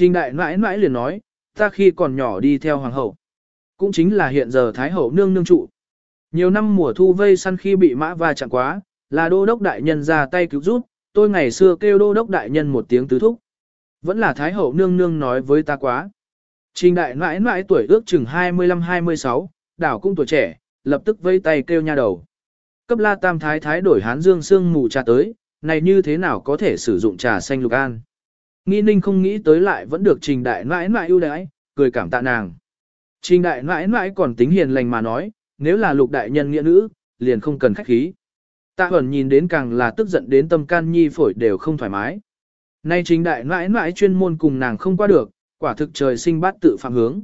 Trình đại mãi mãi liền nói, ta khi còn nhỏ đi theo hoàng hậu. Cũng chính là hiện giờ thái hậu nương nương trụ. Nhiều năm mùa thu vây săn khi bị mã va chạm quá, là đô đốc đại nhân ra tay cứu giúp, tôi ngày xưa kêu đô đốc đại nhân một tiếng tứ thúc. Vẫn là thái hậu nương nương nói với ta quá. Trình đại mãi mãi tuổi ước chừng 25-26, đảo cũng tuổi trẻ, lập tức vây tay kêu nha đầu. Cấp la tam thái thái đổi hán dương xương mù trà tới, này như thế nào có thể sử dụng trà xanh lục an. Nghi ninh không nghĩ tới lại vẫn được trình đại mãi mãi ưu đãi, cười cảm tạ nàng. Trình đại mãi mãi còn tính hiền lành mà nói, nếu là lục đại nhân nghĩa nữ, liền không cần khách khí. Tạ Huẩn nhìn đến càng là tức giận đến tâm can nhi phổi đều không thoải mái. Nay trình đại mãi mãi chuyên môn cùng nàng không qua được, quả thực trời sinh bát tự phạm hướng.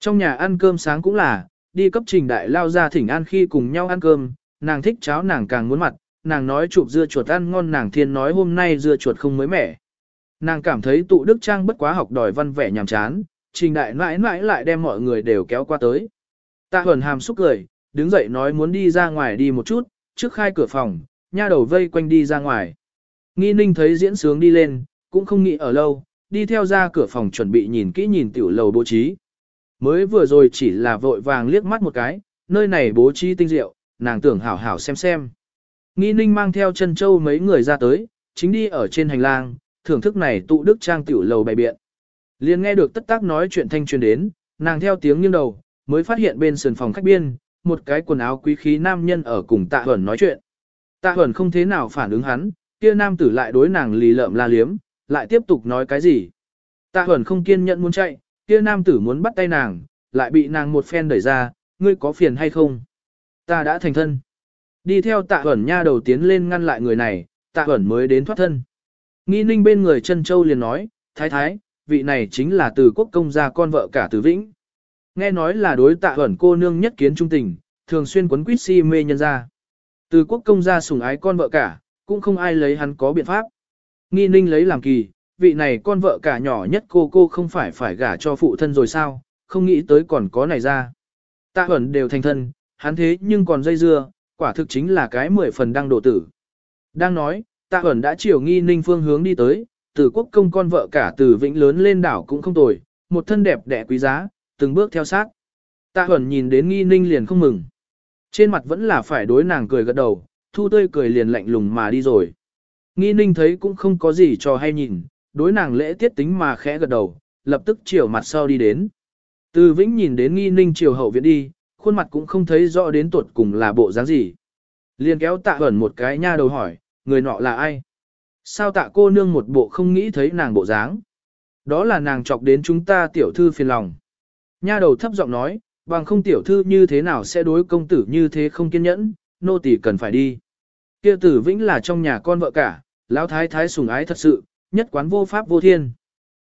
Trong nhà ăn cơm sáng cũng là, đi cấp trình đại lao ra thỉnh an khi cùng nhau ăn cơm, nàng thích cháo nàng càng muốn mặt, nàng nói chụp dưa chuột ăn ngon nàng thiên nói hôm nay dưa chuột không mới mẻ. Nàng cảm thấy tụ đức trang bất quá học đòi văn vẻ nhàm chán, trình đại mãi mãi lại đem mọi người đều kéo qua tới. Tạ Huẩn hàm xúc cười, đứng dậy nói muốn đi ra ngoài đi một chút, trước khai cửa phòng, nha đầu vây quanh đi ra ngoài. Nghi ninh thấy diễn sướng đi lên, cũng không nghĩ ở lâu, đi theo ra cửa phòng chuẩn bị nhìn kỹ nhìn tiểu lầu bố trí. Mới vừa rồi chỉ là vội vàng liếc mắt một cái, nơi này bố trí tinh diệu, nàng tưởng hảo hảo xem xem. Nghi ninh mang theo chân châu mấy người ra tới, chính đi ở trên hành lang, thưởng thức này tụ đức trang tiểu lầu bày biện. liền nghe được tất tác nói chuyện thanh truyền đến, nàng theo tiếng nghiêng đầu, mới phát hiện bên sườn phòng khách biên, một cái quần áo quý khí nam nhân ở cùng tạ hẩn nói chuyện. Tạ hẩn không thế nào phản ứng hắn, kia nam tử lại đối nàng lì lợm la liếm, lại tiếp tục nói cái gì. Tạ hẩn không kiên nhẫn muốn chạy, kia nam tử muốn bắt tay nàng, lại bị nàng một phen đẩy ra, ngươi có phiền hay không? Ta đã thành thân. Đi theo tạ hẩn nha đầu tiến lên ngăn lại người này, tạ hẩn mới đến thoát thân. Nghi ninh bên người chân châu liền nói, thái thái, vị này chính là từ quốc công gia con vợ cả từ vĩnh. Nghe nói là đối tạ ẩn cô nương nhất kiến trung tình, thường xuyên quấn quýt si mê nhân ra. Từ quốc công gia sủng ái con vợ cả, cũng không ai lấy hắn có biện pháp. Nghi ninh lấy làm kỳ, vị này con vợ cả nhỏ nhất cô cô không phải phải gả cho phụ thân rồi sao, không nghĩ tới còn có này ra. Tạ ẩn đều thành thân, hắn thế nhưng còn dây dưa, quả thực chính là cái mười phần đang đổ tử. Đang nói, tạ ẩn đã chiều nghi ninh phương hướng đi tới, từ quốc công con vợ cả từ vĩnh lớn lên đảo cũng không tồi, một thân đẹp đẽ quý giá, từng bước theo sát. Tạ ẩn nhìn đến nghi ninh liền không mừng. Trên mặt vẫn là phải đối nàng cười gật đầu, thu tươi cười liền lạnh lùng mà đi rồi. Nghi ninh thấy cũng không có gì cho hay nhìn, đối nàng lễ tiết tính mà khẽ gật đầu, lập tức chiều mặt sau đi đến. Từ vĩnh nhìn đến nghi ninh chiều hậu viện đi, khuôn mặt cũng không thấy rõ đến tuột cùng là bộ dáng gì. Liền kéo tạ ẩn một cái nha đầu hỏi, người nọ là ai? Sao tạ cô nương một bộ không nghĩ thấy nàng bộ dáng? Đó là nàng chọc đến chúng ta tiểu thư phiền lòng. Nha đầu thấp giọng nói, bằng không tiểu thư như thế nào sẽ đối công tử như thế không kiên nhẫn, nô tỳ cần phải đi. Kia tử vĩnh là trong nhà con vợ cả, lão thái thái sủng ái thật sự, nhất quán vô pháp vô thiên.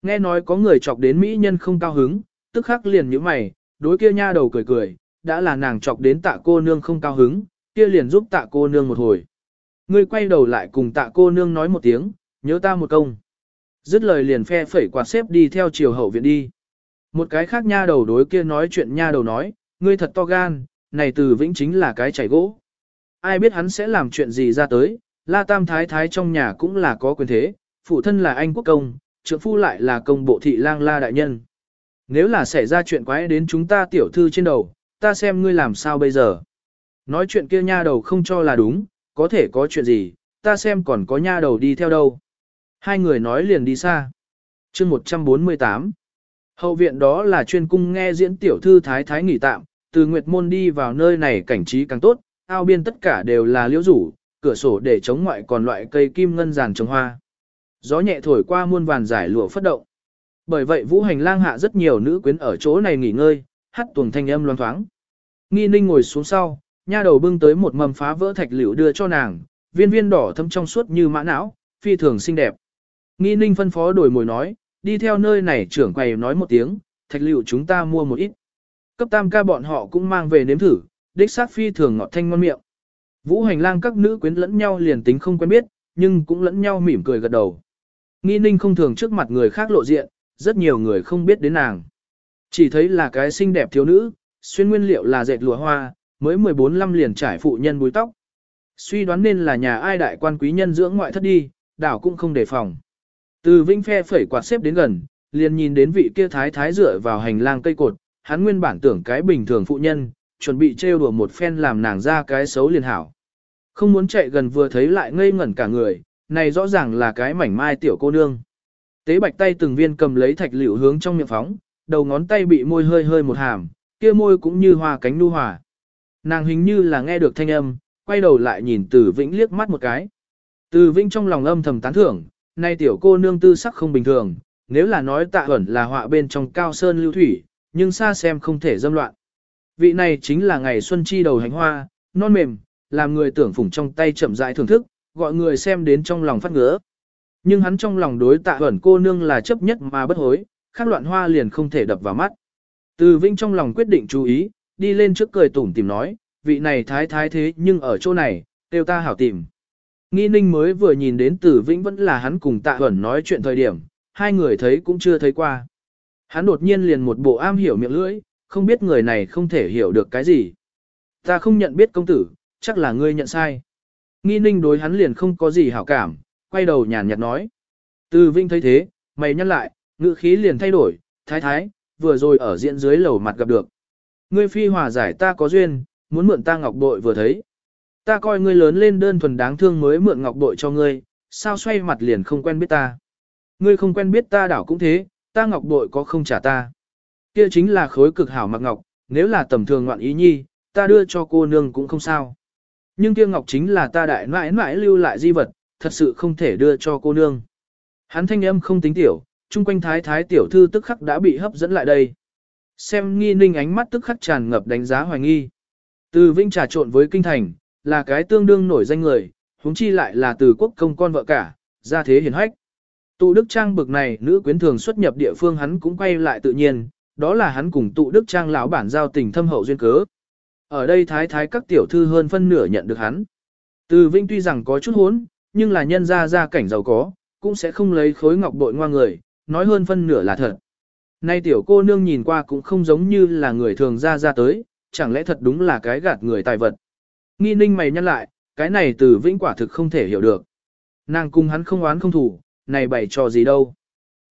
Nghe nói có người chọc đến mỹ nhân không cao hứng, tức khắc liền như mày, đối kia nha đầu cười cười, đã là nàng chọc đến tạ cô nương không cao hứng, kia liền giúp tạ cô nương một hồi. Ngươi quay đầu lại cùng tạ cô nương nói một tiếng, nhớ ta một công. Dứt lời liền phe phẩy quạt xếp đi theo chiều hậu viện đi. Một cái khác nha đầu đối kia nói chuyện nha đầu nói, ngươi thật to gan, này từ vĩnh chính là cái chảy gỗ. Ai biết hắn sẽ làm chuyện gì ra tới, la tam thái thái trong nhà cũng là có quyền thế, phụ thân là anh quốc công, trưởng phu lại là công bộ thị lang la đại nhân. Nếu là xảy ra chuyện quái đến chúng ta tiểu thư trên đầu, ta xem ngươi làm sao bây giờ. Nói chuyện kia nha đầu không cho là đúng, có thể có chuyện gì, ta xem còn có nha đầu đi theo đâu. Hai người nói liền đi xa. chương 148 Hậu viện đó là chuyên cung nghe diễn tiểu thư thái thái nghỉ tạm, từ Nguyệt Môn đi vào nơi này cảnh trí càng tốt, ao biên tất cả đều là liễu rủ, cửa sổ để chống ngoại còn loại cây kim ngân giàn trồng hoa. Gió nhẹ thổi qua muôn vàn giải lụa phất động. Bởi vậy vũ hành lang hạ rất nhiều nữ quyến ở chỗ này nghỉ ngơi, hát tuồng thanh âm loan thoáng. Nghi ninh ngồi xuống sau, nha đầu bưng tới một mầm phá vỡ thạch liễu đưa cho nàng, viên viên đỏ thâm trong suốt như mã não, phi thường xinh đẹp. Nghi ninh phân phó đổi mồi nói, đi theo nơi này trưởng quầy nói một tiếng, thạch liễu chúng ta mua một ít. Cấp tam ca bọn họ cũng mang về nếm thử, đích sát phi thường ngọt thanh ngon miệng. Vũ hành lang các nữ quyến lẫn nhau liền tính không quen biết, nhưng cũng lẫn nhau mỉm cười gật đầu. Nghi ninh không thường trước mặt người khác lộ diện, rất nhiều người không biết đến nàng. Chỉ thấy là cái xinh đẹp thiếu nữ, xuyên nguyên liệu là dệt lụa hoa, mới 14 năm liền trải phụ nhân búi tóc. Suy đoán nên là nhà ai đại quan quý nhân dưỡng ngoại thất đi, đảo cũng không đề phòng. Từ Vinh phe phẩy quạt xếp đến gần, liền nhìn đến vị kia thái thái dựa vào hành lang cây cột, hắn nguyên bản tưởng cái bình thường phụ nhân, chuẩn bị trêu đùa một phen làm nàng ra cái xấu liền hảo. Không muốn chạy gần vừa thấy lại ngây ngẩn cả người, này rõ ràng là cái mảnh mai tiểu cô nương. Tế bạch tay từng viên cầm lấy thạch liệu hướng trong miệng phóng, đầu ngón tay bị môi hơi hơi một hàm, kia môi cũng như hoa cánh nu hòa. Nàng hình như là nghe được thanh âm, quay đầu lại nhìn Từ Vĩnh liếc mắt một cái. Từ Vĩnh trong lòng âm thầm tán thưởng, nay tiểu cô nương tư sắc không bình thường, nếu là nói tạ ẩn là họa bên trong cao sơn lưu thủy, nhưng xa xem không thể dâm loạn. Vị này chính là ngày xuân chi đầu hành hoa, non mềm, làm người tưởng phủng trong tay chậm rãi thưởng thức, gọi người xem đến trong lòng phát ngứa. Nhưng hắn trong lòng đối tạ ẩn cô nương là chấp nhất mà bất hối, khác loạn hoa liền không thể đập vào mắt. Từ Vĩnh trong lòng quyết định chú ý, đi lên trước cười tủm tìm nói, vị này thái thái thế nhưng ở chỗ này, tiêu ta hảo tìm. Nghi ninh mới vừa nhìn đến Từ Vĩnh vẫn là hắn cùng tạ ẩn nói chuyện thời điểm, hai người thấy cũng chưa thấy qua. Hắn đột nhiên liền một bộ am hiểu miệng lưỡi, không biết người này không thể hiểu được cái gì. Ta không nhận biết công tử, chắc là ngươi nhận sai. Nghi ninh đối hắn liền không có gì hảo cảm, quay đầu nhàn nhạt nói. Từ Vinh thấy thế, mày nhăn lại, ngữ khí liền thay đổi, thái thái, vừa rồi ở diễn dưới lầu mặt gặp được. Ngươi phi hòa giải ta có duyên, muốn mượn ta ngọc bội vừa thấy. Ta coi ngươi lớn lên đơn thuần đáng thương mới mượn ngọc bội cho ngươi, sao xoay mặt liền không quen biết ta. Ngươi không quen biết ta đảo cũng thế, ta ngọc bội có không trả ta. Kia chính là khối cực hảo mặc ngọc, nếu là tầm thường ngoạn ý nhi, ta đưa cho cô nương cũng không sao. Nhưng kia ngọc chính là ta đại mãi mãi lưu lại di vật, thật sự không thể đưa cho cô nương. Hắn thanh âm không tính tiểu, chung quanh thái thái tiểu thư tức khắc đã bị hấp dẫn lại đây. Xem nghi ninh ánh mắt tức khắc tràn ngập đánh giá hoài nghi. Từ Vinh trà trộn với kinh thành, là cái tương đương nổi danh người, huống chi lại là từ quốc công con vợ cả, ra thế hiền hách. Tụ Đức Trang bực này nữ quyến thường xuất nhập địa phương hắn cũng quay lại tự nhiên, đó là hắn cùng Tụ Đức Trang lão bản giao tình thâm hậu duyên cớ. Ở đây thái thái các tiểu thư hơn phân nửa nhận được hắn. Từ Vinh tuy rằng có chút hốn, nhưng là nhân ra gia cảnh giàu có, cũng sẽ không lấy khối ngọc bội ngoa người, nói hơn phân nửa là thật. Nay tiểu cô nương nhìn qua cũng không giống như là người thường ra ra tới, chẳng lẽ thật đúng là cái gạt người tài vật. Nghi ninh mày nhắc lại, cái này từ vĩnh quả thực không thể hiểu được. Nàng cùng hắn không oán không thủ, này bày trò gì đâu.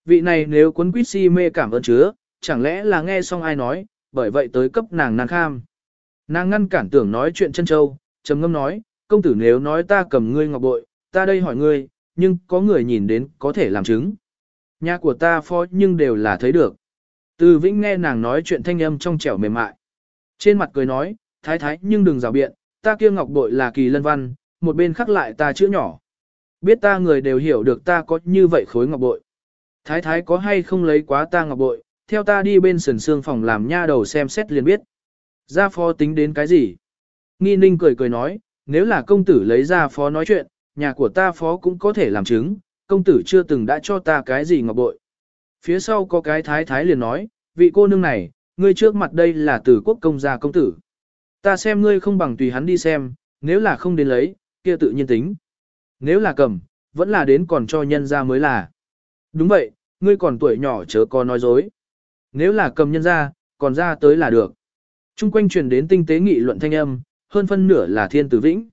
Vị này nếu quấn quýt si mê cảm ơn chứa, chẳng lẽ là nghe xong ai nói, bởi vậy tới cấp nàng nàng kham. Nàng ngăn cản tưởng nói chuyện chân châu, trầm ngâm nói, công tử nếu nói ta cầm ngươi ngọc bội, ta đây hỏi ngươi, nhưng có người nhìn đến có thể làm chứng. Nhà của ta phó nhưng đều là thấy được. Từ Vĩnh nghe nàng nói chuyện thanh âm trong trẻo mềm mại. Trên mặt cười nói, thái thái nhưng đừng rào biện, ta kia ngọc bội là kỳ lân văn, một bên khắc lại ta chữ nhỏ. Biết ta người đều hiểu được ta có như vậy khối ngọc bội. Thái thái có hay không lấy quá ta ngọc bội, theo ta đi bên sườn xương phòng làm nha đầu xem xét liền biết. Gia phó tính đến cái gì? Nghi ninh cười cười nói, nếu là công tử lấy ra phó nói chuyện, nhà của ta phó cũng có thể làm chứng, công tử chưa từng đã cho ta cái gì ngọc bội. Phía sau có cái thái thái liền nói, vị cô nương này, ngươi trước mặt đây là từ quốc công gia công tử. Ta xem ngươi không bằng tùy hắn đi xem, nếu là không đến lấy, kia tự nhiên tính. Nếu là cầm, vẫn là đến còn cho nhân ra mới là. Đúng vậy, ngươi còn tuổi nhỏ chớ có nói dối. Nếu là cầm nhân ra, còn ra tới là được. Trung quanh truyền đến tinh tế nghị luận thanh âm, hơn phân nửa là thiên tử vĩnh.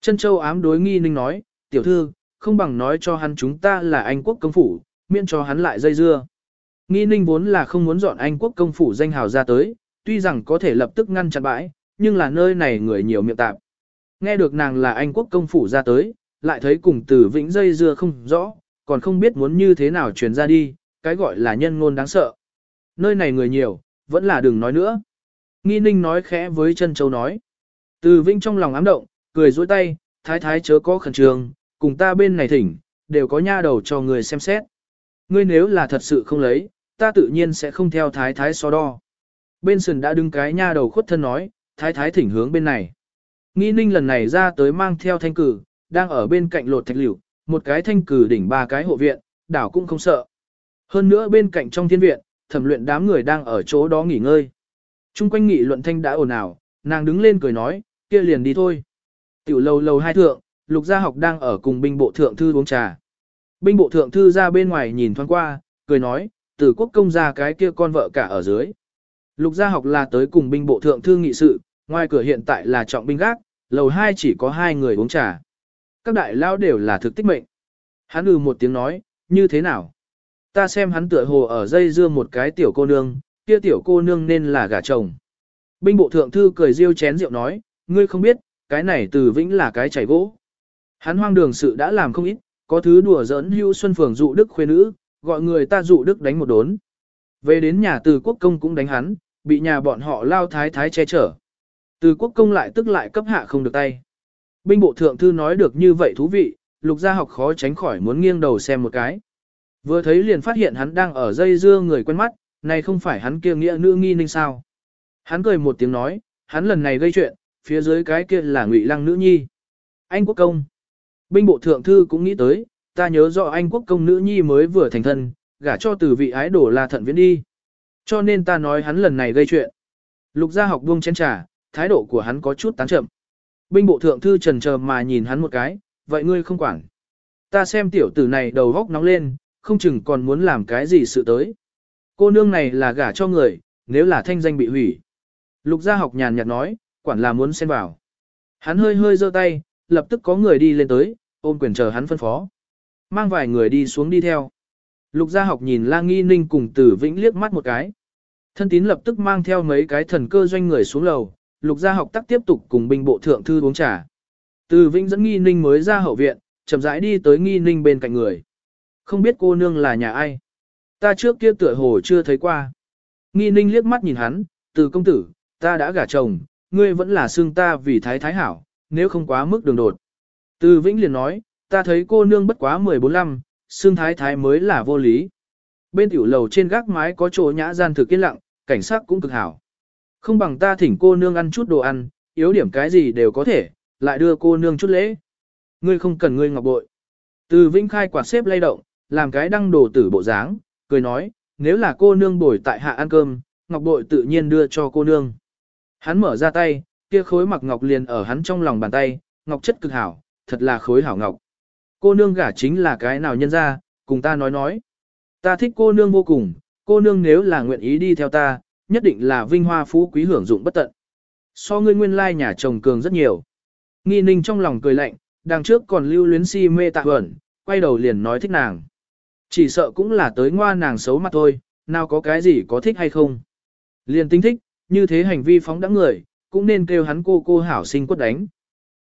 Chân châu ám đối nghi ninh nói, tiểu thư, không bằng nói cho hắn chúng ta là Anh quốc công phủ, miễn cho hắn lại dây dưa. Nghi ninh vốn là không muốn dọn Anh quốc công phủ danh hào ra tới, tuy rằng có thể lập tức ngăn chặn bãi, nhưng là nơi này người nhiều miệng tạp. Nghe được nàng là Anh quốc công phủ ra tới, lại thấy cùng tử vĩnh dây dưa không rõ, còn không biết muốn như thế nào truyền ra đi, cái gọi là nhân ngôn đáng sợ. Nơi này người nhiều, vẫn là đừng nói nữa. Nghi ninh nói khẽ với chân châu nói. Từ vĩnh trong lòng ám động, cười dối tay, thái thái chớ có khẩn trương, cùng ta bên này thỉnh, đều có nha đầu cho người xem xét. Ngươi nếu là thật sự không lấy, ta tự nhiên sẽ không theo thái thái so đo. Bên sườn đã đứng cái nha đầu khuất thân nói, thái thái thỉnh hướng bên này. Nghi ninh lần này ra tới mang theo thanh cử, đang ở bên cạnh lột thạch liều, một cái thanh cử đỉnh ba cái hộ viện, đảo cũng không sợ. Hơn nữa bên cạnh trong thiên viện, thẩm luyện đám người đang ở chỗ đó nghỉ ngơi. Trung quanh nghị luận thanh đã ồn ào, nàng đứng lên cười nói, kia liền đi thôi. Tiểu lâu lâu hai thượng, lục gia học đang ở cùng binh bộ thượng thư uống trà. Binh bộ thượng thư ra bên ngoài nhìn thoáng qua, cười nói, Từ quốc công ra cái kia con vợ cả ở dưới. Lục gia học là tới cùng binh bộ thượng thư nghị sự, ngoài cửa hiện tại là trọng binh gác, lầu hai chỉ có hai người uống trà. Các đại lao đều là thực tích mệnh. Hắn ừ một tiếng nói, như thế nào? Ta xem hắn tựa hồ ở dây dưa một cái tiểu cô nương, kia tiểu cô nương nên là gả chồng. Binh bộ thượng thư cười riêu chén rượu nói, ngươi không biết, cái này từ vĩnh là cái chảy gỗ. Hắn hoang đường sự đã làm không ít, có thứ đùa giỡn hưu xuân phường dụ đức khuê nữ, gọi người ta dụ đức đánh một đốn. Về đến nhà từ quốc công cũng đánh hắn, bị nhà bọn họ lao thái thái che chở. Từ quốc công lại tức lại cấp hạ không được tay. Binh bộ thượng thư nói được như vậy thú vị, lục gia học khó tránh khỏi muốn nghiêng đầu xem một cái. Vừa thấy liền phát hiện hắn đang ở dây dưa người quen mắt, này không phải hắn kia nghĩa nữ nghi ninh sao. Hắn cười một tiếng nói, hắn lần này gây chuyện, phía dưới cái kia là ngụy lăng nữ nhi. Anh quốc công. Binh bộ thượng thư cũng nghĩ tới, ta nhớ rõ anh quốc công nữ nhi mới vừa thành thân, gả cho từ vị ái đổ là thận viễn đi. Cho nên ta nói hắn lần này gây chuyện. Lục gia học buông chén trà, thái độ của hắn có chút tán chậm. Binh bộ thượng thư trần chờ mà nhìn hắn một cái, vậy ngươi không quản. Ta xem tiểu tử này đầu góc nóng lên, không chừng còn muốn làm cái gì sự tới. Cô nương này là gả cho người, nếu là thanh danh bị hủy. Lục gia học nhàn nhạt nói, quản là muốn xen vào. Hắn hơi hơi giơ tay, lập tức có người đi lên tới, ôm quyền chờ hắn phân phó. Mang vài người đi xuống đi theo. Lục gia học nhìn La Nghi Ninh cùng Tử Vĩnh liếc mắt một cái. Thân tín lập tức mang theo mấy cái thần cơ doanh người xuống lầu, lục gia học tắc tiếp tục cùng binh bộ thượng thư uống trà. Từ Vĩnh dẫn Nghi Ninh mới ra hậu viện, chậm rãi đi tới Nghi Ninh bên cạnh người. Không biết cô nương là nhà ai? Ta trước kia tựa hồ chưa thấy qua. Nghi Ninh liếc mắt nhìn hắn, từ công tử, ta đã gả chồng, ngươi vẫn là xương ta vì thái thái hảo, nếu không quá mức đường đột. Từ Vĩnh liền nói, ta thấy cô nương bất quá 14-15, xương thái thái mới là vô lý. Bên tiểu lầu trên gác mái có chỗ nhã gian thực yên lặng, cảnh sát cũng cực hảo. Không bằng ta thỉnh cô nương ăn chút đồ ăn, yếu điểm cái gì đều có thể, lại đưa cô nương chút lễ. Ngươi không cần ngươi ngọc bội. Từ Vĩnh khai quạt xếp lay động, làm cái đăng đồ tử bộ dáng, cười nói, nếu là cô nương bồi tại hạ ăn cơm, ngọc bội tự nhiên đưa cho cô nương. Hắn mở ra tay, kia khối mặc ngọc liền ở hắn trong lòng bàn tay, ngọc chất cực hảo, thật là khối hảo ngọc. Cô nương gả chính là cái nào nhân ra, cùng ta nói nói. Ta thích cô nương vô cùng, cô nương nếu là nguyện ý đi theo ta, nhất định là vinh hoa phú quý hưởng dụng bất tận. So ngươi nguyên lai nhà chồng cường rất nhiều. Nghi ninh trong lòng cười lạnh, đằng trước còn lưu luyến si mê tạ huẩn, quay đầu liền nói thích nàng. Chỉ sợ cũng là tới ngoa nàng xấu mặt thôi, nào có cái gì có thích hay không. Liền tính thích, như thế hành vi phóng đẳng người, cũng nên kêu hắn cô cô hảo sinh quất đánh.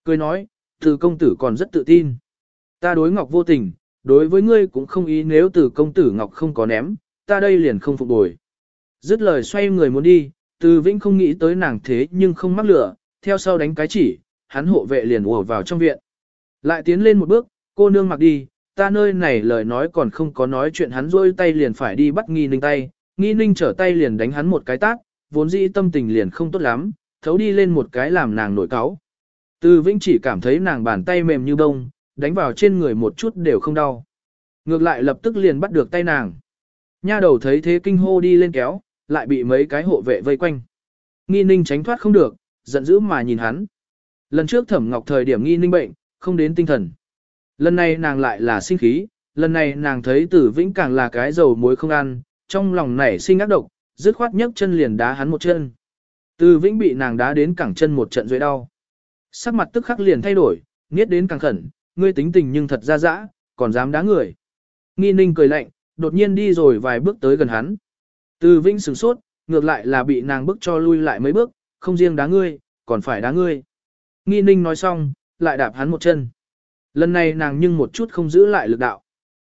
Cười nói, từ công tử còn rất tự tin. Ta đối ngọc vô tình, đối với ngươi cũng không ý nếu từ công tử ngọc không có ném, ta đây liền không phục bồi. Dứt lời xoay người muốn đi, từ vĩnh không nghĩ tới nàng thế nhưng không mắc lửa, theo sau đánh cái chỉ, hắn hộ vệ liền ùa vào trong viện. Lại tiến lên một bước, cô nương mặc đi, ta nơi này lời nói còn không có nói chuyện hắn rôi tay liền phải đi bắt nghi ninh tay, nghi ninh trở tay liền đánh hắn một cái tát, vốn dĩ tâm tình liền không tốt lắm, thấu đi lên một cái làm nàng nổi cáu. Từ Vĩnh chỉ cảm thấy nàng bàn tay mềm như bông, đánh vào trên người một chút đều không đau. Ngược lại lập tức liền bắt được tay nàng. Nha đầu thấy thế kinh hô đi lên kéo, lại bị mấy cái hộ vệ vây quanh. Nghi ninh tránh thoát không được, giận dữ mà nhìn hắn. Lần trước thẩm ngọc thời điểm nghi ninh bệnh, không đến tinh thần. Lần này nàng lại là sinh khí, lần này nàng thấy tử vĩnh càng là cái dầu muối không ăn, trong lòng nảy sinh ác độc, dứt khoát nhấc chân liền đá hắn một chân. Tử vĩnh bị nàng đá đến cẳng chân một trận dưới đau. Sắc mặt tức khắc liền thay đổi, nghiết đến càng khẩn, ngươi tính tình nhưng thật ra dã, còn dám đá người. Nghi ninh cười lạnh, đột nhiên đi rồi vài bước tới gần hắn. Từ vinh sửng sốt, ngược lại là bị nàng bức cho lui lại mấy bước, không riêng đá ngươi, còn phải đá ngươi. Nghi ninh nói xong, lại đạp hắn một chân. Lần này nàng nhưng một chút không giữ lại lực đạo.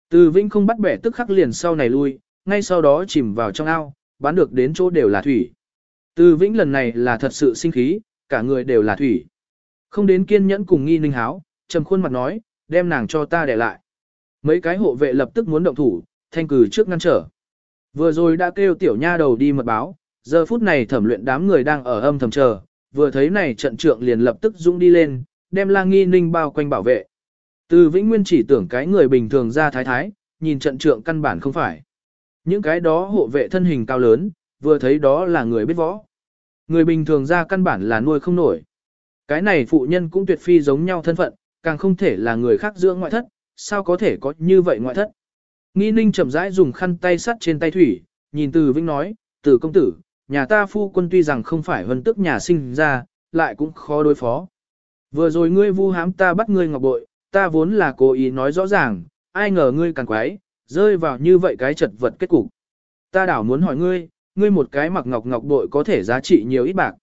Từ vinh không bắt bẻ tức khắc liền sau này lui, ngay sau đó chìm vào trong ao, bán được đến chỗ đều là thủy. Từ Vĩnh lần này là thật sự sinh khí, cả người đều là thủy. Không đến kiên nhẫn cùng nghi ninh háo, trầm khuôn mặt nói, đem nàng cho ta để lại. Mấy cái hộ vệ lập tức muốn động thủ, thanh cử trước ngăn trở. Vừa rồi đã kêu tiểu nha đầu đi mật báo, giờ phút này thẩm luyện đám người đang ở âm thầm chờ, vừa thấy này trận trượng liền lập tức dũng đi lên, đem la nghi ninh bao quanh bảo vệ. Từ Vĩnh Nguyên chỉ tưởng cái người bình thường ra thái thái, nhìn trận trượng căn bản không phải. Những cái đó hộ vệ thân hình cao lớn, vừa thấy đó là người biết võ. Người bình thường ra căn bản là nuôi không nổi. Cái này phụ nhân cũng tuyệt phi giống nhau thân phận, càng không thể là người khác dưỡng ngoại thất, sao có thể có như vậy ngoại thất. Nghi ninh chậm rãi dùng khăn tay sắt trên tay thủy, nhìn từ vĩnh nói, từ công tử, nhà ta phu quân tuy rằng không phải hân tức nhà sinh ra, lại cũng khó đối phó. Vừa rồi ngươi vu hãm ta bắt ngươi ngọc bội, ta vốn là cố ý nói rõ ràng, ai ngờ ngươi càng quái, rơi vào như vậy cái chật vật kết cục. Ta đảo muốn hỏi ngươi, ngươi một cái mặc ngọc ngọc bội có thể giá trị nhiều ít bạc.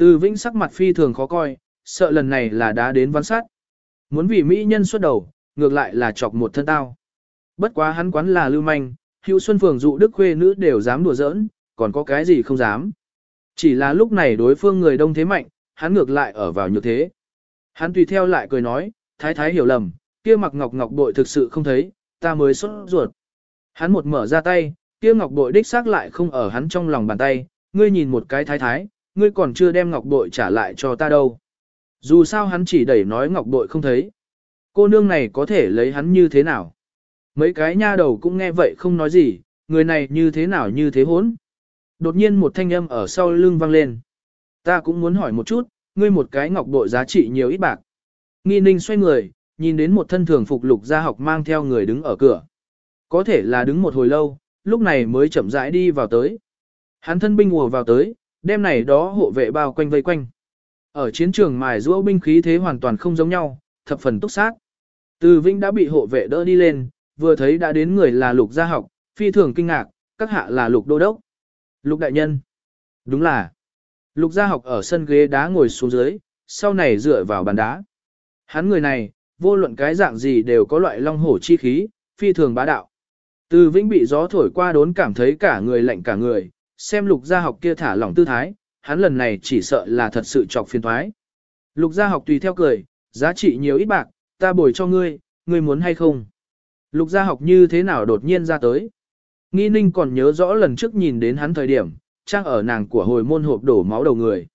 Từ Vĩnh sắc mặt phi thường khó coi, sợ lần này là đã đến văn sát. Muốn vì mỹ nhân xuất đầu, ngược lại là chọc một thân tao. Bất quá hắn quán là lưu manh, hữu xuân phường dụ đức khuê nữ đều dám đùa giỡn, còn có cái gì không dám. Chỉ là lúc này đối phương người đông thế mạnh, hắn ngược lại ở vào như thế. Hắn tùy theo lại cười nói, thái thái hiểu lầm, kia mặc ngọc ngọc bội thực sự không thấy, ta mới xuất ruột. Hắn một mở ra tay, kia ngọc bội đích xác lại không ở hắn trong lòng bàn tay, ngươi nhìn một cái thái thái, ngươi còn chưa đem ngọc bội trả lại cho ta đâu. Dù sao hắn chỉ đẩy nói ngọc bội không thấy. Cô nương này có thể lấy hắn như thế nào? Mấy cái nha đầu cũng nghe vậy không nói gì, người này như thế nào như thế hốn. Đột nhiên một thanh âm ở sau lưng vang lên. Ta cũng muốn hỏi một chút, ngươi một cái ngọc bội giá trị nhiều ít bạc. Nghi ninh xoay người, nhìn đến một thân thường phục lục gia học mang theo người đứng ở cửa. Có thể là đứng một hồi lâu, lúc này mới chậm rãi đi vào tới. Hắn thân binh ùa vào tới, đêm này đó hộ vệ bao quanh vây quanh. Ở chiến trường mài giũa binh khí thế hoàn toàn không giống nhau, thập phần túc sát. Từ Vĩnh đã bị hộ vệ đỡ đi lên, vừa thấy đã đến người là lục gia học, phi thường kinh ngạc, các hạ là lục đô đốc. Lục đại nhân. Đúng là. Lục gia học ở sân ghế đá ngồi xuống dưới, sau này dựa vào bàn đá. Hắn người này, vô luận cái dạng gì đều có loại long hổ chi khí, phi thường bá đạo. Từ Vĩnh bị gió thổi qua đốn cảm thấy cả người lạnh cả người, xem lục gia học kia thả lỏng tư thái, hắn lần này chỉ sợ là thật sự chọc phiền thoái. Lục gia học tùy theo cười, giá trị nhiều ít bạc, ta bồi cho ngươi, ngươi muốn hay không? Lục gia học như thế nào đột nhiên ra tới? Nghi ninh còn nhớ rõ lần trước nhìn đến hắn thời điểm, trang ở nàng của hồi môn hộp đổ máu đầu người.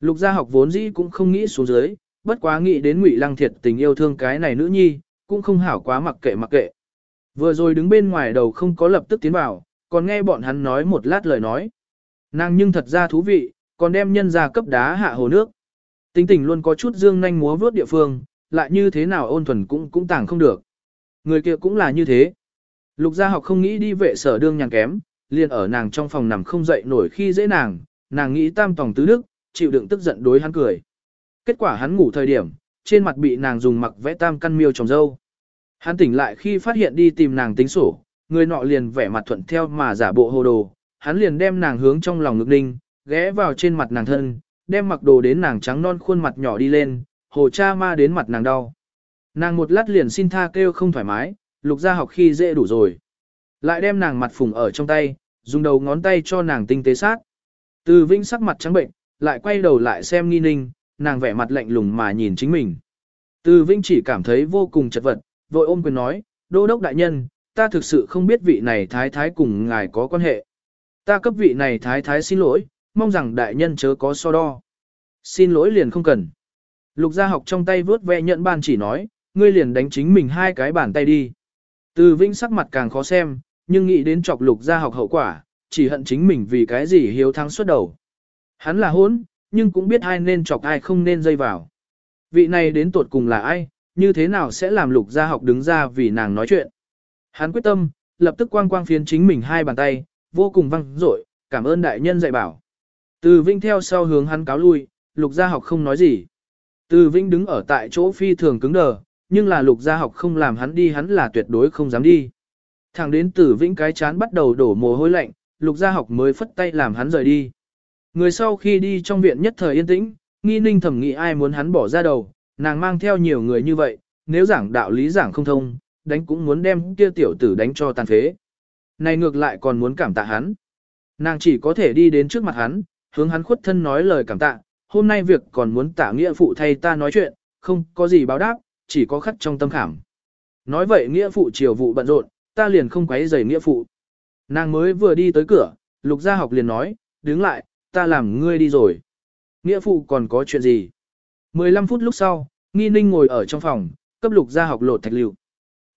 Lục gia học vốn dĩ cũng không nghĩ xuống dưới, bất quá nghĩ đến ngụy lăng thiệt tình yêu thương cái này nữ nhi, cũng không hảo quá mặc kệ mặc kệ. Vừa rồi đứng bên ngoài đầu không có lập tức tiến vào, còn nghe bọn hắn nói một lát lời nói. Nàng nhưng thật ra thú vị, còn đem nhân ra cấp đá hạ hồ nước. Tính tình luôn có chút dương nhanh múa vướt địa phương, lại như thế nào ôn thuần cũng cũng tàng không được. Người kia cũng là như thế. Lục gia học không nghĩ đi vệ sở đương nhàn kém, liền ở nàng trong phòng nằm không dậy nổi khi dễ nàng, nàng nghĩ tam tòng tứ đức, chịu đựng tức giận đối hắn cười. Kết quả hắn ngủ thời điểm, trên mặt bị nàng dùng mặc vẽ tam căn miêu trồng dâu. Hắn tỉnh lại khi phát hiện đi tìm nàng tính sổ, người nọ liền vẻ mặt thuận theo mà giả bộ hồ đồ, hắn liền đem nàng hướng trong lòng ngực ninh, ghé vào trên mặt nàng thân, đem mặc đồ đến nàng trắng non khuôn mặt nhỏ đi lên, hồ cha ma đến mặt nàng đau. Nàng một lát liền xin tha kêu không thoải mái, lục ra học khi dễ đủ rồi. Lại đem nàng mặt phùng ở trong tay, dùng đầu ngón tay cho nàng tinh tế sát. Từ vinh sắc mặt trắng bệnh, lại quay đầu lại xem nghi ninh, nàng vẻ mặt lạnh lùng mà nhìn chính mình. Từ vinh chỉ cảm thấy vô cùng chật vật, vội ôm quyền nói, đô đốc đại nhân, ta thực sự không biết vị này thái thái cùng ngài có quan hệ. Ta cấp vị này thái thái xin lỗi, mong rằng đại nhân chớ có so đo. Xin lỗi liền không cần. Lục gia học trong tay vướt vẽ nhận ban chỉ nói, ngươi liền đánh chính mình hai cái bàn tay đi. Từ vĩnh sắc mặt càng khó xem, nhưng nghĩ đến chọc lục gia học hậu quả, chỉ hận chính mình vì cái gì hiếu thắng suốt đầu. Hắn là hốn, nhưng cũng biết ai nên chọc ai không nên dây vào. Vị này đến tuột cùng là ai, như thế nào sẽ làm lục gia học đứng ra vì nàng nói chuyện. Hắn quyết tâm, lập tức quang quang phiến chính mình hai bàn tay, vô cùng văng dội cảm ơn đại nhân dạy bảo. Từ Vinh theo sau hướng hắn cáo lui, lục gia học không nói gì. Từ Vinh đứng ở tại chỗ phi thường cứng đờ, nhưng là lục gia học không làm hắn đi hắn là tuyệt đối không dám đi. Thẳng đến tử Vinh cái chán bắt đầu đổ mồ hôi lạnh, lục gia học mới phất tay làm hắn rời đi. Người sau khi đi trong viện nhất thời yên tĩnh, nghi ninh thẩm nghĩ ai muốn hắn bỏ ra đầu, nàng mang theo nhiều người như vậy, nếu giảng đạo lý giảng không thông, đánh cũng muốn đem kia tiểu tử đánh cho tàn phế. Này ngược lại còn muốn cảm tạ hắn. Nàng chỉ có thể đi đến trước mặt hắn, hướng hắn khuất thân nói lời cảm tạ, hôm nay việc còn muốn tạ nghĩa phụ thay ta nói chuyện, không có gì báo đáp, chỉ có khắc trong tâm khảm. Nói vậy nghĩa phụ chiều vụ bận rộn, ta liền không quấy rầy nghĩa phụ. Nàng mới vừa đi tới cửa, lục gia học liền nói, đứng lại, ta làm ngươi đi rồi. Nghĩa phụ còn có chuyện gì? 15 phút lúc sau, nghi ninh ngồi ở trong phòng, cấp lục gia học lột thạch liệu.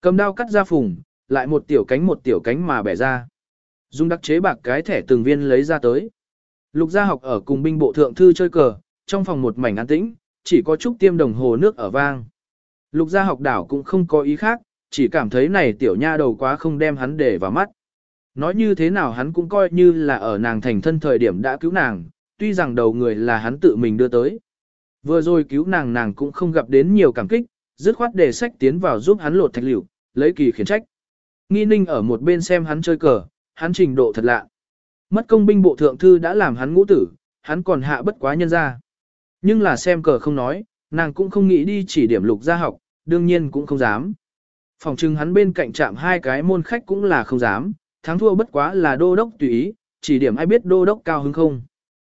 Cầm đao cắt ra phùng, lại một tiểu cánh một tiểu cánh mà bẻ ra. Dùng đặc chế bạc cái thẻ từng viên lấy ra tới. Lục gia học ở cùng binh bộ thượng thư chơi cờ, trong phòng một mảnh an tĩnh, chỉ có chút tiêm đồng hồ nước ở vang. Lục gia học đảo cũng không có ý khác, chỉ cảm thấy này tiểu nha đầu quá không đem hắn để vào mắt. Nói như thế nào hắn cũng coi như là ở nàng thành thân thời điểm đã cứu nàng, tuy rằng đầu người là hắn tự mình đưa tới. Vừa rồi cứu nàng nàng cũng không gặp đến nhiều cảm kích, dứt khoát để sách tiến vào giúp hắn lột thạch liệu, lấy kỳ khiển trách. Nghi ninh ở một bên xem hắn chơi cờ, hắn trình độ thật lạ. Mất công binh bộ thượng thư đã làm hắn ngũ tử, hắn còn hạ bất quá nhân ra. Nhưng là xem cờ không nói, nàng cũng không nghĩ đi chỉ điểm lục gia học, đương nhiên cũng không dám. Phòng trưng hắn bên cạnh chạm hai cái môn khách cũng là không dám, thắng thua bất quá là đô đốc tùy ý, chỉ điểm ai biết đô đốc cao hứng không.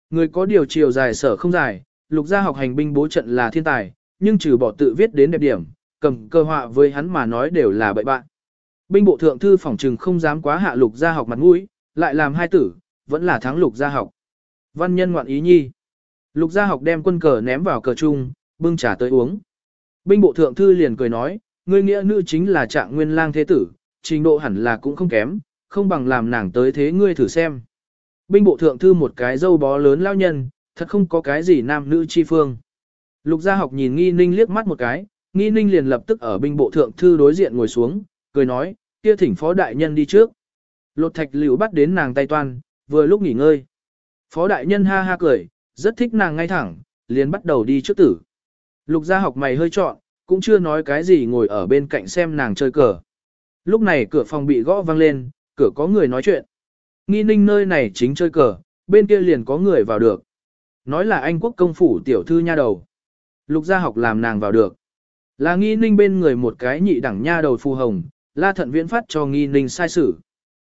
Người có điều chiều dài sở không dài, lục gia học hành binh bố trận là thiên tài, nhưng trừ bỏ tự viết đến đẹp điểm, cầm cơ họa với hắn mà nói đều là bậy bạn. Binh bộ thượng thư phòng trừng không dám quá hạ lục gia học mặt mũi, lại làm hai tử, vẫn là thắng lục gia học. Văn nhân ngoạn ý nhi. Lục gia học đem quân cờ ném vào cờ chung, bưng trà tới uống. Binh bộ thượng thư liền cười nói, ngươi nghĩa nữ chính là trạng nguyên lang thế tử, trình độ hẳn là cũng không kém, không bằng làm nàng tới thế ngươi thử xem. Binh bộ thượng thư một cái dâu bó lớn lao nhân, thật không có cái gì nam nữ chi phương. Lục gia học nhìn nghi ninh liếc mắt một cái, nghi ninh liền lập tức ở binh bộ thượng thư đối diện ngồi xuống, cười nói, kia thỉnh phó đại nhân đi trước. Lột thạch liễu bắt đến nàng tay toan, vừa lúc nghỉ ngơi. Phó đại nhân ha ha cười, rất thích nàng ngay thẳng, liền bắt đầu đi trước tử. Lục gia học mày hơi trọn, cũng chưa nói cái gì ngồi ở bên cạnh xem nàng chơi cờ. Lúc này cửa phòng bị gõ vang lên, cửa có người nói chuyện. Nghi ninh nơi này chính chơi cờ, bên kia liền có người vào được. Nói là anh quốc công phủ tiểu thư nha đầu. Lục gia học làm nàng vào được. Là nghi ninh bên người một cái nhị đẳng nha đầu phù hồng, la thận viễn phát cho nghi ninh sai sử.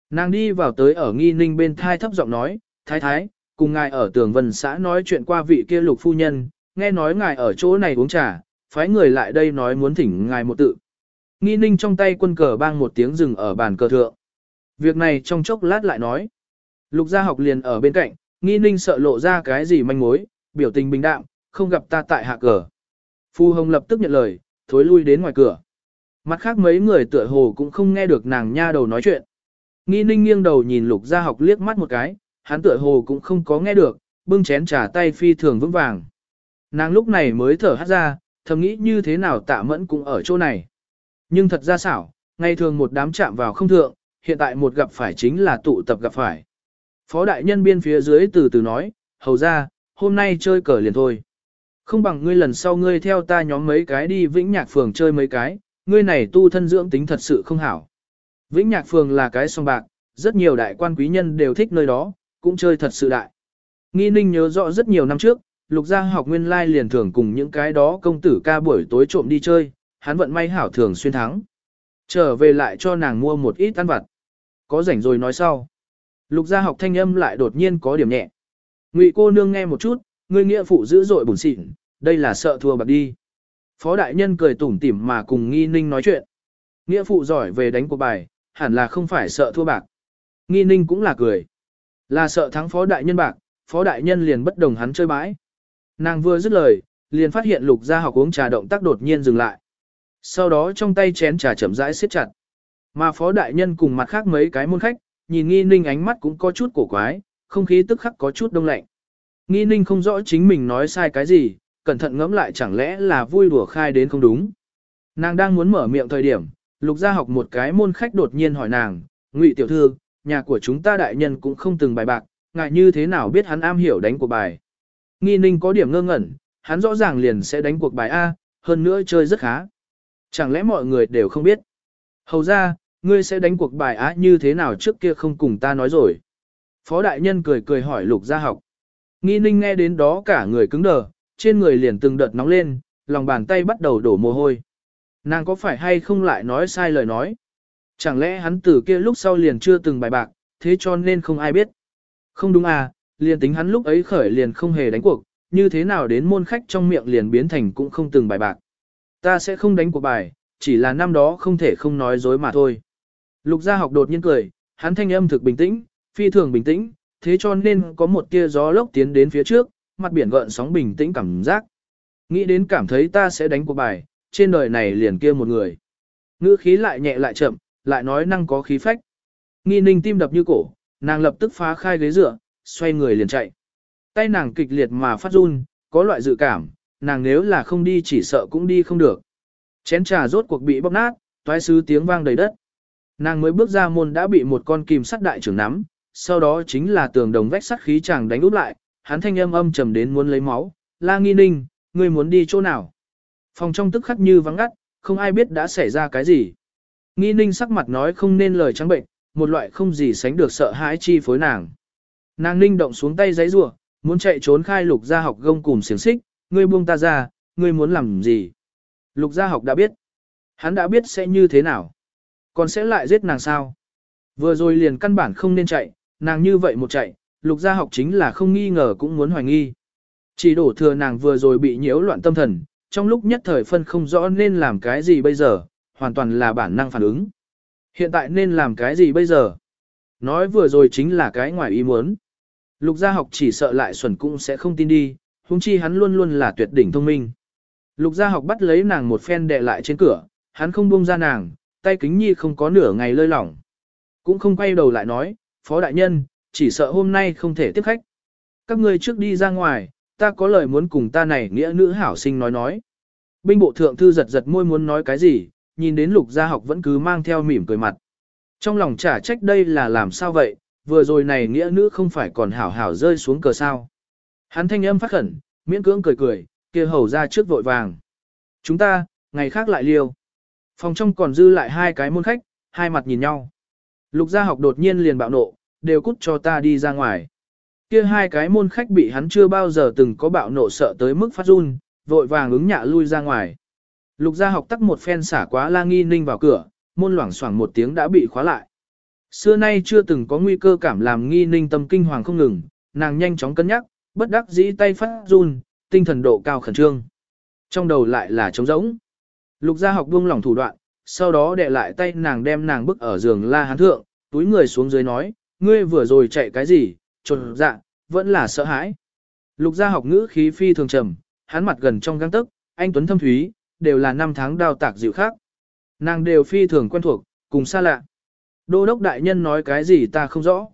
Nàng đi vào tới ở nghi ninh bên thai thấp giọng nói, thái thái, cùng ngài ở tường vân xã nói chuyện qua vị kia lục phu nhân, nghe nói ngài ở chỗ này uống trà, phái người lại đây nói muốn thỉnh ngài một tự. Nghi ninh trong tay quân cờ bang một tiếng rừng ở bàn cờ thượng. Việc này trong chốc lát lại nói. Lục gia học liền ở bên cạnh, nghi ninh sợ lộ ra cái gì manh mối, biểu tình bình đạm, không gặp ta tại hạ cờ. Phu Hồng lập tức nhận lời, thối lui đến ngoài cửa. Mặt khác mấy người tựa hồ cũng không nghe được nàng nha đầu nói chuyện. Nghi ninh nghiêng đầu nhìn lục gia học liếc mắt một cái, hắn tựa hồ cũng không có nghe được, bưng chén trà tay phi thường vững vàng. Nàng lúc này mới thở hát ra, thầm nghĩ như thế nào tạ mẫn cũng ở chỗ này. Nhưng thật ra xảo, ngày thường một đám chạm vào không thượng, hiện tại một gặp phải chính là tụ tập gặp phải. Phó đại nhân biên phía dưới từ từ nói, hầu ra, hôm nay chơi cờ liền thôi. Không bằng ngươi lần sau ngươi theo ta nhóm mấy cái đi vĩnh nhạc phường chơi mấy cái, ngươi này tu thân dưỡng tính thật sự không hảo. Vĩnh nhạc phường là cái song bạc, rất nhiều đại quan quý nhân đều thích nơi đó, cũng chơi thật sự đại. Nghi ninh nhớ rõ rất nhiều năm trước, lục gia học nguyên lai liền thường cùng những cái đó công tử ca buổi tối trộm đi chơi, hắn vận may hảo thường xuyên thắng. Trở về lại cho nàng mua một ít ăn vặt. Có rảnh rồi nói sau. Lục gia học thanh âm lại đột nhiên có điểm nhẹ. Ngụy cô nương nghe một chút, ngươi nghĩa phụ dữ dội bùn xịn, đây là sợ thua bạc đi. Phó đại nhân cười tủm tỉm mà cùng nghi ninh nói chuyện. Nghĩa phụ giỏi về đánh cuộc bài, hẳn là không phải sợ thua bạc. Nghi ninh cũng là cười. Là sợ thắng phó đại nhân bạc, phó đại nhân liền bất đồng hắn chơi bãi. Nàng vừa dứt lời, liền phát hiện lục gia học uống trà động tác đột nhiên dừng lại. Sau đó trong tay chén trà chậm rãi siết chặt. Mà phó đại nhân cùng mặt khác mấy cái môn khách, nhìn nghi ninh ánh mắt cũng có chút cổ quái, không khí tức khắc có chút đông lạnh. Nghi ninh không rõ chính mình nói sai cái gì, cẩn thận ngẫm lại chẳng lẽ là vui đùa khai đến không đúng. Nàng đang muốn mở miệng thời điểm, lục gia học một cái môn khách đột nhiên hỏi nàng, ngụy tiểu thư, nhà của chúng ta đại nhân cũng không từng bài bạc, ngại như thế nào biết hắn am hiểu đánh cuộc bài. Nghi ninh có điểm ngơ ngẩn, hắn rõ ràng liền sẽ đánh cuộc bài A, hơn nữa chơi rất khá. Chẳng lẽ mọi người đều không biết? Hầu ra, ngươi sẽ đánh cuộc bài á như thế nào trước kia không cùng ta nói rồi. Phó đại nhân cười cười hỏi lục gia học. Nghi ninh nghe đến đó cả người cứng đờ, trên người liền từng đợt nóng lên, lòng bàn tay bắt đầu đổ mồ hôi. Nàng có phải hay không lại nói sai lời nói? Chẳng lẽ hắn từ kia lúc sau liền chưa từng bài bạc, thế cho nên không ai biết? Không đúng à, liền tính hắn lúc ấy khởi liền không hề đánh cuộc, như thế nào đến môn khách trong miệng liền biến thành cũng không từng bài bạc. Ta sẽ không đánh cuộc bài, chỉ là năm đó không thể không nói dối mà thôi. Lục gia học đột nhiên cười, hắn thanh âm thực bình tĩnh, phi thường bình tĩnh, thế cho nên có một tia gió lốc tiến đến phía trước, mặt biển gợn sóng bình tĩnh cảm giác. Nghĩ đến cảm thấy ta sẽ đánh cuộc bài, trên đời này liền kia một người. Ngữ khí lại nhẹ lại chậm, lại nói năng có khí phách. Nghi ninh tim đập như cổ, nàng lập tức phá khai ghế dựa, xoay người liền chạy. Tay nàng kịch liệt mà phát run, có loại dự cảm, nàng nếu là không đi chỉ sợ cũng đi không được. Chén trà rốt cuộc bị bóc nát, toái sứ tiếng vang đầy đất. Nàng mới bước ra môn đã bị một con kìm sắt đại trưởng nắm, sau đó chính là tường đồng vách sắt khí chàng đánh úp lại, hắn thanh âm âm trầm đến muốn lấy máu, la nghi ninh, ngươi muốn đi chỗ nào? Phòng trong tức khắc như vắng ngắt, không ai biết đã xảy ra cái gì. Nghi ninh sắc mặt nói không nên lời trắng bệnh, một loại không gì sánh được sợ hãi chi phối nàng. Nàng ninh động xuống tay giấy rủa muốn chạy trốn khai lục gia học gông cùng xiềng xích, ngươi buông ta ra, ngươi muốn làm gì? Lục gia học đã biết. Hắn đã biết sẽ như thế nào. Còn sẽ lại giết nàng sao? Vừa rồi liền căn bản không nên chạy, nàng như vậy một chạy, lục gia học chính là không nghi ngờ cũng muốn hoài nghi. Chỉ đổ thừa nàng vừa rồi bị nhiễu loạn tâm thần, trong lúc nhất thời phân không rõ nên làm cái gì bây giờ, hoàn toàn là bản năng phản ứng. Hiện tại nên làm cái gì bây giờ? Nói vừa rồi chính là cái ngoài ý muốn. Lục gia học chỉ sợ lại xuẩn cũng sẽ không tin đi, huống chi hắn luôn luôn là tuyệt đỉnh thông minh. Lục gia học bắt lấy nàng một phen đè lại trên cửa, hắn không buông ra nàng, tay kính nhi không có nửa ngày lơi lỏng. Cũng không quay đầu lại nói, phó đại nhân, chỉ sợ hôm nay không thể tiếp khách. Các ngươi trước đi ra ngoài, ta có lời muốn cùng ta này nghĩa nữ hảo sinh nói nói. Binh bộ thượng thư giật giật môi muốn nói cái gì, nhìn đến lục gia học vẫn cứ mang theo mỉm cười mặt. Trong lòng trả trách đây là làm sao vậy, vừa rồi này nghĩa nữ không phải còn hảo hảo rơi xuống cờ sao. Hắn thanh âm phát khẩn, miễn cưỡng cười cười, kia hầu ra trước vội vàng. Chúng ta, ngày khác lại liêu. Phòng trong còn dư lại hai cái môn khách, hai mặt nhìn nhau. Lục gia học đột nhiên liền bạo nộ, đều cút cho ta đi ra ngoài. Kia hai cái môn khách bị hắn chưa bao giờ từng có bạo nộ sợ tới mức phát run, vội vàng ứng nhạ lui ra ngoài. Lục gia học tắc một phen xả quá la nghi ninh vào cửa, môn loảng xoảng một tiếng đã bị khóa lại. Xưa nay chưa từng có nguy cơ cảm làm nghi ninh tâm kinh hoàng không ngừng, nàng nhanh chóng cân nhắc, bất đắc dĩ tay phát run, tinh thần độ cao khẩn trương. Trong đầu lại là trống rỗng. Lục gia học buông lỏng thủ đoạn, sau đó để lại tay nàng đem nàng bức ở giường la hán thượng, túi người xuống dưới nói, ngươi vừa rồi chạy cái gì, trột dạ, vẫn là sợ hãi. Lục gia học ngữ khí phi thường trầm, hắn mặt gần trong găng tức, anh Tuấn thâm thúy, đều là năm tháng đào tạc dịu khác. Nàng đều phi thường quen thuộc, cùng xa lạ. Đô đốc đại nhân nói cái gì ta không rõ.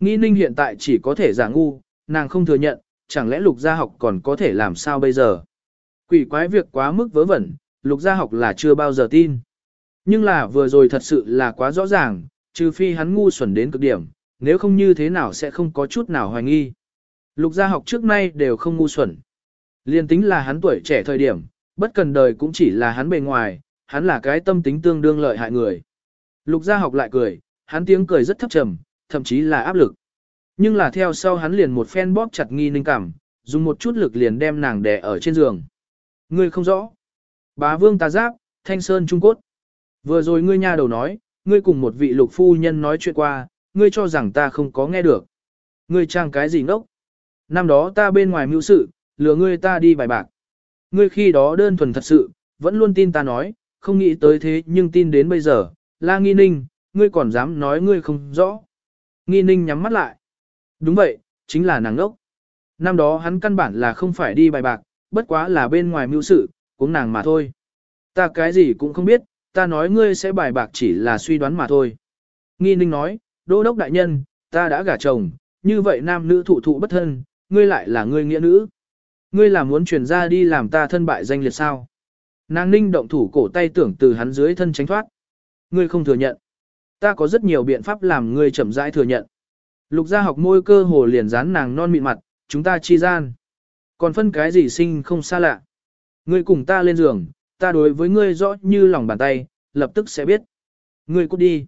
Nghi ninh hiện tại chỉ có thể giả ngu, nàng không thừa nhận, chẳng lẽ lục gia học còn có thể làm sao bây giờ. Quỷ quái việc quá mức vớ vẩn, lục gia học là chưa bao giờ tin. Nhưng là vừa rồi thật sự là quá rõ ràng, trừ phi hắn ngu xuẩn đến cực điểm, nếu không như thế nào sẽ không có chút nào hoài nghi. Lục gia học trước nay đều không ngu xuẩn. Liên tính là hắn tuổi trẻ thời điểm, bất cần đời cũng chỉ là hắn bề ngoài, hắn là cái tâm tính tương đương lợi hại người. Lục gia học lại cười, hắn tiếng cười rất thấp trầm, thậm chí là áp lực. Nhưng là theo sau hắn liền một phen bóp chặt nghi ninh cảm, dùng một chút lực liền đem nàng đè ở trên giường. Ngươi không rõ. Bá vương ta giáp, thanh sơn trung cốt. Vừa rồi ngươi nha đầu nói, ngươi cùng một vị lục phu nhân nói chuyện qua, ngươi cho rằng ta không có nghe được. Ngươi trang cái gì ngốc? Năm đó ta bên ngoài mưu sự, lừa ngươi ta đi bài bạc. Ngươi khi đó đơn thuần thật sự, vẫn luôn tin ta nói, không nghĩ tới thế nhưng tin đến bây giờ, la nghi ninh, ngươi còn dám nói ngươi không rõ. Nghi ninh nhắm mắt lại. Đúng vậy, chính là nàng ngốc. Năm đó hắn căn bản là không phải đi bài bạc, bất quá là bên ngoài mưu sự, cũng nàng mà thôi. Ta cái gì cũng không biết, ta nói ngươi sẽ bài bạc chỉ là suy đoán mà thôi. Nghi ninh nói, đô đốc đại nhân, ta đã gả chồng, như vậy nam nữ thụ thụ bất thân, ngươi lại là ngươi nghĩa nữ. Ngươi là muốn truyền ra đi làm ta thân bại danh liệt sao? Nàng ninh động thủ cổ tay tưởng từ hắn dưới thân tránh thoát. Ngươi không thừa nhận. Ta có rất nhiều biện pháp làm ngươi chậm rãi thừa nhận. Lục gia học môi cơ hồ liền dán nàng non mịn mặt, chúng ta chi gian. Còn phân cái gì sinh không xa lạ. Ngươi cùng ta lên giường, ta đối với ngươi rõ như lòng bàn tay, lập tức sẽ biết. Ngươi cút đi.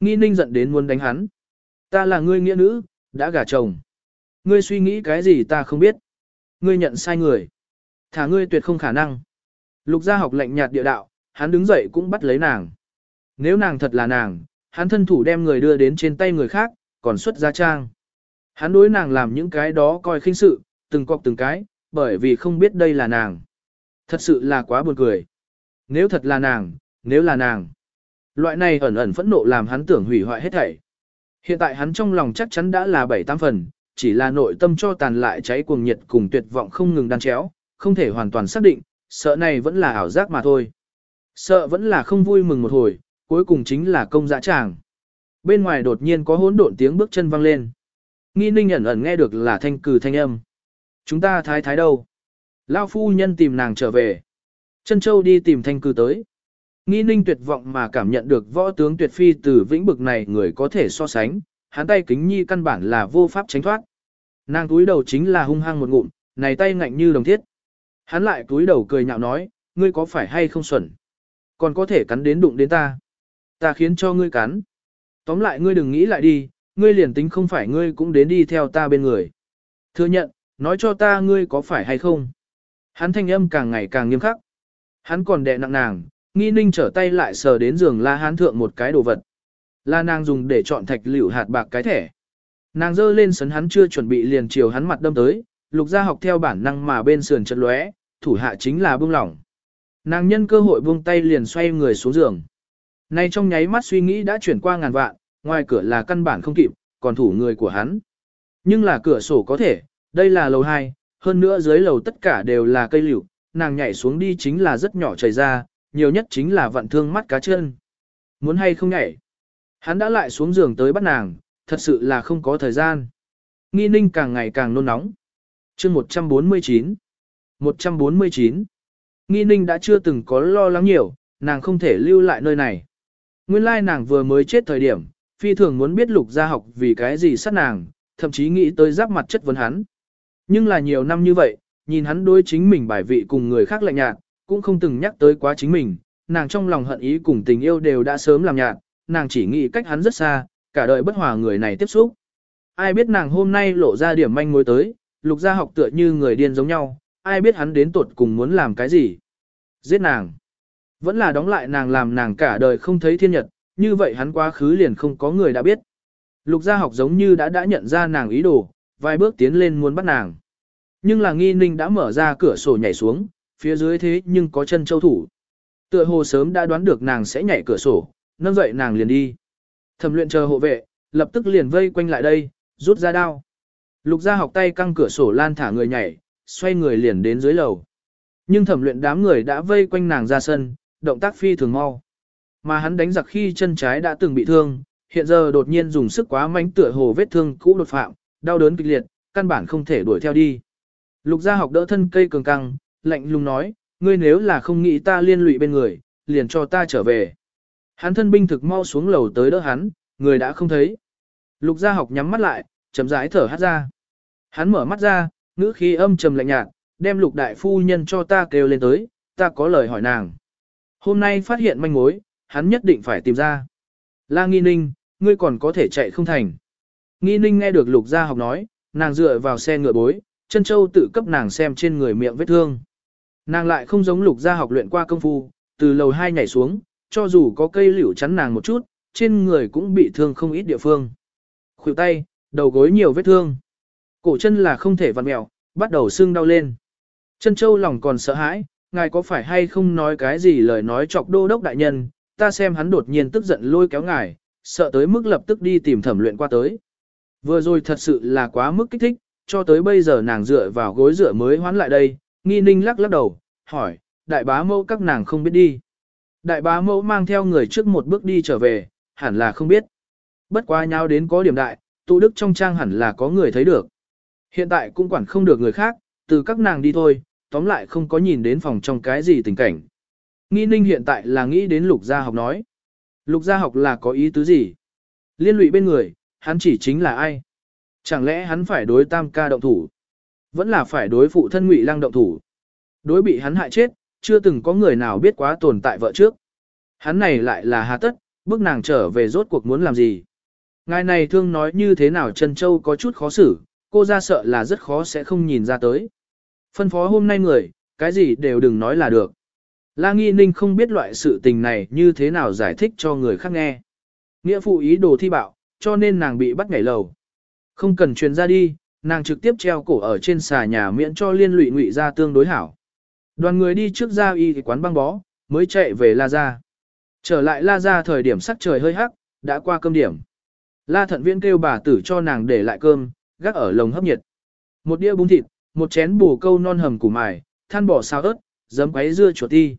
Nghi ninh giận đến muốn đánh hắn. Ta là ngươi nghĩa nữ, đã gả chồng. Ngươi suy nghĩ cái gì ta không biết. Ngươi nhận sai người. Thả ngươi tuyệt không khả năng. Lục gia học lệnh nhạt địa đạo, hắn đứng dậy cũng bắt lấy nàng. Nếu nàng thật là nàng, hắn thân thủ đem người đưa đến trên tay người khác, còn xuất ra trang. Hắn đối nàng làm những cái đó coi khinh sự, từng cọc từng cái, bởi vì không biết đây là nàng. Thật sự là quá buồn cười. Nếu thật là nàng, nếu là nàng. Loại này ẩn ẩn phẫn nộ làm hắn tưởng hủy hoại hết thảy. Hiện tại hắn trong lòng chắc chắn đã là bảy tám phần, chỉ là nội tâm cho tàn lại cháy cuồng nhiệt cùng tuyệt vọng không ngừng đan chéo, không thể hoàn toàn xác định, sợ này vẫn là ảo giác mà thôi. Sợ vẫn là không vui mừng một hồi, cuối cùng chính là công dã tràng. Bên ngoài đột nhiên có hỗn độn tiếng bước chân vang lên. Nghi ninh ẩn ẩn nghe được là thanh Cừ thanh âm. Chúng ta thái thái đâu? Lao phu nhân tìm nàng trở về. Chân châu đi tìm thanh Cừ tới. Nghi ninh tuyệt vọng mà cảm nhận được võ tướng tuyệt phi từ vĩnh bực này người có thể so sánh, hắn tay kính nhi căn bản là vô pháp tránh thoát. Nàng túi đầu chính là hung hăng một ngụm, này tay ngạnh như đồng thiết. Hắn lại túi đầu cười nhạo nói, ngươi có phải hay không xuẩn? Còn có thể cắn đến đụng đến ta. Ta khiến cho ngươi cắn. Tóm lại ngươi đừng nghĩ lại đi, ngươi liền tính không phải ngươi cũng đến đi theo ta bên người. Thừa nhận, nói cho ta ngươi có phải hay không. Hắn thanh âm càng ngày càng nghiêm khắc. Hắn còn đè nặng nàng, nghi ninh trở tay lại sờ đến giường la hán thượng một cái đồ vật. La nàng dùng để chọn thạch liễu hạt bạc cái thẻ. Nàng giơ lên sấn hắn chưa chuẩn bị liền chiều hắn mặt đâm tới, lục gia học theo bản năng mà bên sườn chật lóe, thủ hạ chính là buông lỏng. Nàng nhân cơ hội buông tay liền xoay người xuống giường. Nay trong nháy mắt suy nghĩ đã chuyển qua ngàn vạn, ngoài cửa là căn bản không kịp, còn thủ người của hắn. Nhưng là cửa sổ có thể, đây là lầu 2, hơn nữa dưới lầu tất cả đều là cây liễu, nàng nhảy xuống đi chính là rất nhỏ chảy ra, nhiều nhất chính là vận thương mắt cá chân. Muốn hay không nhảy? Hắn đã lại xuống giường tới bắt nàng, thật sự là không có thời gian. Nghi ninh càng ngày càng nôn nóng. chương 149 149 Nghi ninh đã chưa từng có lo lắng nhiều, nàng không thể lưu lại nơi này. Nguyên lai nàng vừa mới chết thời điểm, phi thường muốn biết lục gia học vì cái gì sát nàng, thậm chí nghĩ tới giáp mặt chất vấn hắn. Nhưng là nhiều năm như vậy, nhìn hắn đối chính mình bài vị cùng người khác lạnh nhạt, cũng không từng nhắc tới quá chính mình, nàng trong lòng hận ý cùng tình yêu đều đã sớm làm nhạt, nàng chỉ nghĩ cách hắn rất xa, cả đời bất hòa người này tiếp xúc. Ai biết nàng hôm nay lộ ra điểm manh mối tới, lục gia học tựa như người điên giống nhau, ai biết hắn đến tuột cùng muốn làm cái gì. Giết nàng. Vẫn là đóng lại nàng làm nàng cả đời không thấy thiên nhật, như vậy hắn quá khứ liền không có người đã biết. Lục gia học giống như đã đã nhận ra nàng ý đồ, vài bước tiến lên muốn bắt nàng. Nhưng là nghi ninh đã mở ra cửa sổ nhảy xuống, phía dưới thế nhưng có chân châu thủ. Tựa hồ sớm đã đoán được nàng sẽ nhảy cửa sổ, nâng dậy nàng liền đi. Thẩm luyện chờ hộ vệ, lập tức liền vây quanh lại đây, rút ra đao. Lục gia học tay căng cửa sổ lan thả người nhảy, xoay người liền đến dưới lầu. Nhưng thẩm luyện đám người đã vây quanh nàng ra sân, động tác phi thường mau. Mà hắn đánh giặc khi chân trái đã từng bị thương, hiện giờ đột nhiên dùng sức quá mạnh tựa hồ vết thương cũ đột phạm, đau đớn kịch liệt, căn bản không thể đuổi theo đi. Lục gia học đỡ thân cây cường căng, lạnh lùng nói, ngươi nếu là không nghĩ ta liên lụy bên người, liền cho ta trở về. Hắn thân binh thực mau xuống lầu tới đỡ hắn, người đã không thấy. Lục gia học nhắm mắt lại, chậm rãi thở hát ra. Hắn mở mắt ra, ngữ khí âm trầm lạnh nhạt, đem lục đại phu nhân cho ta kêu lên tới, ta có lời hỏi nàng. Hôm nay phát hiện manh mối, hắn nhất định phải tìm ra. La nghi ninh, ngươi còn có thể chạy không thành. Nghi ninh nghe được lục gia học nói, nàng dựa vào xe ngựa bối, chân châu tự cấp nàng xem trên người miệng vết thương. Nàng lại không giống lục gia học luyện qua công phu, từ lầu hai nhảy xuống, cho dù có cây liễu chắn nàng một chút, trên người cũng bị thương không ít địa phương. Khuỷu tay, đầu gối nhiều vết thương. Cổ chân là không thể vặn mẹo, bắt đầu sưng đau lên. Chân châu lòng còn sợ hãi, ngài có phải hay không nói cái gì lời nói chọc đô đốc đại nhân, ta xem hắn đột nhiên tức giận lôi kéo ngài, sợ tới mức lập tức đi tìm thẩm luyện qua tới. Vừa rồi thật sự là quá mức kích thích, cho tới bây giờ nàng dựa vào gối dựa mới hoán lại đây, nghi ninh lắc lắc đầu, hỏi, đại bá mẫu các nàng không biết đi. Đại bá mẫu mang theo người trước một bước đi trở về, hẳn là không biết. Bất quá nhau đến có điểm đại, tụ đức trong trang hẳn là có người thấy được. Hiện tại cũng quản không được người khác, từ các nàng đi thôi, tóm lại không có nhìn đến phòng trong cái gì tình cảnh. Nghi ninh hiện tại là nghĩ đến lục gia học nói. Lục gia học là có ý tứ gì? Liên lụy bên người, hắn chỉ chính là ai? Chẳng lẽ hắn phải đối tam ca động thủ? Vẫn là phải đối phụ thân ngụy lăng động thủ? Đối bị hắn hại chết, chưa từng có người nào biết quá tồn tại vợ trước. Hắn này lại là hà tất, bước nàng trở về rốt cuộc muốn làm gì. Ngài này thương nói như thế nào Trần Châu có chút khó xử, cô ra sợ là rất khó sẽ không nhìn ra tới. Phân phó hôm nay người, cái gì đều đừng nói là được. La Nghi Ninh không biết loại sự tình này như thế nào giải thích cho người khác nghe. Nghĩa phụ ý đồ thi bạo, cho nên nàng bị bắt nhảy lầu. Không cần truyền ra đi, nàng trực tiếp treo cổ ở trên xà nhà miễn cho liên lụy ngụy ra tương đối hảo. Đoàn người đi trước ra y quán băng bó, mới chạy về La Gia. Trở lại La Gia thời điểm sắc trời hơi hắc, đã qua cơm điểm. La thận viễn kêu bà tử cho nàng để lại cơm, gác ở lồng hấp nhiệt. Một đĩa bún thịt, một chén bù câu non hầm củ mài, than bỏ xào ớt, giấm quấy dưa chuột ti.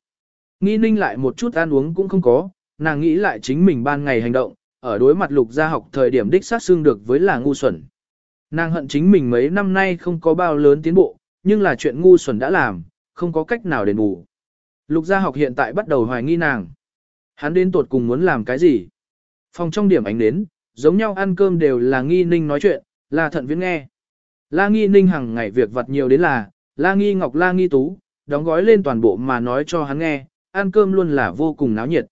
Nghi ninh lại một chút ăn uống cũng không có, nàng nghĩ lại chính mình ban ngày hành động, ở đối mặt lục gia học thời điểm đích sát xương được với là ngu xuẩn. Nàng hận chính mình mấy năm nay không có bao lớn tiến bộ, nhưng là chuyện ngu xuẩn đã làm, không có cách nào đền bù. Lục gia học hiện tại bắt đầu hoài nghi nàng. Hắn đến tuột cùng muốn làm cái gì? Phòng trong điểm ánh đến, giống nhau ăn cơm đều là nghi ninh nói chuyện, là thận viễn nghe. La nghi ninh hàng ngày việc vặt nhiều đến là, la nghi ngọc la nghi tú, đóng gói lên toàn bộ mà nói cho hắn nghe, ăn cơm luôn là vô cùng náo nhiệt.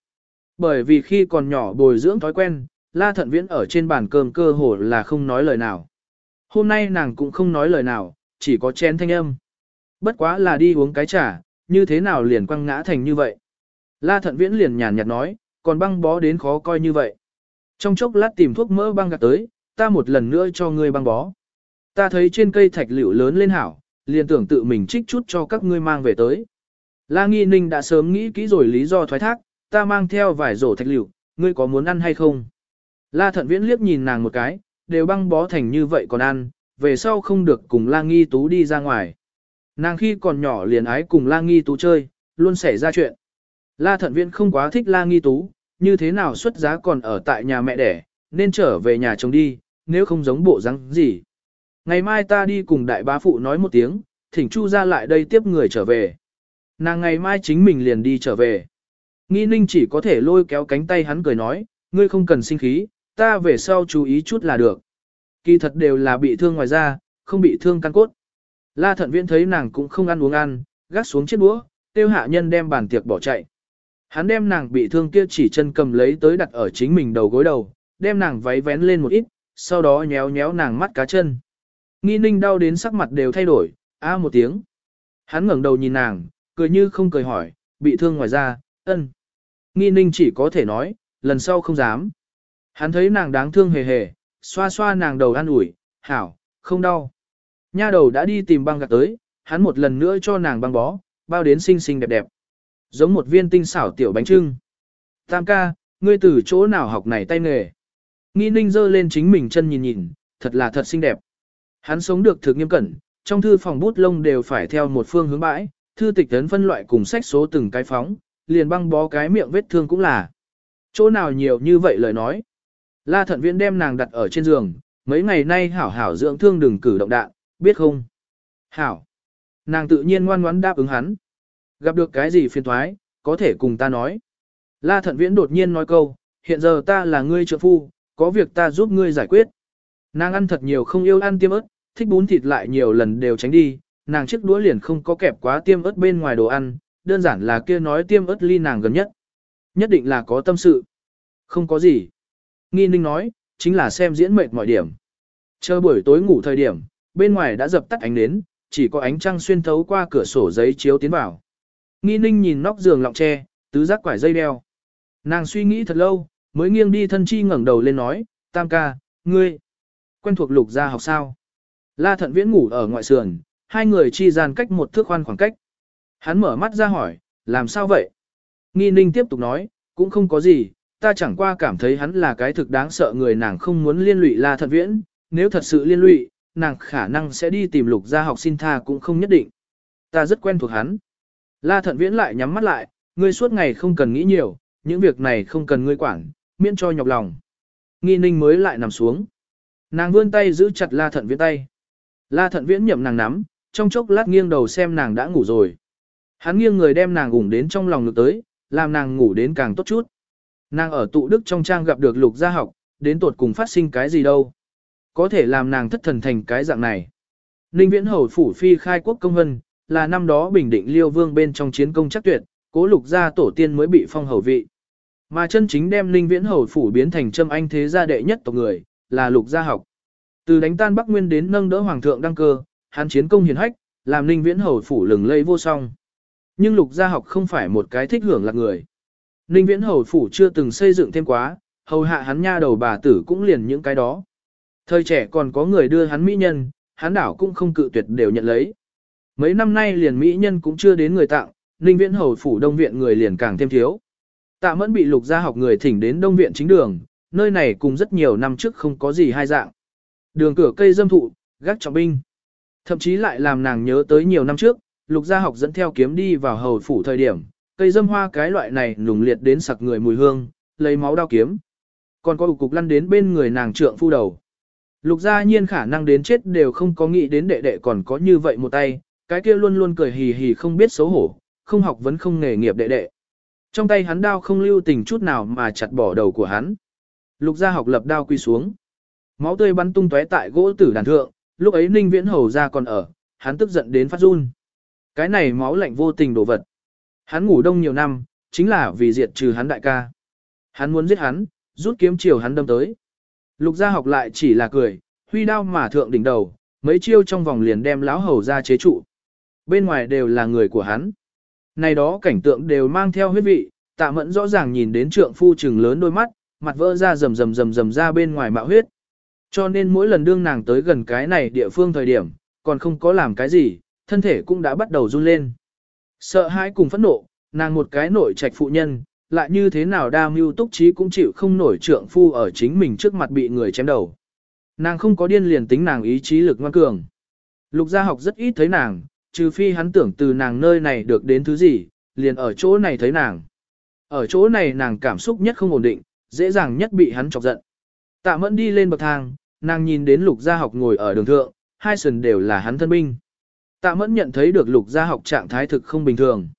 Bởi vì khi còn nhỏ bồi dưỡng thói quen, La Thận Viễn ở trên bàn cơm cơ hồ là không nói lời nào. Hôm nay nàng cũng không nói lời nào, chỉ có chén thanh âm. Bất quá là đi uống cái trà, như thế nào liền quăng ngã thành như vậy. La Thận Viễn liền nhàn nhạt nói, còn băng bó đến khó coi như vậy. Trong chốc lát tìm thuốc mỡ băng gạt tới, ta một lần nữa cho ngươi băng bó. Ta thấy trên cây thạch liễu lớn lên hảo, liền tưởng tự mình trích chút cho các ngươi mang về tới. La Nghi Ninh đã sớm nghĩ kỹ rồi lý do thoái thác, ta mang theo vài rổ thạch liễu, ngươi có muốn ăn hay không? La Thận Viễn liếc nhìn nàng một cái, đều băng bó thành như vậy còn ăn, về sau không được cùng La Nghi Tú đi ra ngoài. Nàng khi còn nhỏ liền ái cùng La Nghi Tú chơi, luôn xảy ra chuyện. La Thận Viễn không quá thích La Nghi Tú, như thế nào xuất giá còn ở tại nhà mẹ đẻ, nên trở về nhà chồng đi, nếu không giống bộ răng gì. Ngày mai ta đi cùng đại bá phụ nói một tiếng, thỉnh Chu ra lại đây tiếp người trở về. Nàng ngày mai chính mình liền đi trở về. Nghi ninh chỉ có thể lôi kéo cánh tay hắn cười nói, ngươi không cần sinh khí, ta về sau chú ý chút là được. Kỳ thật đều là bị thương ngoài da, không bị thương căn cốt. La thận viễn thấy nàng cũng không ăn uống ăn, gác xuống chiếc đũa, tiêu hạ nhân đem bàn tiệc bỏ chạy. Hắn đem nàng bị thương kia chỉ chân cầm lấy tới đặt ở chính mình đầu gối đầu, đem nàng váy vén lên một ít, sau đó nhéo nhéo nàng mắt cá chân. Nghi ninh đau đến sắc mặt đều thay đổi, a một tiếng. Hắn ngẩng đầu nhìn nàng, cười như không cười hỏi, bị thương ngoài da, ân. Nghi ninh chỉ có thể nói, lần sau không dám. Hắn thấy nàng đáng thương hề hề, xoa xoa nàng đầu an ủi, hảo, không đau. Nha đầu đã đi tìm băng gạc tới, hắn một lần nữa cho nàng băng bó, bao đến xinh xinh đẹp đẹp. Giống một viên tinh xảo tiểu bánh trưng. Tam ca, ngươi từ chỗ nào học này tay nghề. Nghi ninh giơ lên chính mình chân nhìn nhìn, thật là thật xinh đẹp. Hắn sống được thực nghiêm cẩn, trong thư phòng bút lông đều phải theo một phương hướng bãi, thư tịch tấn phân loại cùng sách số từng cái phóng, liền băng bó cái miệng vết thương cũng là. Chỗ nào nhiều như vậy lời nói. La thận viễn đem nàng đặt ở trên giường, mấy ngày nay hảo hảo dưỡng thương đừng cử động đạn, biết không? Hảo. Nàng tự nhiên ngoan ngoãn đáp ứng hắn. Gặp được cái gì phiền thoái, có thể cùng ta nói. La thận viễn đột nhiên nói câu, hiện giờ ta là ngươi trợ phu, có việc ta giúp ngươi giải quyết. Nàng ăn thật nhiều không yêu ăn tiêm ớt, thích bún thịt lại nhiều lần đều tránh đi, nàng chiếc đũa liền không có kẹp quá tiêm ớt bên ngoài đồ ăn, đơn giản là kia nói tiêm ớt ly nàng gần nhất. Nhất định là có tâm sự. Không có gì. Nghi ninh nói, chính là xem diễn mệt mọi điểm. Chờ buổi tối ngủ thời điểm, bên ngoài đã dập tắt ánh nến, chỉ có ánh trăng xuyên thấu qua cửa sổ giấy chiếu tiến vào. Nghi ninh nhìn nóc giường lọng tre, tứ giác quải dây đeo. Nàng suy nghĩ thật lâu, mới nghiêng đi thân chi ngẩng đầu lên nói, tam ca, ngươi, quen thuộc lục gia học sao. La thận viễn ngủ ở ngoại sườn, hai người chi gian cách một thước khoan khoảng cách. Hắn mở mắt ra hỏi, làm sao vậy? Nghi ninh tiếp tục nói, cũng không có gì, ta chẳng qua cảm thấy hắn là cái thực đáng sợ người nàng không muốn liên lụy La thận viễn, nếu thật sự liên lụy, nàng khả năng sẽ đi tìm lục gia học xin tha cũng không nhất định. Ta rất quen thuộc hắn. La thận viễn lại nhắm mắt lại, ngươi suốt ngày không cần nghĩ nhiều, những việc này không cần ngươi quản, miễn cho nhọc lòng. Nghi ninh mới lại nằm xuống. Nàng vươn tay giữ chặt la thận viễn tay. La thận viễn nhậm nàng nắm, trong chốc lát nghiêng đầu xem nàng đã ngủ rồi. Hắn nghiêng người đem nàng ủng đến trong lòng ngực tới, làm nàng ngủ đến càng tốt chút. Nàng ở tụ đức trong trang gặp được lục gia học, đến tột cùng phát sinh cái gì đâu. Có thể làm nàng thất thần thành cái dạng này. Ninh viễn hầu phủ phi khai quốc công hân, là năm đó bình định liêu vương bên trong chiến công chắc tuyệt, cố lục gia tổ tiên mới bị phong hầu vị. Mà chân chính đem Ninh Viễn Hầu phủ biến thành châm anh thế gia đệ nhất tộc người, là lục gia học. Từ đánh tan Bắc Nguyên đến nâng đỡ hoàng thượng đăng cơ, hắn chiến công hiển hách, làm Ninh Viễn Hầu phủ lừng lẫy vô song. Nhưng lục gia học không phải một cái thích hưởng lạc người. Ninh Viễn Hầu phủ chưa từng xây dựng thêm quá, hầu hạ hắn nha đầu bà tử cũng liền những cái đó. Thời trẻ còn có người đưa hắn mỹ nhân, hắn đảo cũng không cự tuyệt đều nhận lấy. Mấy năm nay liền mỹ nhân cũng chưa đến người tặng, Ninh Viễn Hầu phủ đông viện người liền càng thêm thiếu. Tạ mẫn bị lục gia học người thỉnh đến đông viện chính đường, nơi này cùng rất nhiều năm trước không có gì hai dạng. Đường cửa cây dâm thụ, gác trọng binh. Thậm chí lại làm nàng nhớ tới nhiều năm trước, lục gia học dẫn theo kiếm đi vào hầu phủ thời điểm, cây dâm hoa cái loại này nùng liệt đến sặc người mùi hương, lấy máu đao kiếm. Còn có cục lăn đến bên người nàng trượng phu đầu. Lục gia nhiên khả năng đến chết đều không có nghĩ đến đệ đệ còn có như vậy một tay, cái kia luôn luôn cười hì hì không biết xấu hổ, không học vẫn không nghề nghiệp đệ đệ. Trong tay hắn đao không lưu tình chút nào mà chặt bỏ đầu của hắn. Lục gia học lập đao quy xuống. Máu tươi bắn tung tóe tại gỗ tử đàn thượng, lúc ấy Ninh Viễn Hầu ra còn ở, hắn tức giận đến phát run. Cái này máu lạnh vô tình đổ vật. Hắn ngủ đông nhiều năm, chính là vì diệt trừ hắn đại ca. Hắn muốn giết hắn, rút kiếm chiều hắn đâm tới. Lục gia học lại chỉ là cười, huy đao mà thượng đỉnh đầu, mấy chiêu trong vòng liền đem lão hầu ra chế trụ. Bên ngoài đều là người của hắn. Này đó cảnh tượng đều mang theo huyết vị, tạ mẫn rõ ràng nhìn đến trượng phu trừng lớn đôi mắt, mặt vỡ ra rầm rầm rầm rầm ra bên ngoài mạo huyết. Cho nên mỗi lần đương nàng tới gần cái này địa phương thời điểm, còn không có làm cái gì, thân thể cũng đã bắt đầu run lên. Sợ hãi cùng phẫn nộ, nàng một cái nội trạch phụ nhân, lại như thế nào đa mưu túc trí cũng chịu không nổi trượng phu ở chính mình trước mặt bị người chém đầu. Nàng không có điên liền tính nàng ý chí lực ngoan cường. Lục gia học rất ít thấy nàng, trừ phi hắn tưởng từ nàng nơi này được đến thứ gì, liền ở chỗ này thấy nàng. Ở chỗ này nàng cảm xúc nhất không ổn định, dễ dàng nhất bị hắn chọc giận. Tạ mẫn đi lên bậc thang, nàng nhìn đến lục gia học ngồi ở đường thượng, hai sườn đều là hắn thân binh. Tạ mẫn nhận thấy được lục gia học trạng thái thực không bình thường.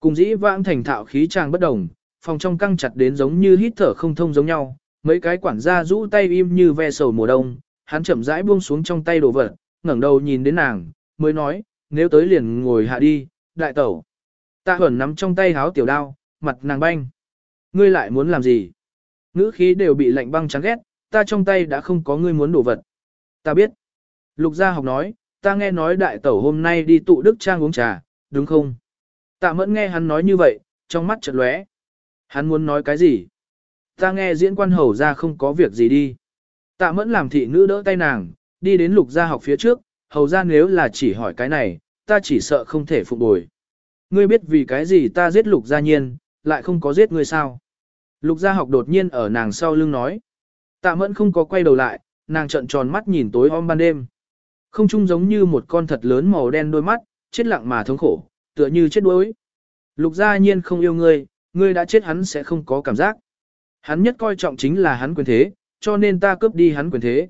Cùng dĩ vãng thành thạo khí trang bất đồng, phòng trong căng chặt đến giống như hít thở không thông giống nhau, mấy cái quản gia rũ tay im như ve sầu mùa đông, hắn chậm rãi buông xuống trong tay đồ vật, ngẩng đầu nhìn đến nàng, mới nói, nếu tới liền ngồi hạ đi, đại tẩu. Tạ Huẩn nắm trong tay háo tiểu đao, mặt nàng banh. Ngươi lại muốn làm gì? Ngữ khí đều bị lạnh băng chán ghét, ta trong tay đã không có ngươi muốn đồ vật. Ta biết. Lục gia học nói, ta nghe nói đại tẩu hôm nay đi tụ đức trang uống trà, đúng không? Tạ mẫn nghe hắn nói như vậy, trong mắt chợt lóe. Hắn muốn nói cái gì? Ta nghe diễn quan hầu ra không có việc gì đi. Tạ mẫn làm thị nữ đỡ tay nàng, đi đến lục gia học phía trước, hầu ra nếu là chỉ hỏi cái này, ta chỉ sợ không thể phục bồi. Ngươi biết vì cái gì ta giết lục gia nhiên, lại không có giết ngươi sao? Lục gia học đột nhiên ở nàng sau lưng nói. Tạ mẫn không có quay đầu lại, nàng trợn tròn mắt nhìn tối om ban đêm. Không trung giống như một con thật lớn màu đen đôi mắt, chết lặng mà thống khổ, tựa như chết đuối. Lục gia nhiên không yêu ngươi, ngươi đã chết hắn sẽ không có cảm giác. Hắn nhất coi trọng chính là hắn quyền thế, cho nên ta cướp đi hắn quyền thế.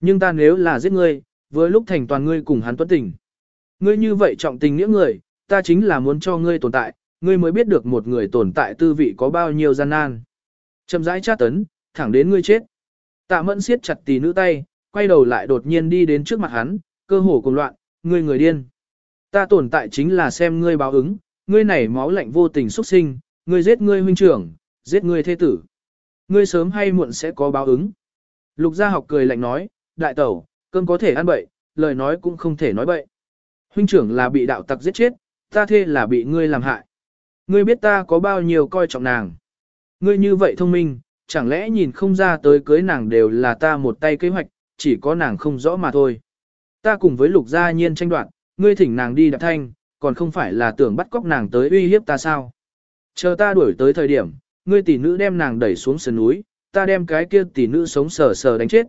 Nhưng ta nếu là giết ngươi, với lúc thành toàn ngươi cùng hắn tuấn tình. Ngươi như vậy trọng tình nghĩa người, ta chính là muốn cho ngươi tồn tại, ngươi mới biết được một người tồn tại tư vị có bao nhiêu gian nan. Chậm rãi tra tấn, thẳng đến ngươi chết. Tạ mẫn siết chặt tỷ nữ tay, quay đầu lại đột nhiên đi đến trước mặt hắn, cơ hồ cùng loạn, ngươi người điên. Ta tồn tại chính là xem ngươi báo ứng, ngươi này máu lạnh vô tình xuất sinh, ngươi giết ngươi huynh trưởng, giết ngươi thế tử. Ngươi sớm hay muộn sẽ có báo ứng. Lục gia học cười lạnh nói, đại tẩu, cơm có thể ăn bậy, lời nói cũng không thể nói bậy. Huynh trưởng là bị đạo tặc giết chết, ta thê là bị ngươi làm hại. Ngươi biết ta có bao nhiêu coi trọng nàng. Ngươi như vậy thông minh, chẳng lẽ nhìn không ra tới cưới nàng đều là ta một tay kế hoạch, chỉ có nàng không rõ mà thôi. Ta cùng với lục gia nhiên tranh đoạt, ngươi thỉnh nàng đi đạp thanh, còn không phải là tưởng bắt cóc nàng tới uy hiếp ta sao. Chờ ta đuổi tới thời điểm, ngươi tỷ nữ đem nàng đẩy xuống sườn núi, ta đem cái kia tỷ nữ sống sờ sờ đánh chết.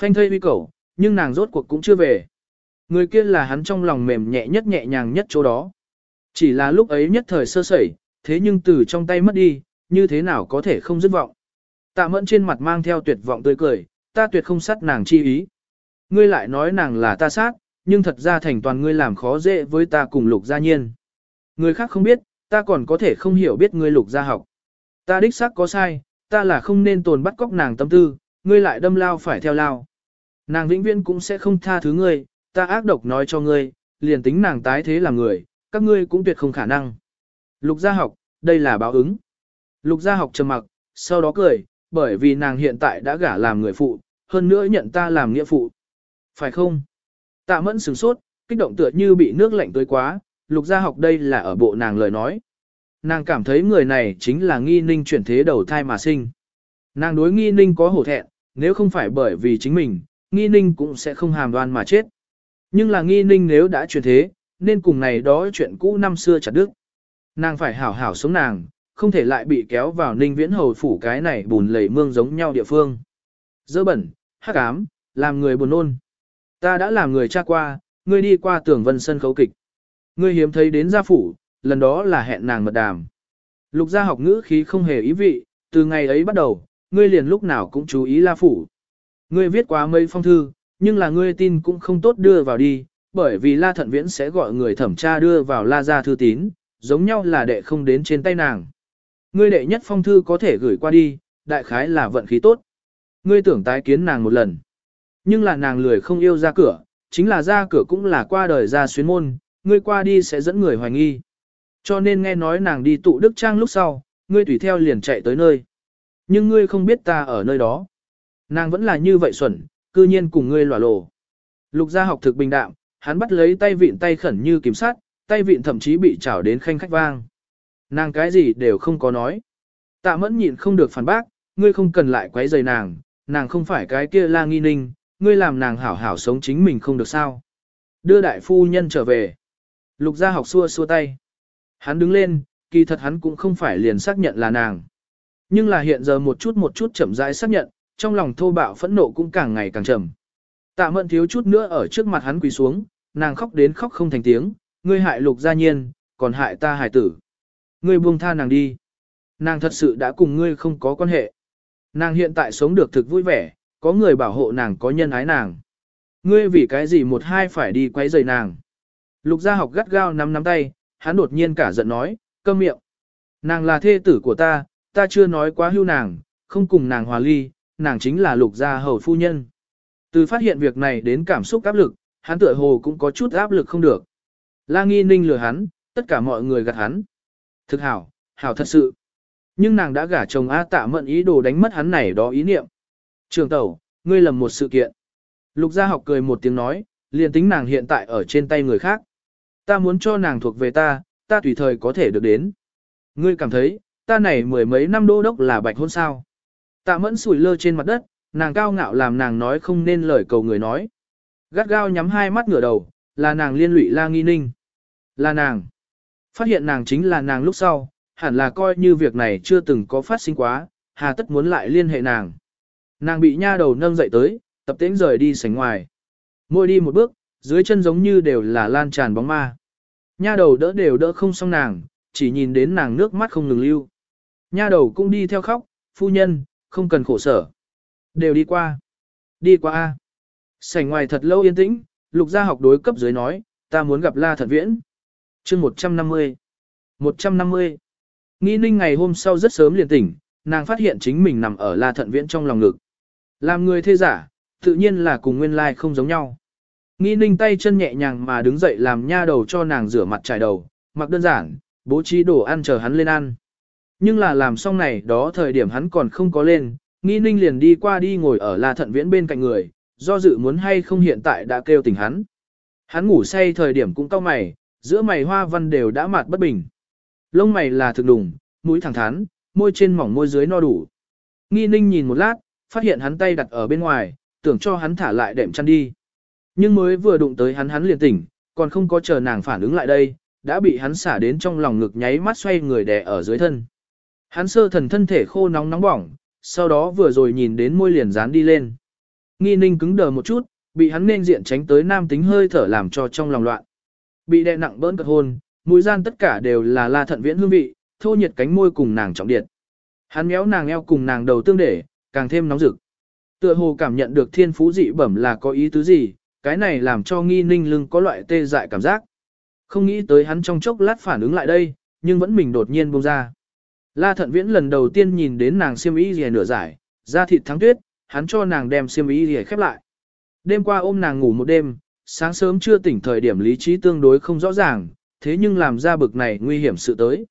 Phanh thây uy cầu, nhưng nàng rốt cuộc cũng chưa về. Người kia là hắn trong lòng mềm nhẹ nhất nhẹ nhàng nhất chỗ đó. Chỉ là lúc ấy nhất thời sơ sẩy, thế nhưng từ trong tay mất đi, như thế nào có thể không dứt vọng. Tạ mẫn trên mặt mang theo tuyệt vọng tươi cười, ta tuyệt không sát nàng chi ý. Ngươi lại nói nàng là ta sát, nhưng thật ra thành toàn ngươi làm khó dễ với ta cùng lục gia nhiên. Người khác không biết, ta còn có thể không hiểu biết ngươi lục gia học. Ta đích xác có sai, ta là không nên tồn bắt cóc nàng tâm tư, ngươi lại đâm lao phải theo lao. Nàng vĩnh viễn cũng sẽ không tha thứ ngươi, ta ác độc nói cho ngươi, liền tính nàng tái thế làm người, các ngươi cũng tuyệt không khả năng. Lục gia học, đây là báo ứng. Lục gia học trầm mặc, sau đó cười, bởi vì nàng hiện tại đã gả làm người phụ, hơn nữa nhận ta làm nghĩa phụ. Phải không? Tạ mẫn sửng sốt, kích động tựa như bị nước lạnh tưới quá, lục gia học đây là ở bộ nàng lời nói. Nàng cảm thấy người này chính là nghi ninh chuyển thế đầu thai mà sinh. Nàng đối nghi ninh có hổ thẹn, nếu không phải bởi vì chính mình, nghi ninh cũng sẽ không hàm đoan mà chết. Nhưng là nghi ninh nếu đã chuyển thế, nên cùng này đó chuyện cũ năm xưa chặt đức. Nàng phải hảo hảo sống nàng, không thể lại bị kéo vào ninh viễn hầu phủ cái này bùn lầy mương giống nhau địa phương. Dơ bẩn, hắc ám, làm người buồn nôn. Ta đã làm người cha qua, ngươi đi qua tưởng vân sân khấu kịch. Ngươi hiếm thấy đến gia phủ, lần đó là hẹn nàng mật đàm. Lục gia học ngữ khí không hề ý vị, từ ngày ấy bắt đầu, ngươi liền lúc nào cũng chú ý la phủ. Ngươi viết quá mấy phong thư, nhưng là ngươi tin cũng không tốt đưa vào đi, bởi vì la thận viễn sẽ gọi người thẩm tra đưa vào la gia thư tín, giống nhau là đệ không đến trên tay nàng. Ngươi đệ nhất phong thư có thể gửi qua đi, đại khái là vận khí tốt. Ngươi tưởng tái kiến nàng một lần. Nhưng là nàng lười không yêu ra cửa, chính là ra cửa cũng là qua đời ra xuyến môn, ngươi qua đi sẽ dẫn người hoài nghi. Cho nên nghe nói nàng đi tụ đức trang lúc sau, ngươi tùy theo liền chạy tới nơi. Nhưng ngươi không biết ta ở nơi đó. Nàng vẫn là như vậy xuẩn, cư nhiên cùng ngươi lòa lồ. Lục gia học thực bình đạm, hắn bắt lấy tay vịn tay khẩn như kiểm sát, tay vịn thậm chí bị chảo đến khanh khách vang. Nàng cái gì đều không có nói. Tạ mẫn nhịn không được phản bác, ngươi không cần lại quấy rầy nàng, nàng không phải cái kia la nghi ninh, ngươi làm nàng hảo hảo sống chính mình không được sao. Đưa đại phu nhân trở về. Lục gia học xua xua tay. Hắn đứng lên, kỳ thật hắn cũng không phải liền xác nhận là nàng. Nhưng là hiện giờ một chút một chút chậm rãi xác nhận, trong lòng thô bạo phẫn nộ cũng càng ngày càng trầm. Tạ mẫn thiếu chút nữa ở trước mặt hắn quỳ xuống, nàng khóc đến khóc không thành tiếng, ngươi hại lục gia nhiên, còn hại ta hài tử. Ngươi buông tha nàng đi. Nàng thật sự đã cùng ngươi không có quan hệ. Nàng hiện tại sống được thực vui vẻ, có người bảo hộ nàng có nhân ái nàng. Ngươi vì cái gì một hai phải đi quấy rầy nàng. Lục gia học gắt gao nắm nắm tay, hắn đột nhiên cả giận nói, câm miệng. Nàng là thê tử của ta, ta chưa nói quá hưu nàng, không cùng nàng hòa ly, nàng chính là lục gia hầu phu nhân. Từ phát hiện việc này đến cảm xúc áp lực, hắn tựa hồ cũng có chút áp lực không được. La nghi ninh lừa hắn, tất cả mọi người gạt hắn. Thực hảo, hảo thật sự. Nhưng nàng đã gả chồng A tạ mận ý đồ đánh mất hắn này đó ý niệm. Trường tẩu, ngươi lầm một sự kiện. Lục gia học cười một tiếng nói, liền tính nàng hiện tại ở trên tay người khác. Ta muốn cho nàng thuộc về ta, ta tùy thời có thể được đến. Ngươi cảm thấy, ta này mười mấy năm đô đốc là bạch hôn sao. Tạ mẫn sủi lơ trên mặt đất, nàng cao ngạo làm nàng nói không nên lời cầu người nói. Gắt gao nhắm hai mắt ngửa đầu, là nàng liên lụy la nghi ninh. Là nàng. Phát hiện nàng chính là nàng lúc sau, hẳn là coi như việc này chưa từng có phát sinh quá, hà tất muốn lại liên hệ nàng. Nàng bị nha đầu nâng dậy tới, tập tễnh rời đi sánh ngoài. Môi đi một bước, dưới chân giống như đều là lan tràn bóng ma. Nha đầu đỡ đều đỡ không xong nàng, chỉ nhìn đến nàng nước mắt không ngừng lưu. Nha đầu cũng đi theo khóc, phu nhân, không cần khổ sở. Đều đi qua. Đi qua A. Sảnh ngoài thật lâu yên tĩnh, lục gia học đối cấp dưới nói, ta muốn gặp La Thật Viễn chương 150. 150. Nghi ninh ngày hôm sau rất sớm liền tỉnh, nàng phát hiện chính mình nằm ở La Thận Viễn trong lòng ngực. Làm người thê giả, tự nhiên là cùng nguyên lai không giống nhau. Nghi ninh tay chân nhẹ nhàng mà đứng dậy làm nha đầu cho nàng rửa mặt trải đầu, mặc đơn giản, bố trí đồ ăn chờ hắn lên ăn. Nhưng là làm xong này đó thời điểm hắn còn không có lên, nghi ninh liền đi qua đi ngồi ở La Thận Viễn bên cạnh người, do dự muốn hay không hiện tại đã kêu tỉnh hắn. Hắn ngủ say thời điểm cũng cau mày, giữa mày hoa văn đều đã mạt bất bình. Lông mày là thực đùng, mũi thẳng thắn, môi trên mỏng môi dưới no đủ. Nghi ninh nhìn một lát, phát hiện hắn tay đặt ở bên ngoài, tưởng cho hắn thả lại đệm chăn đi. Nhưng mới vừa đụng tới hắn hắn liền tỉnh, còn không có chờ nàng phản ứng lại đây, đã bị hắn xả đến trong lòng ngực nháy mắt xoay người đè ở dưới thân. Hắn sơ thần thân thể khô nóng nóng bỏng, sau đó vừa rồi nhìn đến môi liền dán đi lên. Nghi ninh cứng đờ một chút, bị hắn nên diện tránh tới nam tính hơi thở làm cho trong lòng loạn. Bị đè nặng bỡn cật hôn, mũi gian tất cả đều là la thận viễn hương vị, thô nhiệt cánh môi cùng nàng trọng điện. Hắn méo nàng eo cùng nàng đầu tương để, càng thêm nóng rực. Tựa hồ cảm nhận được thiên phú dị bẩm là có ý tứ gì, cái này làm cho nghi ninh lưng có loại tê dại cảm giác. Không nghĩ tới hắn trong chốc lát phản ứng lại đây, nhưng vẫn mình đột nhiên buông ra. La thận viễn lần đầu tiên nhìn đến nàng siêm ý gì nửa giải, da thịt thắng tuyết, hắn cho nàng đem xiêm y gì khép lại. Đêm qua ôm nàng ngủ một đêm, sáng sớm chưa tỉnh thời điểm lý trí tương đối không rõ ràng, thế nhưng làm ra bực này nguy hiểm sự tới.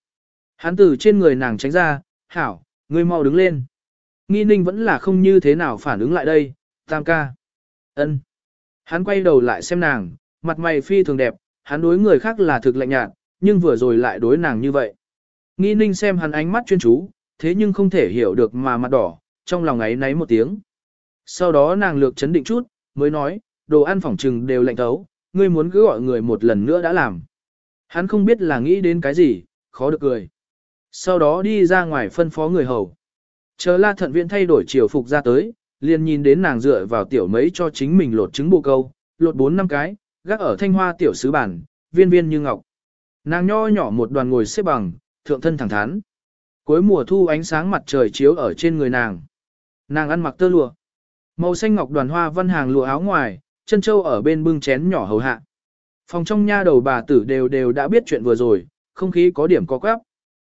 Hắn từ trên người nàng tránh ra, hảo, ngươi mau đứng lên. Nghi ninh vẫn là không như thế nào phản ứng lại đây, tam ca. ân. Hắn quay đầu lại xem nàng, mặt mày phi thường đẹp, hắn đối người khác là thực lạnh nhạt, nhưng vừa rồi lại đối nàng như vậy. Nghi ninh xem hắn ánh mắt chuyên chú, thế nhưng không thể hiểu được mà mặt đỏ, trong lòng ấy náy một tiếng. Sau đó nàng lược chấn định chút, mới nói, đồ ăn phỏng trừng đều lạnh thấu, ngươi muốn cứ gọi người một lần nữa đã làm. Hắn không biết là nghĩ đến cái gì, khó được cười. Sau đó đi ra ngoài phân phó người hầu. Chờ la thận viện thay đổi chiều phục ra tới, liền nhìn đến nàng dựa vào tiểu mấy cho chính mình lột trứng bồ câu, lột bốn năm cái, gác ở thanh hoa tiểu sứ bản, viên viên như ngọc. Nàng nho nhỏ một đoàn ngồi xếp bằng, thượng thân thẳng thắn. Cuối mùa thu ánh sáng mặt trời chiếu ở trên người nàng. Nàng ăn mặc tơ lụa. Màu xanh ngọc đoàn hoa văn hàng lụa áo ngoài, chân châu ở bên bưng chén nhỏ hầu hạ. Phòng trong nha đầu bà tử đều đều đã biết chuyện vừa rồi, không khí có điểm có quáp.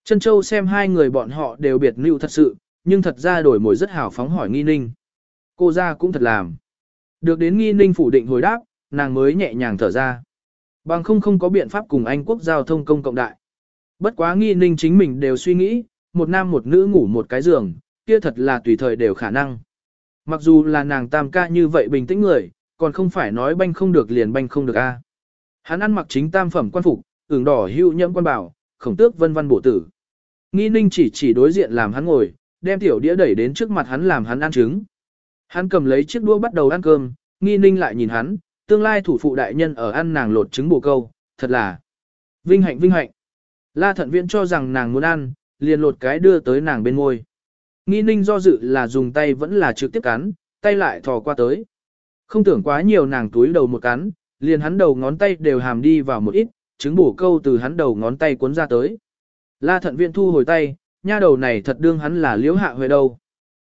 Chân châu xem hai người bọn họ đều biệt lưu thật sự, nhưng thật ra đổi mồi rất hào phóng hỏi nghi ninh. Cô ra cũng thật làm. Được đến nghi ninh phủ định hồi đáp, nàng mới nhẹ nhàng thở ra. Bằng không không có biện pháp cùng Anh quốc giao thông công cộng đại. Bất quá nghi ninh chính mình đều suy nghĩ, một nam một nữ ngủ một cái giường, kia thật là tùy thời đều khả năng. Mặc dù là nàng tam ca như vậy bình tĩnh người, còn không phải nói banh không được liền banh không được a. Hắn ăn mặc chính tam phẩm quan phục, ửng đỏ hưu nhẫm quan bảo, khổng tước vân văn bổ tử. Nghi ninh chỉ chỉ đối diện làm hắn ngồi, đem tiểu đĩa đẩy đến trước mặt hắn làm hắn ăn trứng. Hắn cầm lấy chiếc đũa bắt đầu ăn cơm, nghi ninh lại nhìn hắn, tương lai thủ phụ đại nhân ở ăn nàng lột trứng bổ câu, thật là vinh hạnh vinh hạnh. La thận viễn cho rằng nàng muốn ăn, liền lột cái đưa tới nàng bên môi. Nghi ninh do dự là dùng tay vẫn là trực tiếp cắn, tay lại thò qua tới. Không tưởng quá nhiều nàng túi đầu một cắn, liền hắn đầu ngón tay đều hàm đi vào một ít, trứng bổ câu từ hắn đầu ngón tay cuốn ra tới. La thận viện thu hồi tay, nha đầu này thật đương hắn là liễu hạ huệ đâu.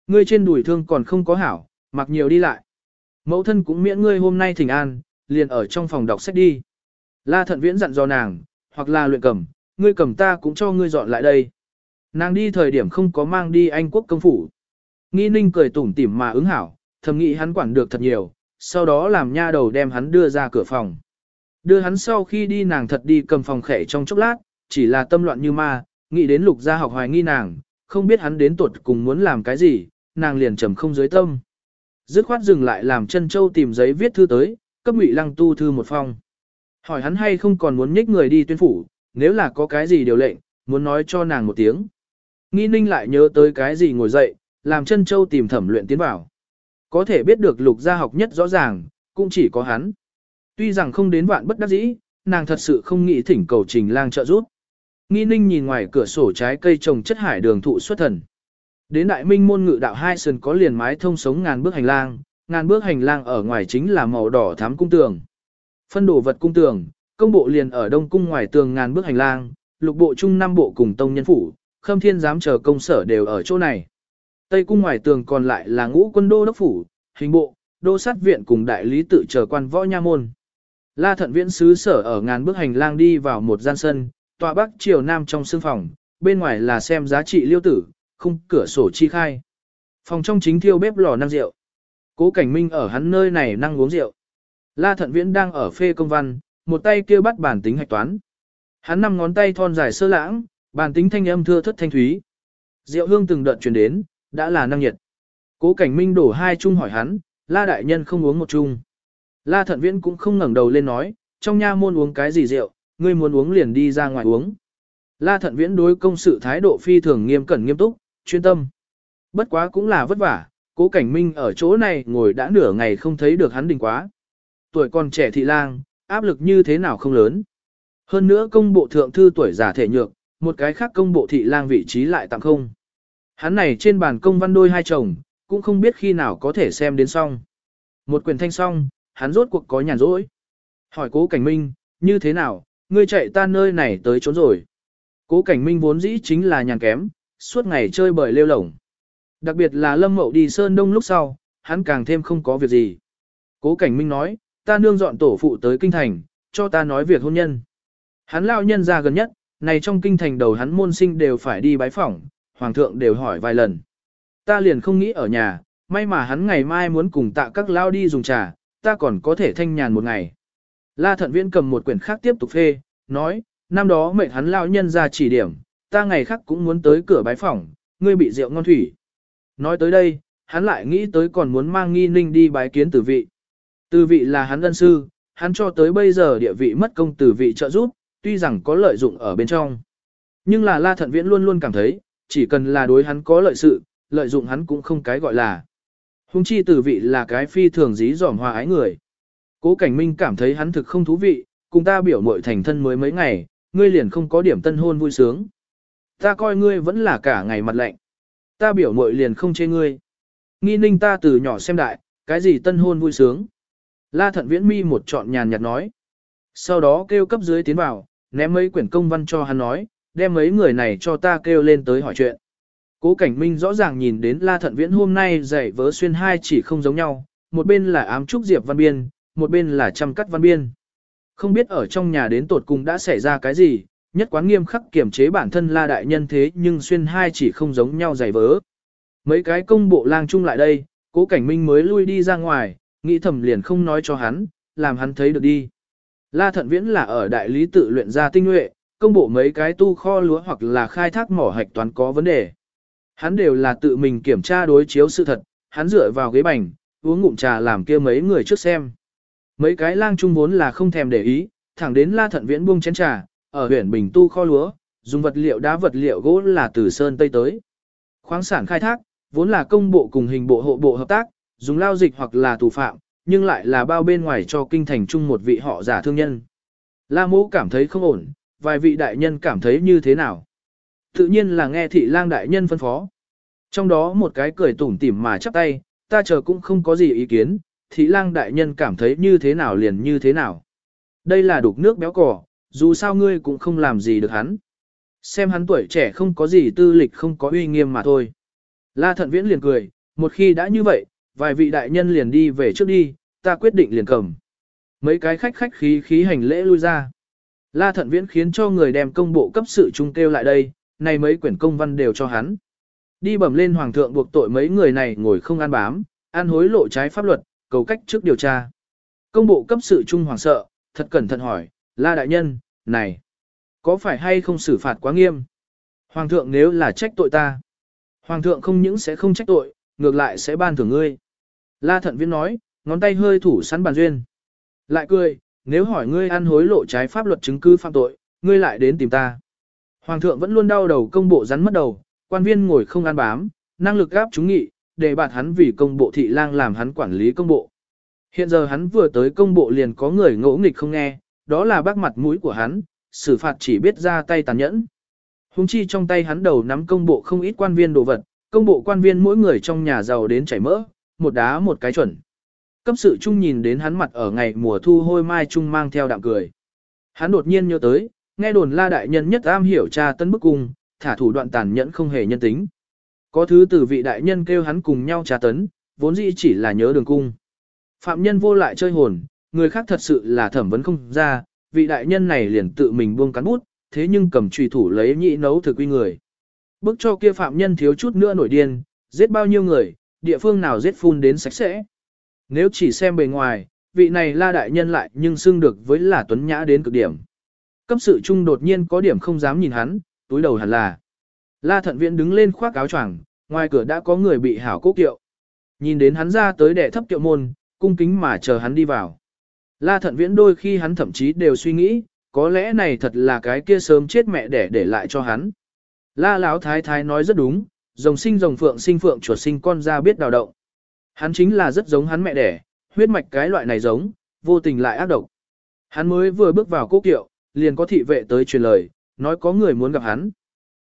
Ngươi trên đùi thương còn không có hảo, mặc nhiều đi lại. Mẫu thân cũng miễn ngươi hôm nay thỉnh an, liền ở trong phòng đọc sách đi. La thận viễn dặn dò nàng, hoặc là luyện cầm, ngươi cầm ta cũng cho ngươi dọn lại đây. Nàng đi thời điểm không có mang đi Anh quốc công phủ. Nghi ninh cười tủm tỉm mà ứng hảo, thầm nghĩ hắn quản được thật nhiều, sau đó làm nha đầu đem hắn đưa ra cửa phòng. Đưa hắn sau khi đi nàng thật đi cầm phòng khẻ trong chốc lát, chỉ là tâm loạn như ma, nghĩ đến lục gia học hoài nghi nàng, không biết hắn đến tuột cùng muốn làm cái gì, nàng liền trầm không dưới tâm. Dứt khoát dừng lại làm chân châu tìm giấy viết thư tới, cấp ngụy lăng tu thư một phong. Hỏi hắn hay không còn muốn nhích người đi tuyên phủ, nếu là có cái gì điều lệnh, muốn nói cho nàng một tiếng. Nghi ninh lại nhớ tới cái gì ngồi dậy, làm chân châu tìm thẩm luyện tiến vào. Có thể biết được lục gia học nhất rõ ràng, cũng chỉ có hắn. Tuy rằng không đến vạn bất đắc dĩ, nàng thật sự không nghĩ thỉnh cầu trình lang trợ giúp. Nghi ninh nhìn ngoài cửa sổ trái cây trồng chất hải đường thụ xuất thần. Đến đại minh môn ngự đạo hai sườn có liền mái thông sống ngàn bước hành lang, ngàn bước hành lang ở ngoài chính là màu đỏ thám cung tường. Phân đồ vật cung tường, công bộ liền ở đông cung ngoài tường ngàn bước hành lang, lục bộ trung nam bộ cùng tông nhân phủ, khâm thiên giám chờ công sở đều ở chỗ này. Tây cung ngoài tường còn lại là ngũ quân đô đốc phủ, hình bộ, đô sát viện cùng đại lý tự chờ quan võ nha môn. La thận viễn sứ sở ở ngàn bước hành lang đi vào một gian sân, tòa bắc triều nam trong sương phòng, bên ngoài là xem giá trị liêu tử, khung cửa sổ chi khai. Phòng trong chính thiêu bếp lò năng rượu. Cố cảnh minh ở hắn nơi này năng uống rượu. La thận viễn đang ở phê công văn, một tay kia bắt bản tính hạch toán. Hắn năm ngón tay thon dài sơ lãng, bản tính thanh âm thưa thất thanh thúy. Rượu hương từng đợt truyền đến, đã là năng nhiệt. Cố cảnh minh đổ hai chung hỏi hắn, la đại nhân không uống một chung. La thận viễn cũng không ngẩng đầu lên nói, trong nha môn uống cái gì rượu, ngươi muốn uống liền đi ra ngoài uống. La thận viễn đối công sự thái độ phi thường nghiêm cẩn nghiêm túc, chuyên tâm. Bất quá cũng là vất vả, cố cảnh minh ở chỗ này ngồi đã nửa ngày không thấy được hắn đình quá. Tuổi còn trẻ thị lang, áp lực như thế nào không lớn. Hơn nữa công bộ thượng thư tuổi già thể nhược, một cái khác công bộ thị lang vị trí lại tặng không. Hắn này trên bàn công văn đôi hai chồng, cũng không biết khi nào có thể xem đến xong. Một quyền thanh xong, hắn rốt cuộc có nhàn rỗi. Hỏi cố cảnh minh, như thế nào, ngươi chạy ta nơi này tới trốn rồi. Cố cảnh minh vốn dĩ chính là nhàn kém, suốt ngày chơi bời lêu lổng. Đặc biệt là lâm mậu đi sơn đông lúc sau, hắn càng thêm không có việc gì. Cố cảnh minh nói, ta nương dọn tổ phụ tới kinh thành, cho ta nói việc hôn nhân. Hắn lao nhân ra gần nhất, này trong kinh thành đầu hắn môn sinh đều phải đi bái phỏng, hoàng thượng đều hỏi vài lần. Ta liền không nghĩ ở nhà, may mà hắn ngày mai muốn cùng tạ các lao đi dùng trà, ta còn có thể thanh nhàn một ngày. La thận viễn cầm một quyển khác tiếp tục phê, nói, năm đó mệnh hắn lao nhân ra chỉ điểm, ta ngày khác cũng muốn tới cửa bái phỏng, ngươi bị rượu ngon thủy. Nói tới đây, hắn lại nghĩ tới còn muốn mang nghi ninh đi bái kiến tử vị. Tử vị là hắn ân sư, hắn cho tới bây giờ địa vị mất công tử vị trợ giúp, tuy rằng có lợi dụng ở bên trong. Nhưng là La Thận Viễn luôn luôn cảm thấy, chỉ cần là đối hắn có lợi sự, lợi dụng hắn cũng không cái gọi là. Hùng chi tử vị là cái phi thường dí dỏm hòa ái người. Cố Cảnh Minh cảm thấy hắn thực không thú vị, cùng ta biểu mội thành thân mới mấy ngày, ngươi liền không có điểm tân hôn vui sướng. Ta coi ngươi vẫn là cả ngày mặt lạnh. Ta biểu mội liền không chê ngươi. Nghi ninh ta từ nhỏ xem đại, cái gì tân hôn vui sướng. La thận viễn mi một trọn nhàn nhạt nói. Sau đó kêu cấp dưới tiến vào, ném mấy quyển công văn cho hắn nói, đem mấy người này cho ta kêu lên tới hỏi chuyện. Cố cảnh minh rõ ràng nhìn đến La Thận Viễn hôm nay dạy vớ xuyên hai chỉ không giống nhau, một bên là ám trúc diệp văn biên, một bên là chăm cắt văn biên. Không biết ở trong nhà đến tột cùng đã xảy ra cái gì, nhất quán nghiêm khắc kiểm chế bản thân La Đại Nhân thế nhưng xuyên hai chỉ không giống nhau dạy vớ. Mấy cái công bộ lang chung lại đây, cố cảnh minh mới lui đi ra ngoài, nghĩ thầm liền không nói cho hắn, làm hắn thấy được đi. La Thận Viễn là ở đại lý tự luyện ra tinh nhuệ, công bộ mấy cái tu kho lúa hoặc là khai thác mỏ hạch toán có vấn đề. Hắn đều là tự mình kiểm tra đối chiếu sự thật, hắn dựa vào ghế bành, uống ngụm trà làm kia mấy người trước xem. Mấy cái lang trung vốn là không thèm để ý, thẳng đến la thận viễn buông chén trà, ở huyện Bình Tu kho lúa, dùng vật liệu đá vật liệu gỗ là từ Sơn Tây tới. Khoáng sản khai thác, vốn là công bộ cùng hình bộ hộ bộ hợp tác, dùng lao dịch hoặc là tù phạm, nhưng lại là bao bên ngoài cho kinh thành chung một vị họ giả thương nhân. La mỗ cảm thấy không ổn, vài vị đại nhân cảm thấy như thế nào? Tự nhiên là nghe thị lang đại nhân phân phó. Trong đó một cái cười tủm tỉm mà chắp tay, ta chờ cũng không có gì ý kiến, thị lang đại nhân cảm thấy như thế nào liền như thế nào. Đây là đục nước béo cỏ, dù sao ngươi cũng không làm gì được hắn. Xem hắn tuổi trẻ không có gì tư lịch không có uy nghiêm mà thôi. La thận viễn liền cười, một khi đã như vậy, vài vị đại nhân liền đi về trước đi, ta quyết định liền cầm. Mấy cái khách khách khí khí hành lễ lui ra. La thận viễn khiến cho người đem công bộ cấp sự trung kêu lại đây, này mấy quyển công văn đều cho hắn. Đi bẩm lên hoàng thượng buộc tội mấy người này ngồi không ăn bám, ăn hối lộ trái pháp luật, cầu cách trước điều tra. Công bộ cấp sự trung hoàng sợ, thật cẩn thận hỏi, la đại nhân, này, có phải hay không xử phạt quá nghiêm? Hoàng thượng nếu là trách tội ta, hoàng thượng không những sẽ không trách tội, ngược lại sẽ ban thưởng ngươi. La thận viễn nói, ngón tay hơi thủ sẵn bàn duyên. Lại cười, nếu hỏi ngươi ăn hối lộ trái pháp luật chứng cứ phạm tội, ngươi lại đến tìm ta. Hoàng thượng vẫn luôn đau đầu công bộ rắn mất đầu, quan viên ngồi không ăn bám, năng lực gáp chúng nghị, để bạt hắn vì công bộ thị lang làm hắn quản lý công bộ. Hiện giờ hắn vừa tới công bộ liền có người ngỗ nghịch không nghe, đó là bác mặt mũi của hắn, xử phạt chỉ biết ra tay tàn nhẫn. Hùng chi trong tay hắn đầu nắm công bộ không ít quan viên đồ vật, công bộ quan viên mỗi người trong nhà giàu đến chảy mỡ, một đá một cái chuẩn. Cấp sự trung nhìn đến hắn mặt ở ngày mùa thu hôi mai trung mang theo đạm cười. Hắn đột nhiên nhớ tới, nghe đồn la đại nhân nhất am hiểu cha tân bức cung, thả thủ đoạn tàn nhẫn không hề nhân tính. Có thứ từ vị đại nhân kêu hắn cùng nhau trà tấn, vốn dĩ chỉ là nhớ đường cung. Phạm nhân vô lại chơi hồn, người khác thật sự là thẩm vấn không ra, vị đại nhân này liền tự mình buông cán bút, thế nhưng cầm trùy thủ lấy nhị nấu thực quy người. Bức cho kia phạm nhân thiếu chút nữa nổi điên, giết bao nhiêu người, địa phương nào giết phun đến sạch sẽ. Nếu chỉ xem bề ngoài, vị này la đại nhân lại nhưng xưng được với là tuấn nhã đến cực điểm. Cấp sự trung đột nhiên có điểm không dám nhìn hắn, túi đầu hẳn là. La thận viện đứng lên khoác áo choàng, ngoài cửa đã có người bị hảo cố kiệu. Nhìn đến hắn ra tới đẻ thấp kiệu môn, cung kính mà chờ hắn đi vào. La thận viễn đôi khi hắn thậm chí đều suy nghĩ, có lẽ này thật là cái kia sớm chết mẹ để để lại cho hắn. La Lão thái thái nói rất đúng, rồng sinh rồng phượng sinh phượng chuột sinh con ra biết đào động. Hắn chính là rất giống hắn mẹ đẻ, huyết mạch cái loại này giống, vô tình lại ác độc. Hắn mới vừa bước vào cố kiệu, liền có thị vệ tới truyền lời, nói có người muốn gặp hắn.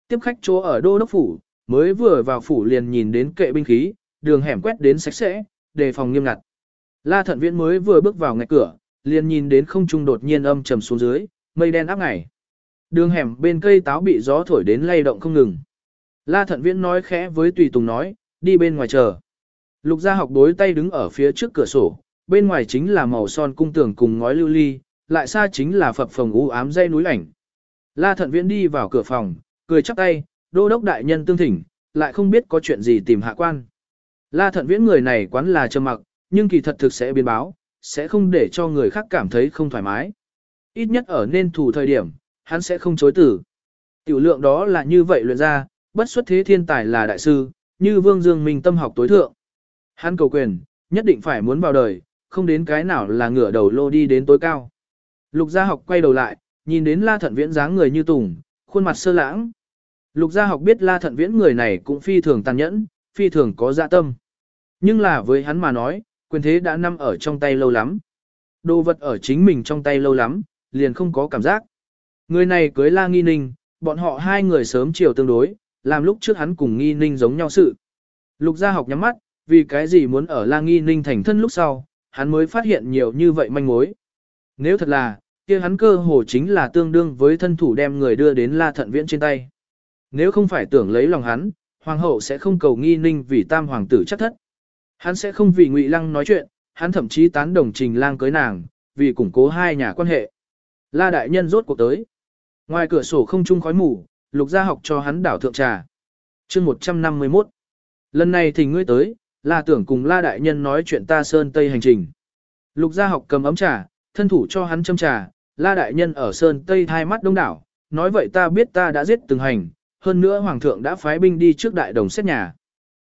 Tiếp khách chỗ ở đô đốc phủ, mới vừa vào phủ liền nhìn đến kệ binh khí, đường hẻm quét đến sạch sẽ, đề phòng nghiêm ngặt. La thận viễn mới vừa bước vào ngạch cửa, liền nhìn đến không trung đột nhiên âm trầm xuống dưới, mây đen áp ngày. Đường hẻm bên cây táo bị gió thổi đến lay động không ngừng. La thận viễn nói khẽ với tùy tùng nói, đi bên ngoài chờ. Lục gia học đối tay đứng ở phía trước cửa sổ, bên ngoài chính là màu son cung tường cùng ngói lưu ly, lại xa chính là phập phòng u ám dây núi ảnh. La thận viễn đi vào cửa phòng, cười chắp tay, đô đốc đại nhân tương thỉnh, lại không biết có chuyện gì tìm hạ quan. La thận viễn người này quán là trầm mặc, nhưng kỳ thật thực sẽ biến báo, sẽ không để cho người khác cảm thấy không thoải mái. Ít nhất ở nên thủ thời điểm, hắn sẽ không chối tử. Tiểu lượng đó là như vậy luyện ra, bất xuất thế thiên tài là đại sư, như Vương Dương Minh tâm học tối thượng. Hắn cầu quyền, nhất định phải muốn vào đời, không đến cái nào là ngửa đầu lô đi đến tối cao. Lục gia học quay đầu lại, nhìn đến La Thận Viễn dáng người như tùng, khuôn mặt sơ lãng. Lục gia học biết La Thận Viễn người này cũng phi thường tàn nhẫn, phi thường có dạ tâm. Nhưng là với hắn mà nói, quyền thế đã nằm ở trong tay lâu lắm. Đồ vật ở chính mình trong tay lâu lắm, liền không có cảm giác. Người này cưới La Nghi Ninh, bọn họ hai người sớm chiều tương đối, làm lúc trước hắn cùng Nghi Ninh giống nhau sự. Lục gia học nhắm mắt, vì cái gì muốn ở La Nghi Ninh thành thân lúc sau, hắn mới phát hiện nhiều như vậy manh mối. Nếu thật là, kia hắn cơ hồ chính là tương đương với thân thủ đem người đưa đến La Thận Viễn trên tay. Nếu không phải tưởng lấy lòng hắn, hoàng hậu sẽ không cầu Nghi Ninh vì tam hoàng tử chắc thất. Hắn sẽ không vì Ngụy Lăng nói chuyện, hắn thậm chí tán đồng Trình Lang cưới nàng, vì củng cố hai nhà quan hệ. La đại nhân rốt cuộc tới. Ngoài cửa sổ không trung khói mù, Lục Gia học cho hắn đảo thượng trà. Chương 151. Lần này thì ngươi tới, là tưởng cùng La đại nhân nói chuyện ta sơn tây hành trình. Lục Gia học cầm ấm trà, thân thủ cho hắn châm trà, La đại nhân ở sơn tây hai mắt đông đảo, nói vậy ta biết ta đã giết từng hành, hơn nữa Hoàng thượng đã phái binh đi trước đại đồng xét nhà.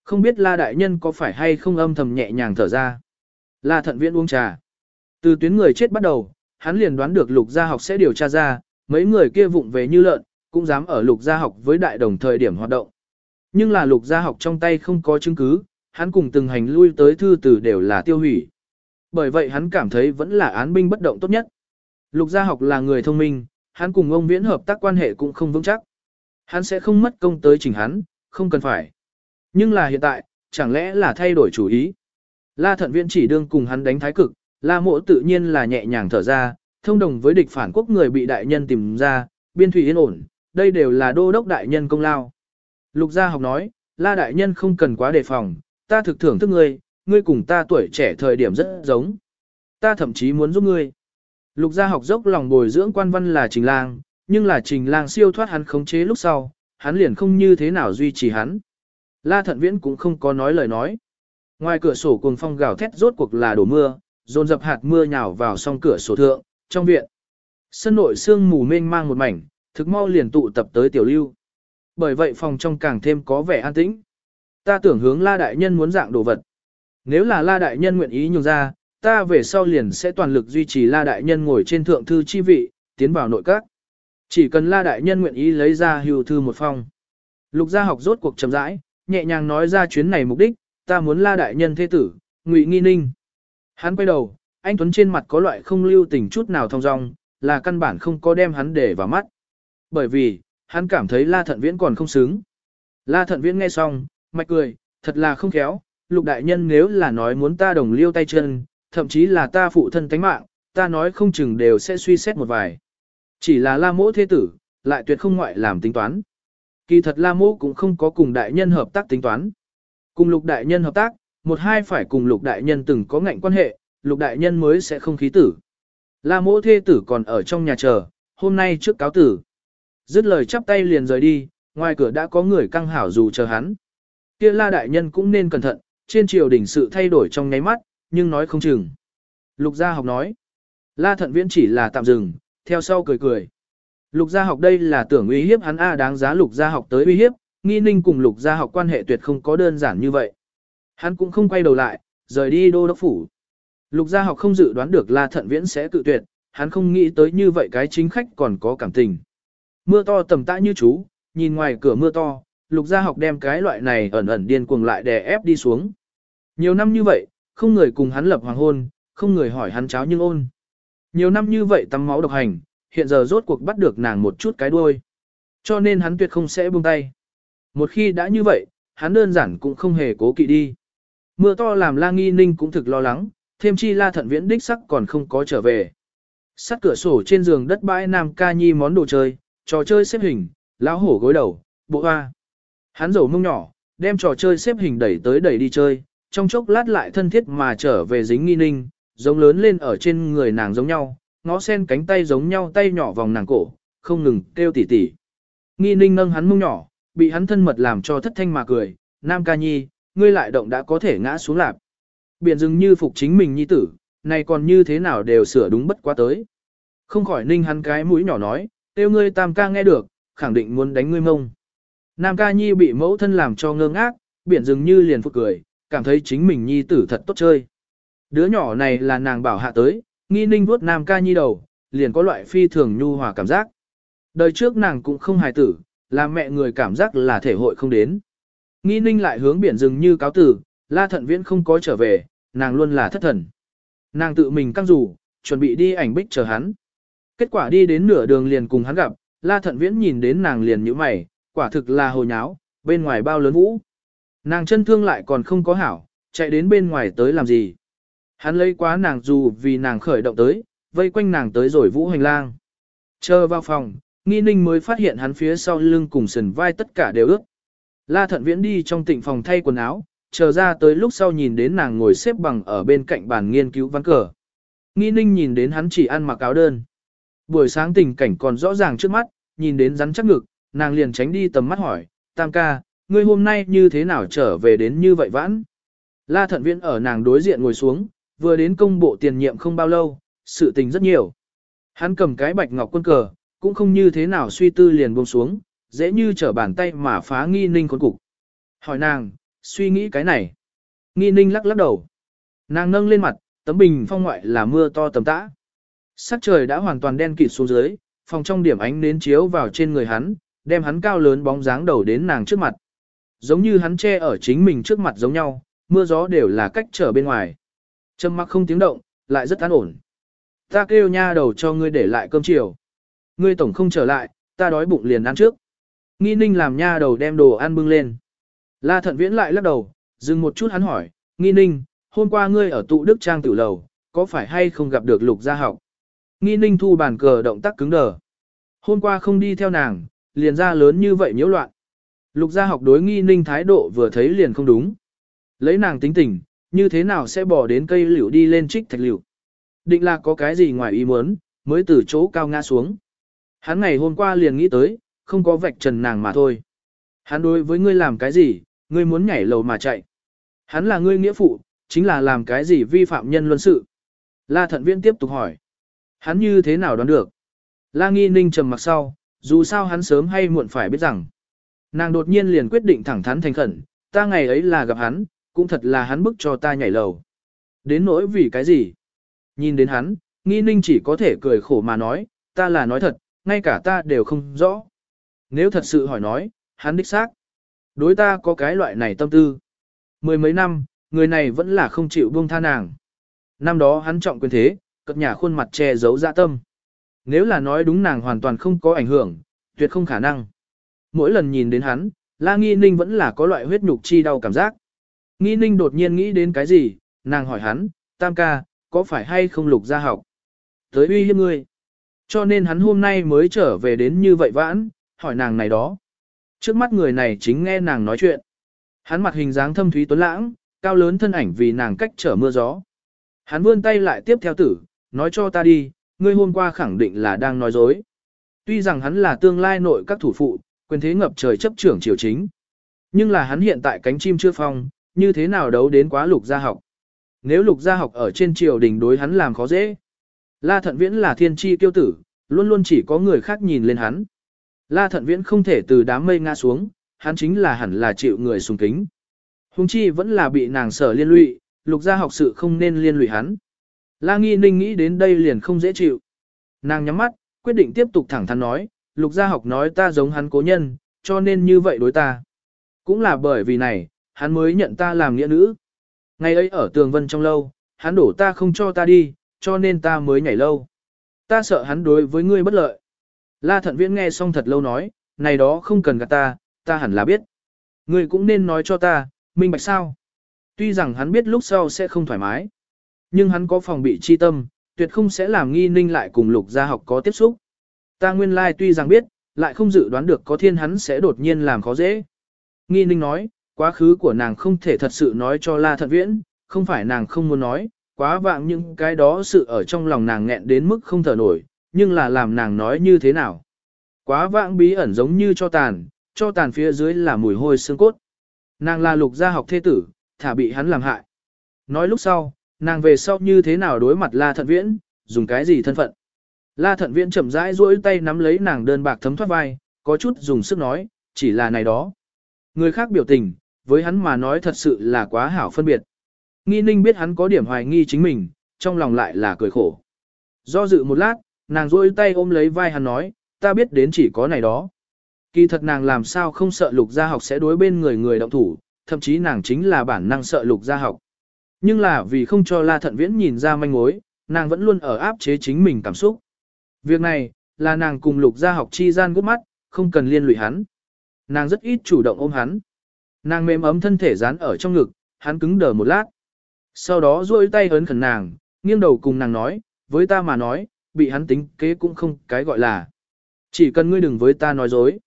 Không biết La Đại Nhân có phải hay không âm thầm nhẹ nhàng thở ra. La Thận Viễn uống trà. Từ tuyến người chết bắt đầu, hắn liền đoán được lục gia học sẽ điều tra ra, mấy người kia vụng về như lợn, cũng dám ở lục gia học với đại đồng thời điểm hoạt động. Nhưng là lục gia học trong tay không có chứng cứ, hắn cùng từng hành lui tới thư từ đều là tiêu hủy. Bởi vậy hắn cảm thấy vẫn là án binh bất động tốt nhất. Lục gia học là người thông minh, hắn cùng ông viễn hợp tác quan hệ cũng không vững chắc. Hắn sẽ không mất công tới chỉnh hắn, không cần phải. Nhưng là hiện tại, chẳng lẽ là thay đổi chủ ý. La thận viễn chỉ đương cùng hắn đánh thái cực, la mộ tự nhiên là nhẹ nhàng thở ra, thông đồng với địch phản quốc người bị đại nhân tìm ra, biên thủy yên ổn, đây đều là đô đốc đại nhân công lao. Lục gia học nói, la đại nhân không cần quá đề phòng, ta thực thưởng thức ngươi, ngươi cùng ta tuổi trẻ thời điểm rất giống. Ta thậm chí muốn giúp ngươi. Lục gia học dốc lòng bồi dưỡng quan văn là trình lang, nhưng là trình lang siêu thoát hắn khống chế lúc sau, hắn liền không như thế nào duy trì hắn. La thận viễn cũng không có nói lời nói. Ngoài cửa sổ cuồng phong gào thét rốt cuộc là đổ mưa, dồn dập hạt mưa nhào vào song cửa sổ thượng, trong viện. Sân nội sương mù mênh mang một mảnh, thực mau liền tụ tập tới tiểu lưu. Bởi vậy phòng trong càng thêm có vẻ an tĩnh. Ta tưởng hướng La Đại Nhân muốn dạng đồ vật. Nếu là La Đại Nhân nguyện ý nhường ra, ta về sau liền sẽ toàn lực duy trì La Đại Nhân ngồi trên thượng thư chi vị, tiến vào nội các. Chỉ cần La Đại Nhân nguyện ý lấy ra hưu thư một phong. Lục gia học rốt cuộc chậm rãi, nhẹ nhàng nói ra chuyến này mục đích, ta muốn La Đại Nhân thế tử, ngụy nghi ninh. Hắn quay đầu, anh Tuấn trên mặt có loại không lưu tình chút nào thong dong, là căn bản không có đem hắn để vào mắt. Bởi vì, hắn cảm thấy La Thận Viễn còn không xứng. La Thận Viễn nghe xong, mạch cười, thật là không khéo, lục đại nhân nếu là nói muốn ta đồng liêu tay chân, thậm chí là ta phụ thân tánh mạng, ta nói không chừng đều sẽ suy xét một vài. Chỉ là La Mỗ thế tử, lại tuyệt không ngoại làm tính toán. Kỳ thật La Mỗ cũng không có cùng đại nhân hợp tác tính toán. Cùng lục đại nhân hợp tác, một hai phải cùng lục đại nhân từng có ngạnh quan hệ, lục đại nhân mới sẽ không khí tử. La Mỗ thế tử còn ở trong nhà chờ, hôm nay trước cáo tử. Dứt lời chắp tay liền rời đi, ngoài cửa đã có người căng hảo dù chờ hắn. Kia la đại nhân cũng nên cẩn thận, trên triều đình sự thay đổi trong nháy mắt, nhưng nói không chừng. Lục gia học nói, la thận viễn chỉ là tạm dừng, theo sau cười cười. Lục gia học đây là tưởng uy hiếp hắn A đáng giá lục gia học tới uy hiếp, nghi ninh cùng lục gia học quan hệ tuyệt không có đơn giản như vậy. Hắn cũng không quay đầu lại, rời đi đô đốc phủ. Lục gia học không dự đoán được la thận viễn sẽ cự tuyệt, hắn không nghĩ tới như vậy cái chính khách còn có cảm tình. Mưa to tầm tã như chú, nhìn ngoài cửa mưa to, lục gia học đem cái loại này ẩn ẩn điên cuồng lại đè ép đi xuống. Nhiều năm như vậy, không người cùng hắn lập hoàng hôn, không người hỏi hắn cháo nhưng ôn. Nhiều năm như vậy tắm máu độc hành, hiện giờ rốt cuộc bắt được nàng một chút cái đuôi. Cho nên hắn tuyệt không sẽ buông tay. Một khi đã như vậy, hắn đơn giản cũng không hề cố kỵ đi. Mưa to làm la nghi ninh cũng thực lo lắng, thêm chi la thận viễn đích sắc còn không có trở về. Sắt cửa sổ trên giường đất bãi nam ca nhi món đồ chơi, trò chơi xếp hình, lão hổ gối đầu, bộ hoa. Hắn dầu mông nhỏ, đem trò chơi xếp hình đẩy tới đẩy đi chơi, trong chốc lát lại thân thiết mà trở về dính nghi ninh, giống lớn lên ở trên người nàng giống nhau, ngó sen cánh tay giống nhau tay nhỏ vòng nàng cổ, không ngừng kêu tỉ tỉ. Nghi ninh nâng hắn mông nhỏ, bị hắn thân mật làm cho thất thanh mà cười, nam ca nhi, ngươi lại động đã có thể ngã xuống lạp. Biển dừng như phục chính mình nhi tử, này còn như thế nào đều sửa đúng bất quá tới. Không khỏi ninh hắn cái mũi nhỏ nói, tiêu ngươi tam ca nghe được, khẳng định muốn đánh ngươi mông. Nam ca nhi bị mẫu thân làm cho ngơ ngác, biển dường như liền phục cười, cảm thấy chính mình nhi tử thật tốt chơi. Đứa nhỏ này là nàng bảo hạ tới, nghi ninh vuốt nam ca nhi đầu, liền có loại phi thường nhu hòa cảm giác. Đời trước nàng cũng không hài tử, làm mẹ người cảm giác là thể hội không đến. Nghi ninh lại hướng biển rừng như cáo tử, la thận viễn không có trở về, nàng luôn là thất thần. Nàng tự mình căng rủ, chuẩn bị đi ảnh bích chờ hắn. Kết quả đi đến nửa đường liền cùng hắn gặp, la thận viễn nhìn đến nàng liền như mày, quả thực là hồ nháo, bên ngoài bao lớn vũ. Nàng chân thương lại còn không có hảo, chạy đến bên ngoài tới làm gì. Hắn lấy quá nàng dù vì nàng khởi động tới, vây quanh nàng tới rồi vũ hành lang. Chờ vào phòng, nghi ninh mới phát hiện hắn phía sau lưng cùng sườn vai tất cả đều ướt. La thận viễn đi trong tịnh phòng thay quần áo, chờ ra tới lúc sau nhìn đến nàng ngồi xếp bằng ở bên cạnh bàn nghiên cứu ván cờ. Nghi ninh nhìn đến hắn chỉ ăn mặc áo đơn. Buổi sáng tình cảnh còn rõ ràng trước mắt, nhìn đến rắn chắc ngực, nàng liền tránh đi tầm mắt hỏi, tam ca, ngươi hôm nay như thế nào trở về đến như vậy vãn? La thận viễn ở nàng đối diện ngồi xuống, vừa đến công bộ tiền nhiệm không bao lâu, sự tình rất nhiều. Hắn cầm cái bạch ngọc quân cờ, cũng không như thế nào suy tư liền buông xuống, dễ như trở bàn tay mà phá nghi ninh khốn cục. Hỏi nàng, suy nghĩ cái này. Nghi ninh lắc lắc đầu. Nàng nâng lên mặt, tấm bình phong ngoại là mưa to tầm tã. Sắc trời đã hoàn toàn đen kịt xuống dưới, phòng trong điểm ánh nến chiếu vào trên người hắn, đem hắn cao lớn bóng dáng đầu đến nàng trước mặt. Giống như hắn che ở chính mình trước mặt giống nhau, mưa gió đều là cách trở bên ngoài. Trầm mặc không tiếng động, lại rất an ổn. Ta kêu nha đầu cho ngươi để lại cơm chiều. Ngươi tổng không trở lại, ta đói bụng liền ăn trước. Nghi ninh làm nha đầu đem đồ ăn bưng lên. La thận viễn lại lắc đầu, dừng một chút hắn hỏi, nghi ninh, hôm qua ngươi ở tụ đức trang tử lầu, có phải hay không gặp được lục gia học? Nghi ninh thu bàn cờ động tác cứng đờ. Hôm qua không đi theo nàng, liền ra lớn như vậy nhiễu loạn. Lục gia học đối nghi ninh thái độ vừa thấy liền không đúng. Lấy nàng tính tình, như thế nào sẽ bỏ đến cây liễu đi lên trích thạch liễu. Định là có cái gì ngoài ý muốn, mới từ chỗ cao ngã xuống. Hắn ngày hôm qua liền nghĩ tới, không có vạch trần nàng mà thôi. Hắn đối với ngươi làm cái gì, ngươi muốn nhảy lầu mà chạy. Hắn là ngươi nghĩa phụ, chính là làm cái gì vi phạm nhân luân sự. La thận viễn tiếp tục hỏi. Hắn như thế nào đoán được? La nghi ninh trầm mặc sau, dù sao hắn sớm hay muộn phải biết rằng. Nàng đột nhiên liền quyết định thẳng thắn thành khẩn, ta ngày ấy là gặp hắn, cũng thật là hắn bức cho ta nhảy lầu. Đến nỗi vì cái gì? Nhìn đến hắn, nghi ninh chỉ có thể cười khổ mà nói, ta là nói thật, ngay cả ta đều không rõ. Nếu thật sự hỏi nói, hắn đích xác. Đối ta có cái loại này tâm tư. Mười mấy năm, người này vẫn là không chịu buông tha nàng. Năm đó hắn trọng quyền thế, cất nhà khuôn mặt che giấu dạ tâm. Nếu là nói đúng nàng hoàn toàn không có ảnh hưởng, tuyệt không khả năng. Mỗi lần nhìn đến hắn, La Nghi Ninh vẫn là có loại huyết nhục chi đau cảm giác. Nghi Ninh đột nhiên nghĩ đến cái gì, nàng hỏi hắn, Tam ca, có phải hay không lục ra học? Tới uy hiếp ngươi. Cho nên hắn hôm nay mới trở về đến như vậy vãn, hỏi nàng này đó. Trước mắt người này chính nghe nàng nói chuyện. Hắn mặt hình dáng thâm thúy tuấn lãng, cao lớn thân ảnh vì nàng cách trở mưa gió. Hắn vươn tay lại tiếp theo tử, nói cho ta đi, ngươi hôm qua khẳng định là đang nói dối. Tuy rằng hắn là tương lai nội các thủ phụ, quyền thế ngập trời chấp trưởng triều chính. Nhưng là hắn hiện tại cánh chim chưa phong, như thế nào đấu đến quá lục gia học. Nếu lục gia học ở trên triều đình đối hắn làm khó dễ. La thận viễn là thiên tri kiêu tử, luôn luôn chỉ có người khác nhìn lên hắn. La thận viễn không thể từ đám mây ngã xuống, hắn chính là hẳn là chịu người sùng kính. Hùng chi vẫn là bị nàng sở liên lụy, lục gia học sự không nên liên lụy hắn. La nghi ninh nghĩ đến đây liền không dễ chịu. Nàng nhắm mắt, quyết định tiếp tục thẳng thắn nói, lục gia học nói ta giống hắn cố nhân, cho nên như vậy đối ta. Cũng là bởi vì này, hắn mới nhận ta làm nghĩa nữ. Ngày ấy ở tường vân trong lâu, hắn đổ ta không cho ta đi, cho nên ta mới nhảy lâu. Ta sợ hắn đối với ngươi bất lợi. La thận viễn nghe xong thật lâu nói, này đó không cần gạt ta, ta hẳn là biết. Ngươi cũng nên nói cho ta, minh bạch sao. Tuy rằng hắn biết lúc sau sẽ không thoải mái, nhưng hắn có phòng bị chi tâm, tuyệt không sẽ làm nghi ninh lại cùng lục gia học có tiếp xúc. Ta nguyên lai tuy rằng biết, lại không dự đoán được có thiên hắn sẽ đột nhiên làm khó dễ. Nghi ninh nói, quá khứ của nàng không thể thật sự nói cho La Thận Viễn, không phải nàng không muốn nói, quá vạng những cái đó sự ở trong lòng nàng nghẹn đến mức không thở nổi, nhưng là làm nàng nói như thế nào. Quá vạng bí ẩn giống như cho tàn, cho tàn phía dưới là mùi hôi xương cốt. Nàng là lục gia học thế tử, thả bị hắn làm hại. Nói lúc sau, nàng về sau như thế nào đối mặt La Thận Viễn, dùng cái gì thân phận. La Thận Viễn chậm rãi duỗi tay nắm lấy nàng đơn bạc thấm thoát vai, có chút dùng sức nói, chỉ là này đó. Người khác biểu tình, với hắn mà nói thật sự là quá hảo phân biệt. Nghi ninh biết hắn có điểm hoài nghi chính mình, trong lòng lại là cười khổ. Do dự một lát, nàng duỗi tay ôm lấy vai hắn nói, ta biết đến chỉ có này đó. Kỳ thật nàng làm sao không sợ lục gia học sẽ đối bên người người động thủ, thậm chí nàng chính là bản năng sợ lục gia học. Nhưng là vì không cho La Thận Viễn nhìn ra manh mối, nàng vẫn luôn ở áp chế chính mình cảm xúc. Việc này, là nàng cùng lục gia học chi gian gút mắt, không cần liên lụy hắn. Nàng rất ít chủ động ôm hắn. Nàng mềm ấm thân thể dán ở trong ngực, hắn cứng đờ một lát. Sau đó duỗi tay ấn khẩn nàng, nghiêng đầu cùng nàng nói, với ta mà nói, bị hắn tính kế cũng không cái gọi là. Chỉ cần ngươi đừng với ta nói dối.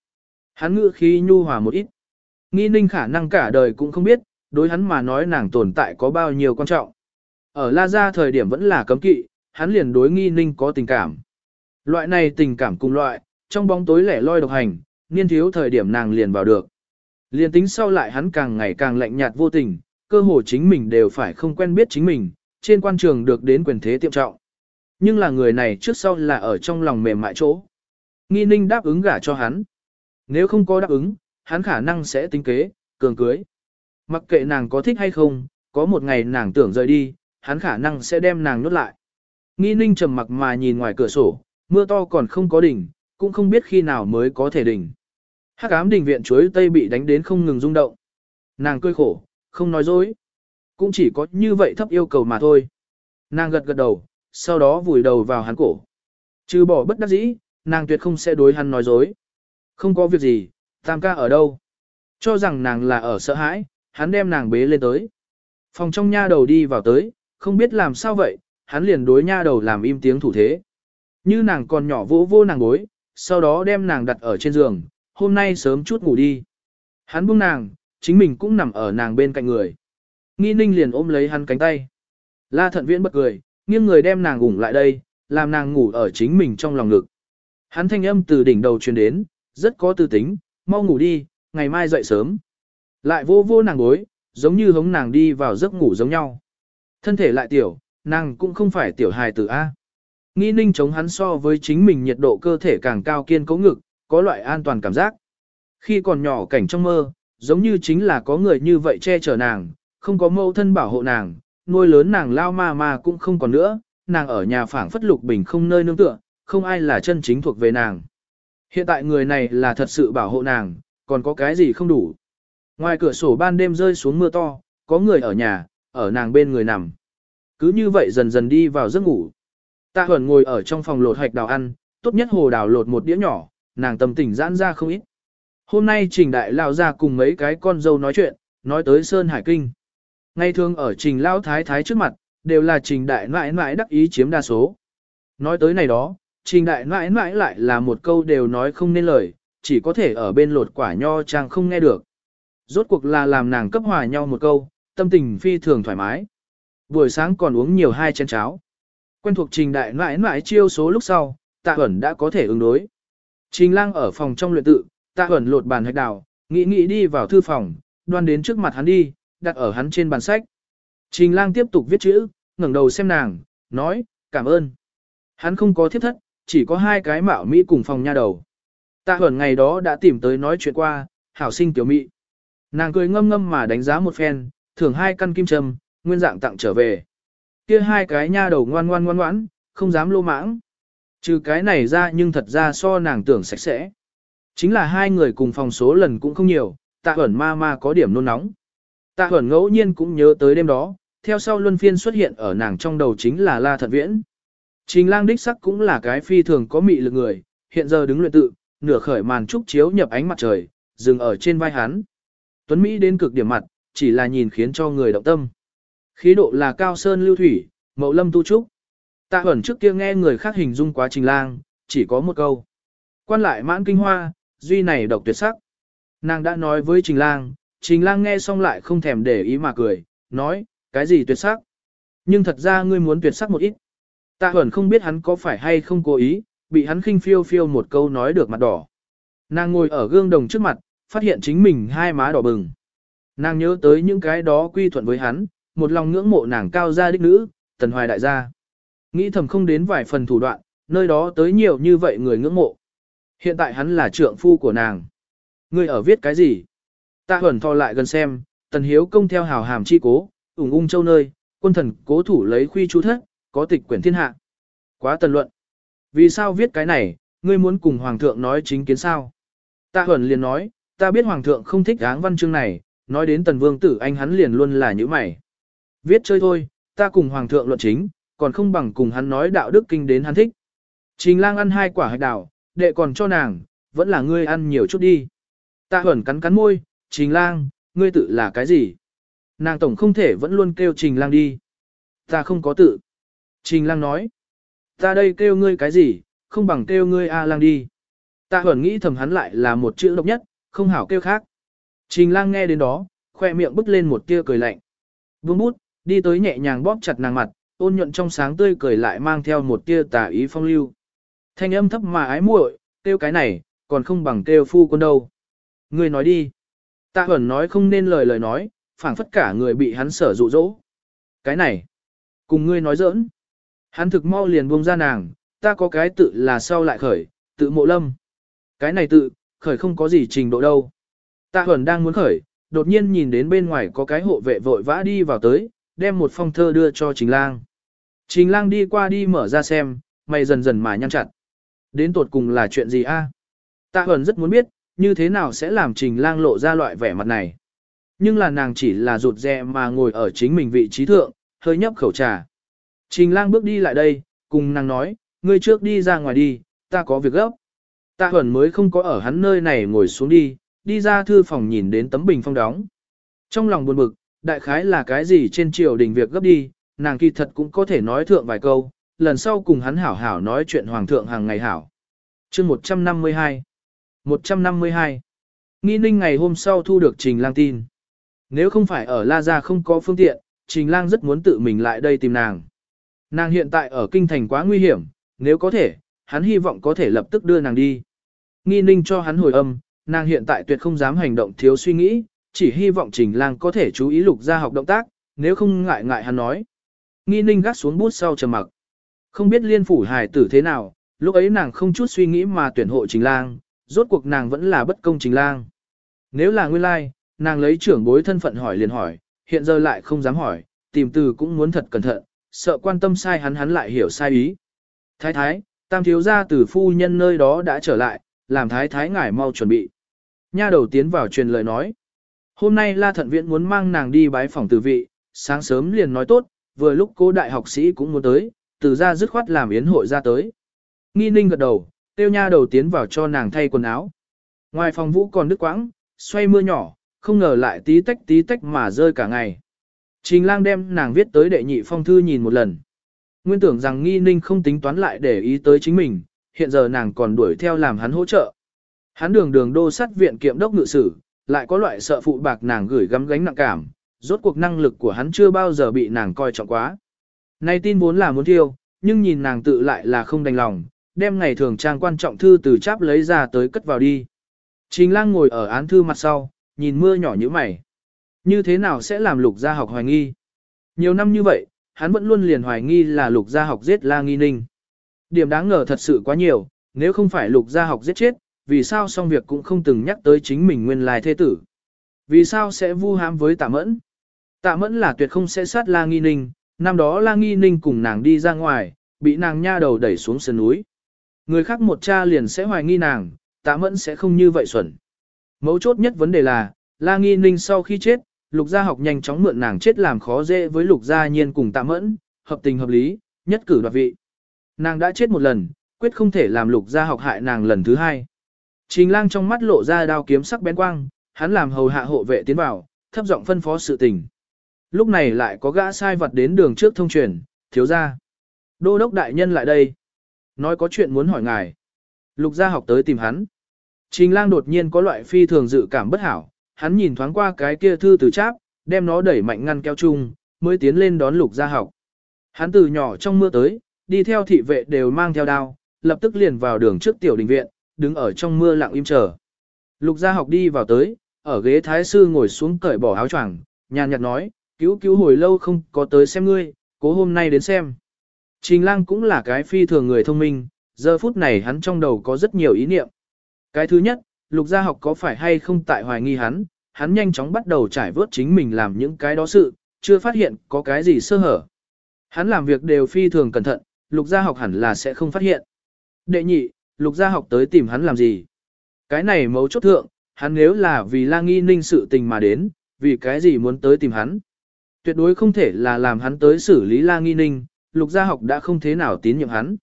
Hắn ngữ khí nhu hòa một ít. Nghi ninh khả năng cả đời cũng không biết, đối hắn mà nói nàng tồn tại có bao nhiêu quan trọng. Ở La Gia thời điểm vẫn là cấm kỵ, hắn liền đối nghi ninh có tình cảm. Loại này tình cảm cùng loại, trong bóng tối lẻ loi độc hành, niên thiếu thời điểm nàng liền vào được. Liền tính sau lại hắn càng ngày càng lạnh nhạt vô tình, cơ hồ chính mình đều phải không quen biết chính mình, trên quan trường được đến quyền thế tiệm trọng. Nhưng là người này trước sau là ở trong lòng mềm mại chỗ. Nghi ninh đáp ứng gả cho hắn. Nếu không có đáp ứng, hắn khả năng sẽ tính kế, cường cưới. Mặc kệ nàng có thích hay không, có một ngày nàng tưởng rời đi, hắn khả năng sẽ đem nàng nuốt lại. Nghi ninh trầm mặc mà nhìn ngoài cửa sổ, mưa to còn không có đỉnh, cũng không biết khi nào mới có thể đỉnh. Hắc ám đình viện chuối tây bị đánh đến không ngừng rung động. Nàng cười khổ, không nói dối. Cũng chỉ có như vậy thấp yêu cầu mà thôi. Nàng gật gật đầu, sau đó vùi đầu vào hắn cổ. Trừ bỏ bất đắc dĩ, nàng tuyệt không sẽ đối hắn nói dối. Không có việc gì, tam ca ở đâu? Cho rằng nàng là ở sợ hãi, hắn đem nàng bế lên tới. Phòng trong nha đầu đi vào tới, không biết làm sao vậy, hắn liền đối nha đầu làm im tiếng thủ thế. Như nàng còn nhỏ vỗ vô nàng gối, sau đó đem nàng đặt ở trên giường, hôm nay sớm chút ngủ đi. Hắn buông nàng, chính mình cũng nằm ở nàng bên cạnh người. Nghi ninh liền ôm lấy hắn cánh tay. La thận viễn bật cười, nghiêng người đem nàng ngủ lại đây, làm nàng ngủ ở chính mình trong lòng ngực. Hắn thanh âm từ đỉnh đầu truyền đến, rất có tư tính, mau ngủ đi, ngày mai dậy sớm. Lại vô vô nàng gối, giống như hống nàng đi vào giấc ngủ giống nhau. Thân thể lại tiểu, nàng cũng không phải tiểu hài tử A. Nghi ninh chống hắn so với chính mình nhiệt độ cơ thể càng cao kiên cố ngực, có loại an toàn cảm giác. Khi còn nhỏ cảnh trong mơ, giống như chính là có người như vậy che chở nàng, không có mâu thân bảo hộ nàng, nuôi lớn nàng lao ma ma cũng không còn nữa, nàng ở nhà phảng phất lục bình không nơi nương tựa, không ai là chân chính thuộc về nàng. Hiện tại người này là thật sự bảo hộ nàng, còn có cái gì không đủ. Ngoài cửa sổ ban đêm rơi xuống mưa to, có người ở nhà, ở nàng bên người nằm. Cứ như vậy dần dần đi vào giấc ngủ. Tạ Huẩn ngồi ở trong phòng lột hạch đào ăn, tốt nhất hồ đào lột một đĩa nhỏ, nàng tâm tình giãn ra không ít. Hôm nay Trình Đại Lao ra cùng mấy cái con dâu nói chuyện, nói tới Sơn Hải Kinh. Ngay thường ở Trình Lao Thái Thái trước mặt, đều là Trình Đại mãi mãi đắc ý chiếm đa số. Nói tới này đó, Trình Đại mãi mãi lại là một câu đều nói không nên lời, chỉ có thể ở bên lột quả nho trang không nghe được. Rốt cuộc là làm nàng cấp hòa nhau một câu, tâm tình phi thường thoải mái. Buổi sáng còn uống nhiều hai chén cháo. Quen thuộc Trình Đại mãi mãi chiêu số lúc sau, Tạ ẩn đã có thể ứng đối. Trình lang ở phòng trong luyện tự, tạ ẩn lột bàn hạch đào, nghĩ nghĩ đi vào thư phòng, đoan đến trước mặt hắn đi, đặt ở hắn trên bàn sách. Trình lang tiếp tục viết chữ, ngẩng đầu xem nàng, nói, cảm ơn. Hắn không có thiết thất, chỉ có hai cái mạo Mỹ cùng phòng nha đầu. Tạ ẩn ngày đó đã tìm tới nói chuyện qua, hảo sinh tiểu Mỹ. Nàng cười ngâm ngâm mà đánh giá một phen, thưởng hai căn kim châm, nguyên dạng tặng trở về. Kia hai cái nha đầu ngoan ngoan ngoan ngoãn, không dám lô mãng. Trừ cái này ra nhưng thật ra so nàng tưởng sạch sẽ. Chính là hai người cùng phòng số lần cũng không nhiều, tạ ẩn ma ma có điểm nôn nóng. Tạ ẩn ngẫu nhiên cũng nhớ tới đêm đó, theo sau luân phiên xuất hiện ở nàng trong đầu chính là La Thận Viễn. Trình lang đích sắc cũng là cái phi thường có mị lực người, hiện giờ đứng luyện tự, nửa khởi màn trúc chiếu nhập ánh mặt trời, dừng ở trên vai hắn. Tuấn Mỹ đến cực điểm mặt, chỉ là nhìn khiến cho người động tâm. Khí độ là cao sơn lưu thủy, mậu lâm tu trúc. Tạ ẩn trước kia nghe người khác hình dung quá trình lang, chỉ có một câu. Quan lại mãn kinh hoa, duy này độc tuyệt sắc. Nàng đã nói với trình lang, trình lang nghe xong lại không thèm để ý mà cười, nói, cái gì tuyệt sắc. Nhưng thật ra ngươi muốn tuyệt sắc một ít. Tạ ẩn không biết hắn có phải hay không cố ý, bị hắn khinh phiêu phiêu một câu nói được mặt đỏ. Nàng ngồi ở gương đồng trước mặt, phát hiện chính mình hai má đỏ bừng. Nàng nhớ tới những cái đó quy thuận với hắn, một lòng ngưỡng mộ nàng cao gia đích nữ, tần hoài đại gia. Nghĩ thầm không đến vài phần thủ đoạn, nơi đó tới nhiều như vậy người ngưỡng mộ. Hiện tại hắn là trượng phu của nàng. Ngươi ở viết cái gì? ta Huẩn thò lại gần xem, tần hiếu công theo hào hàm chi cố, ủng ung châu nơi, quân thần cố thủ lấy khuy chú thất, có tịch quyển thiên hạ. Quá tần luận. Vì sao viết cái này, ngươi muốn cùng hoàng thượng nói chính kiến sao? Tạ Huẩn liền nói, ta biết hoàng thượng không thích áng văn chương này, nói đến tần vương tử anh hắn liền luôn là như mày. Viết chơi thôi, ta cùng hoàng thượng luận chính, còn không bằng cùng hắn nói đạo đức kinh đến hắn thích. Trình lang ăn hai quả hạch đào, đệ còn cho nàng, vẫn là ngươi ăn nhiều chút đi. Tạ Huẩn cắn cắn môi, trình lang, ngươi tự là cái gì? Nàng tổng không thể vẫn luôn kêu trình lang đi. Ta không có tự. Trình lang nói, ta đây kêu ngươi cái gì, không bằng kêu ngươi A lang đi. Tạ Huẩn nghĩ thầm hắn lại là một chữ độc nhất, không hảo kêu khác. Trình lang nghe đến đó, khoe miệng bứt lên một tia cười lạnh. Vương bút, đi tới nhẹ nhàng bóp chặt nàng mặt, ôn nhuận trong sáng tươi cười lại mang theo một tia tà ý phong lưu. Thanh âm thấp mà ái muội, kêu cái này, còn không bằng kêu phu quân đâu. Ngươi nói đi. Tạ Huẩn nói không nên lời lời nói, phảng phất cả người bị hắn sở dụ dỗ. Cái này, cùng ngươi nói giỡn. Hắn thực mau liền buông ra nàng, ta có cái tự là sau lại khởi, tự mộ lâm. Cái này tự, khởi không có gì trình độ đâu. Tạ Huẩn đang muốn khởi, đột nhiên nhìn đến bên ngoài có cái hộ vệ vội vã đi vào tới, đem một phong thơ đưa cho Trình Lang. Trình Lang đi qua đi mở ra xem, mày dần dần mà nhăn chặt. Đến tột cùng là chuyện gì a? Tạ Huẩn rất muốn biết, như thế nào sẽ làm Trình Lang lộ ra loại vẻ mặt này. Nhưng là nàng chỉ là rụt rè mà ngồi ở chính mình vị trí thượng, hơi nhấp khẩu trà. Trình Lang bước đi lại đây, cùng nàng nói, ngươi trước đi ra ngoài đi, ta có việc gấp. Tạ Huẩn mới không có ở hắn nơi này ngồi xuống đi, đi ra thư phòng nhìn đến tấm bình phong đóng. Trong lòng buồn bực, đại khái là cái gì trên triều đình việc gấp đi, nàng kỳ thật cũng có thể nói thượng vài câu, lần sau cùng hắn hảo hảo nói chuyện hoàng thượng hàng ngày hảo. chương 152 152 Nghi ninh ngày hôm sau thu được Trình Lang tin. Nếu không phải ở La Gia không có phương tiện, Trình Lang rất muốn tự mình lại đây tìm nàng. Nàng hiện tại ở kinh thành quá nguy hiểm, nếu có thể, hắn hy vọng có thể lập tức đưa nàng đi. Nghi ninh cho hắn hồi âm, nàng hiện tại tuyệt không dám hành động thiếu suy nghĩ, chỉ hy vọng Trình Lang có thể chú ý lục gia học động tác, nếu không ngại ngại hắn nói. Nghi ninh gắt xuống bút sau trầm mặc. Không biết liên phủ hài tử thế nào, lúc ấy nàng không chút suy nghĩ mà tuyển hộ Trình Lang, rốt cuộc nàng vẫn là bất công Trình Lang. Nếu là nguyên lai, nàng lấy trưởng bối thân phận hỏi liền hỏi, hiện giờ lại không dám hỏi, tìm từ cũng muốn thật cẩn thận, sợ quan tâm sai hắn hắn lại hiểu sai ý. Thái thái, tam thiếu gia từ phu nhân nơi đó đã trở lại, làm thái thái ngải mau chuẩn bị. Nha đầu tiến vào truyền lời nói. Hôm nay La Thận Viễn muốn mang nàng đi bái phòng tử vị, sáng sớm liền nói tốt, vừa lúc cố đại học sĩ cũng muốn tới, từ ra dứt khoát làm yến hội ra tới. Nghi ninh gật đầu, tiêu nha đầu tiến vào cho nàng thay quần áo. Ngoài phòng vũ còn đứt quãng, xoay mưa nhỏ, không ngờ lại tí tách tí tách mà rơi cả ngày. Trình lang đem nàng viết tới đệ nhị phong thư nhìn một lần. Nguyên tưởng rằng nghi ninh không tính toán lại để ý tới chính mình, hiện giờ nàng còn đuổi theo làm hắn hỗ trợ. Hắn đường đường đô sát viện kiệm đốc ngự sử, lại có loại sợ phụ bạc nàng gửi gắm gánh nặng cảm, rốt cuộc năng lực của hắn chưa bao giờ bị nàng coi trọng quá. Nay tin vốn là muốn thiêu, nhưng nhìn nàng tự lại là không đành lòng, đem ngày thường trang quan trọng thư từ cháp lấy ra tới cất vào đi. Trình lang ngồi ở án thư mặt sau, nhìn mưa nhỏ như mày. Như thế nào sẽ làm lục gia học hoài nghi? Nhiều năm như vậy, hắn vẫn luôn liền hoài nghi là lục gia học giết la nghi ninh. Điểm đáng ngờ thật sự quá nhiều, nếu không phải lục gia học giết chết, vì sao xong việc cũng không từng nhắc tới chính mình nguyên lai thế tử. Vì sao sẽ vu hãm với tạ mẫn? Tạ mẫn là tuyệt không sẽ sát la nghi ninh, năm đó la nghi ninh cùng nàng đi ra ngoài, bị nàng nha đầu đẩy xuống sườn núi. Người khác một cha liền sẽ hoài nghi nàng, tạ mẫn sẽ không như vậy xuẩn. Mấu chốt nhất vấn đề là, la nghi ninh sau khi chết, lục gia học nhanh chóng mượn nàng chết làm khó dễ với lục gia nhiên cùng tạ mẫn, hợp tình hợp lý, nhất cử đoạt vị. Nàng đã chết một lần, quyết không thể làm lục gia học hại nàng lần thứ hai. Trình lang trong mắt lộ ra đao kiếm sắc bén quang, hắn làm hầu hạ hộ vệ tiến vào, thấp giọng phân phó sự tình. Lúc này lại có gã sai vật đến đường trước thông truyền, thiếu gia. Đô đốc đại nhân lại đây. Nói có chuyện muốn hỏi ngài. Lục gia học tới tìm hắn. Trình lang đột nhiên có loại phi thường dự cảm bất hảo, hắn nhìn thoáng qua cái kia thư từ cháp, đem nó đẩy mạnh ngăn keo chung, mới tiến lên đón lục gia học. Hắn từ nhỏ trong mưa tới, đi theo thị vệ đều mang theo đao, lập tức liền vào đường trước tiểu đình viện, đứng ở trong mưa lặng im chờ. Lục gia học đi vào tới, ở ghế thái sư ngồi xuống cởi bỏ áo choàng, nhàn nhạt nói, cứu cứu hồi lâu không có tới xem ngươi, cố hôm nay đến xem. Trình lang cũng là cái phi thường người thông minh, giờ phút này hắn trong đầu có rất nhiều ý niệm. Cái thứ nhất, lục gia học có phải hay không tại hoài nghi hắn, hắn nhanh chóng bắt đầu trải vớt chính mình làm những cái đó sự, chưa phát hiện có cái gì sơ hở. Hắn làm việc đều phi thường cẩn thận, lục gia học hẳn là sẽ không phát hiện. Đệ nhị, lục gia học tới tìm hắn làm gì? Cái này mấu chốt thượng, hắn nếu là vì la nghi ninh sự tình mà đến, vì cái gì muốn tới tìm hắn? Tuyệt đối không thể là làm hắn tới xử lý la nghi ninh, lục gia học đã không thế nào tín nhiệm hắn.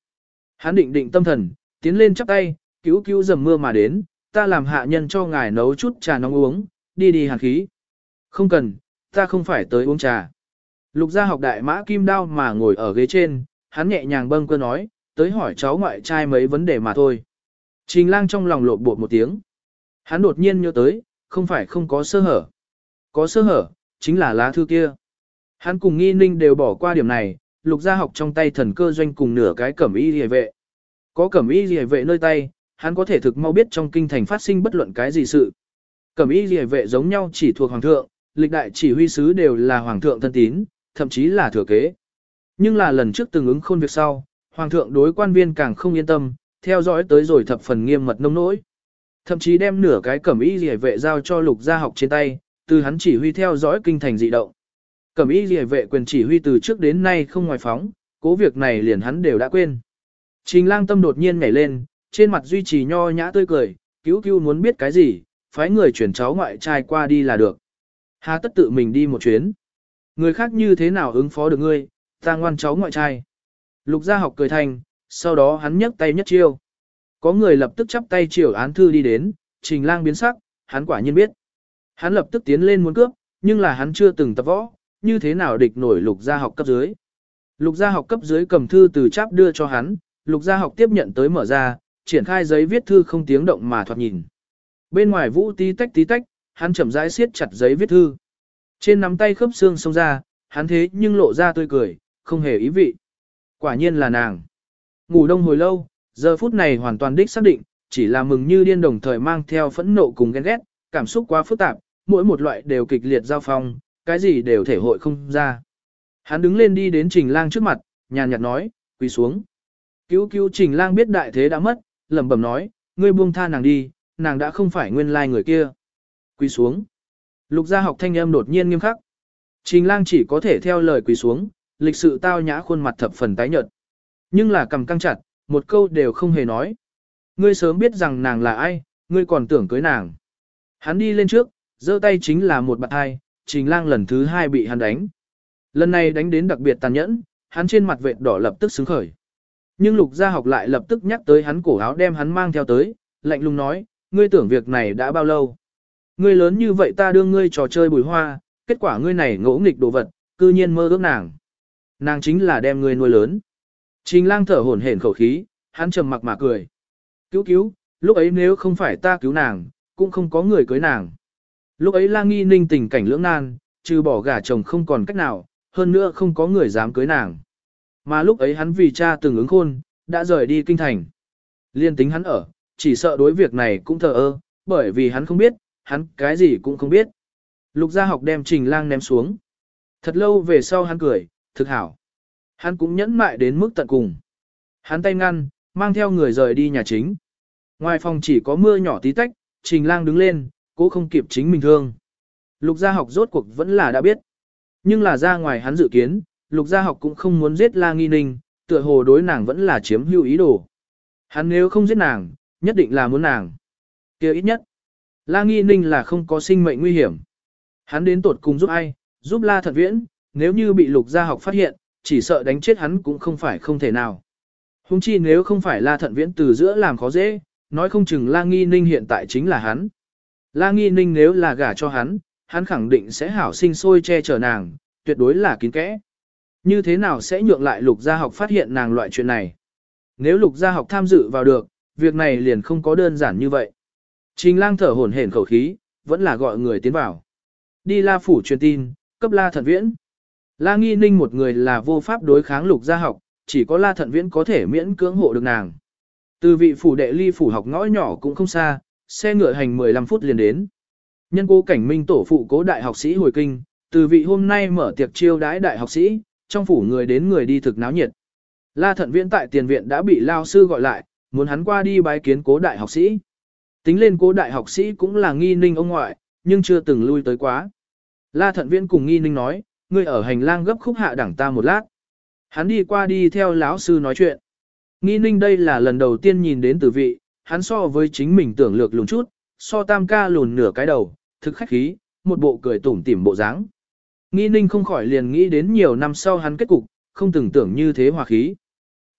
Hắn định định tâm thần, tiến lên chắp tay, cứu cứu dầm mưa mà đến, ta làm hạ nhân cho ngài nấu chút trà nóng uống, đi đi hàn khí. Không cần, ta không phải tới uống trà. Lục gia học đại mã kim đao mà ngồi ở ghế trên, hắn nhẹ nhàng bâng cơ nói, tới hỏi cháu ngoại trai mấy vấn đề mà thôi. Trình lang trong lòng lộn bột một tiếng. Hắn đột nhiên nhớ tới, không phải không có sơ hở. Có sơ hở, chính là lá thư kia. Hắn cùng nghi ninh đều bỏ qua điểm này, lục gia học trong tay thần cơ doanh cùng nửa cái cẩm y rìa vệ. Có cẩm y rìa vệ nơi tay, hắn có thể thực mau biết trong kinh thành phát sinh bất luận cái gì sự. Cẩm y liề vệ giống nhau chỉ thuộc hoàng thượng, lịch đại chỉ huy sứ đều là hoàng thượng thân tín, thậm chí là thừa kế. Nhưng là lần trước từng ứng khôn việc sau, hoàng thượng đối quan viên càng không yên tâm, theo dõi tới rồi thập phần nghiêm mật nông nỗi. Thậm chí đem nửa cái cẩm y liề vệ giao cho lục gia học trên tay, từ hắn chỉ huy theo dõi kinh thành dị động. Cẩm y liề vệ quyền chỉ huy từ trước đến nay không ngoài phóng, cố việc này liền hắn đều đã quên. Trình lang tâm đột nhiên nhảy lên, trên mặt duy trì nho nhã tươi cười, cứu cứu muốn biết cái gì, phái người chuyển cháu ngoại trai qua đi là được. Hà tất tự mình đi một chuyến. Người khác như thế nào ứng phó được ngươi, ta ngoan cháu ngoại trai. Lục gia học cười thành, sau đó hắn nhấc tay nhất chiêu. Có người lập tức chắp tay chiều án thư đi đến, trình lang biến sắc, hắn quả nhiên biết. Hắn lập tức tiến lên muốn cướp, nhưng là hắn chưa từng tập võ, như thế nào địch nổi lục gia học cấp dưới. Lục gia học cấp dưới cầm thư từ cháp đưa cho hắn, lục gia học tiếp nhận tới mở ra, triển khai giấy viết thư không tiếng động mà thoạt nhìn. Bên ngoài vũ tí tách tí tách, hắn chậm rãi siết chặt giấy viết thư. Trên nắm tay khớp xương xông ra, hắn thế nhưng lộ ra tươi cười, không hề ý vị. Quả nhiên là nàng. Ngủ đông hồi lâu, giờ phút này hoàn toàn đích xác định, chỉ là mừng như điên đồng thời mang theo phẫn nộ cùng ghen ghét, cảm xúc quá phức tạp, mỗi một loại đều kịch liệt giao phong, cái gì đều thể hội không ra. Hắn đứng lên đi đến trình lang trước mặt, nhàn nhạt nói, quỳ xuống. Cứu cứu trình lang biết đại thế đã mất, lẩm bẩm nói, ngươi buông tha nàng đi, nàng đã không phải nguyên lai người kia. Quỳ xuống. Lục gia học thanh âm đột nhiên nghiêm khắc. Trình lang chỉ có thể theo lời quỳ xuống, lịch sự tao nhã khuôn mặt thập phần tái nhợt. Nhưng là cầm căng chặt, một câu đều không hề nói. Ngươi sớm biết rằng nàng là ai, ngươi còn tưởng cưới nàng. Hắn đi lên trước, giơ tay chính là một bạn hai, trình lang lần thứ hai bị hắn đánh. Lần này đánh đến đặc biệt tàn nhẫn, hắn trên mặt vệt đỏ lập tức xứng khởi. Nhưng lục gia học lại lập tức nhắc tới hắn cổ áo đem hắn mang theo tới, lạnh lùng nói, ngươi tưởng việc này đã bao lâu. Ngươi lớn như vậy ta đưa ngươi trò chơi bùi hoa, kết quả ngươi này ngỗ nghịch đồ vật, cư nhiên mơ ước nàng. Nàng chính là đem ngươi nuôi lớn. Trình lang thở hổn hển khẩu khí, hắn trầm mặc mà cười. Cứu cứu, lúc ấy nếu không phải ta cứu nàng, cũng không có người cưới nàng. Lúc ấy lang nghi ninh tình cảnh lưỡng nan, trừ bỏ gả chồng không còn cách nào, hơn nữa không có người dám cưới nàng. Mà lúc ấy hắn vì cha từng ứng khôn, đã rời đi kinh thành. Liên tính hắn ở, chỉ sợ đối việc này cũng thờ ơ, bởi vì hắn không biết, hắn cái gì cũng không biết. Lục gia học đem trình lang ném xuống. Thật lâu về sau hắn cười, thực hảo. Hắn cũng nhẫn mại đến mức tận cùng. Hắn tay ngăn, mang theo người rời đi nhà chính. Ngoài phòng chỉ có mưa nhỏ tí tách, trình lang đứng lên, cố không kịp chính mình thương. Lục gia học rốt cuộc vẫn là đã biết. Nhưng là ra ngoài hắn dự kiến, lục gia học cũng không muốn giết la nghi ninh, tựa hồ đối nàng vẫn là chiếm hữu ý đồ. Hắn nếu không giết nàng, nhất định là muốn nàng. kia ít nhất. La nghi ninh là không có sinh mệnh nguy hiểm. Hắn đến tột cùng giúp ai, giúp la thật viễn, nếu như bị lục gia học phát hiện, chỉ sợ đánh chết hắn cũng không phải không thể nào. Hùng chi nếu không phải la thận viễn từ giữa làm khó dễ, nói không chừng la nghi ninh hiện tại chính là hắn. La nghi ninh nếu là gả cho hắn, hắn khẳng định sẽ hảo sinh sôi che chở nàng, tuyệt đối là kín kẽ. Như thế nào sẽ nhượng lại lục gia học phát hiện nàng loại chuyện này? Nếu lục gia học tham dự vào được, việc này liền không có đơn giản như vậy. Trình lang thở hổn hển khẩu khí, vẫn là gọi người tiến vào. Đi la phủ truyền tin, cấp la thận viễn. La nghi ninh một người là vô pháp đối kháng lục gia học, chỉ có la thận viễn có thể miễn cưỡng hộ được nàng. Từ vị phủ đệ ly phủ học ngõ nhỏ cũng không xa, xe ngựa hành 15 phút liền đến. Nhân cố cảnh minh tổ phụ cố đại học sĩ hồi kinh, từ vị hôm nay mở tiệc chiêu đãi đại học sĩ, trong phủ người đến người đi thực náo nhiệt. La thận viễn tại tiền viện đã bị lao sư gọi lại, muốn hắn qua đi bái kiến cố đại học sĩ. Tính lên cố đại học sĩ cũng là nghi ninh ông ngoại, nhưng chưa từng lui tới quá. La thận viễn cùng nghi ninh nói, ngươi ở hành lang gấp khúc hạ đẳng ta một lát. Hắn đi qua đi theo lão sư nói chuyện. Nghi ninh đây là lần đầu tiên nhìn đến tử vị, hắn so với chính mình tưởng lược lùn chút, so tam ca lùn nửa cái đầu, thực khách khí, một bộ cười tủm tỉm bộ dáng. Nghi ninh không khỏi liền nghĩ đến nhiều năm sau hắn kết cục, không từng tưởng như thế hòa khí.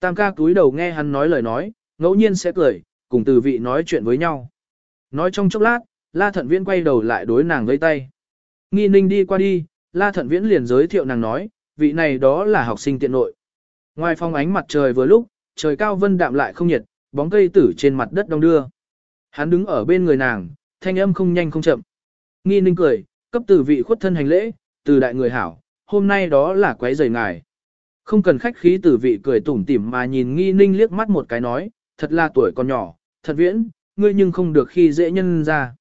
Tam ca cúi đầu nghe hắn nói lời nói, ngẫu nhiên sẽ cười, cùng từ vị nói chuyện với nhau. Nói trong chốc lát, la thận viễn quay đầu lại đối nàng vây tay. Nghi ninh đi qua đi, la thận viễn liền giới thiệu nàng nói, vị này đó là học sinh tiện nội. Ngoài phong ánh mặt trời vừa lúc, trời cao vân đạm lại không nhiệt, bóng cây tử trên mặt đất đông đưa. Hắn đứng ở bên người nàng, thanh âm không nhanh không chậm. Nghi ninh cười, cấp từ vị khuất thân hành lễ, từ đại người hảo, hôm nay đó là quấy rầy ngài. Không cần khách khí từ vị cười tủm tỉm mà nhìn nghi ninh liếc mắt một cái nói, thật là tuổi còn nhỏ, thật viễn, ngươi nhưng không được khi dễ nhân ra.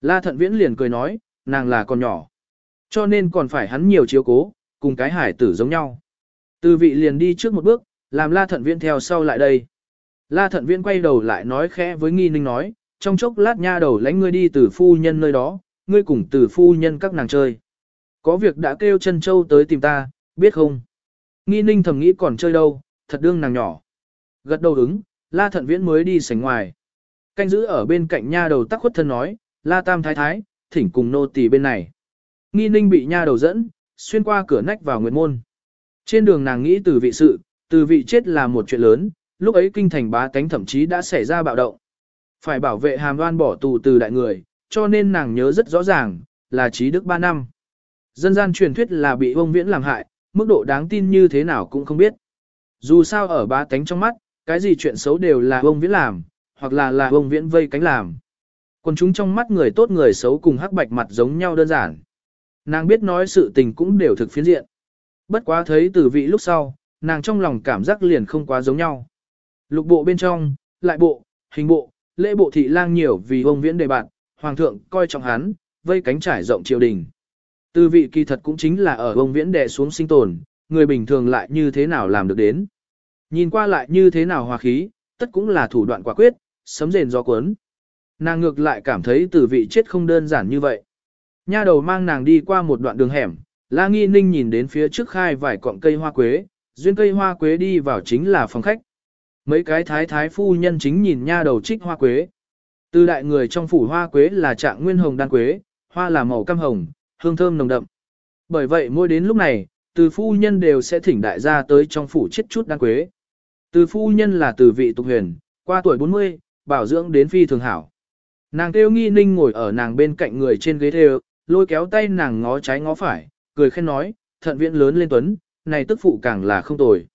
La thận viễn liền cười nói, nàng là còn nhỏ. Cho nên còn phải hắn nhiều chiếu cố, cùng cái hải tử giống nhau. Từ vị liền đi trước một bước, làm la thận viễn theo sau lại đây. La thận viễn quay đầu lại nói khẽ với nghi ninh nói, trong chốc lát nha đầu lánh ngươi đi từ phu nhân nơi đó, ngươi cùng từ phu nhân các nàng chơi. Có việc đã kêu chân châu tới tìm ta, biết không? Nghi ninh thầm nghĩ còn chơi đâu, thật đương nàng nhỏ. Gật đầu ứng, la thận viễn mới đi sảnh ngoài. Canh giữ ở bên cạnh nha đầu tắc khuất thân nói, la tam thái thái, thỉnh cùng nô tỳ bên này. Nghi ninh bị nha đầu dẫn, xuyên qua cửa nách vào nguyệt môn. Trên đường nàng nghĩ từ vị sự, từ vị chết là một chuyện lớn, lúc ấy kinh thành bá tánh thậm chí đã xảy ra bạo động. Phải bảo vệ hàm đoan bỏ tù từ đại người, cho nên nàng nhớ rất rõ ràng, là trí đức 3 năm. Dân gian truyền thuyết là bị vông viễn làm hại, mức độ đáng tin như thế nào cũng không biết. Dù sao ở bá tánh trong mắt, cái gì chuyện xấu đều là vông viễn làm, hoặc là là vông viễn vây cánh làm. Còn chúng trong mắt người tốt người xấu cùng hắc bạch mặt giống nhau đơn giản. Nàng biết nói sự tình cũng đều thực phiến diện. Bất quá thấy từ vị lúc sau, nàng trong lòng cảm giác liền không quá giống nhau. Lục bộ bên trong, lại bộ, hình bộ, lễ bộ thị lang nhiều vì ông viễn đề bạn, hoàng thượng coi trọng hắn, vây cánh trải rộng triều đình. Tư vị kỳ thật cũng chính là ở ông viễn đè xuống sinh tồn, người bình thường lại như thế nào làm được đến. Nhìn qua lại như thế nào hòa khí, tất cũng là thủ đoạn quả quyết, sấm rền gió cuốn. Nàng ngược lại cảm thấy từ vị chết không đơn giản như vậy. Nha đầu mang nàng đi qua một đoạn đường hẻm, La Nghi Ninh nhìn đến phía trước khai vài cọng cây hoa quế, duyên cây hoa quế đi vào chính là phòng khách. Mấy cái thái thái phu nhân chính nhìn nha đầu trích hoa quế. Từ đại người trong phủ hoa quế là trạng nguyên hồng đan quế, hoa là màu cam hồng, hương thơm nồng đậm. Bởi vậy mỗi đến lúc này, từ phu nhân đều sẽ thỉnh đại gia tới trong phủ chết chút đan quế. Từ phu nhân là từ vị tục huyền, qua tuổi 40, bảo dưỡng đến phi thường hảo. Nàng kêu nghi ninh ngồi ở nàng bên cạnh người trên ghế theo, lôi kéo tay nàng ngó trái ngó phải, cười khen nói, thận viễn lớn lên tuấn, này tức phụ càng là không tồi.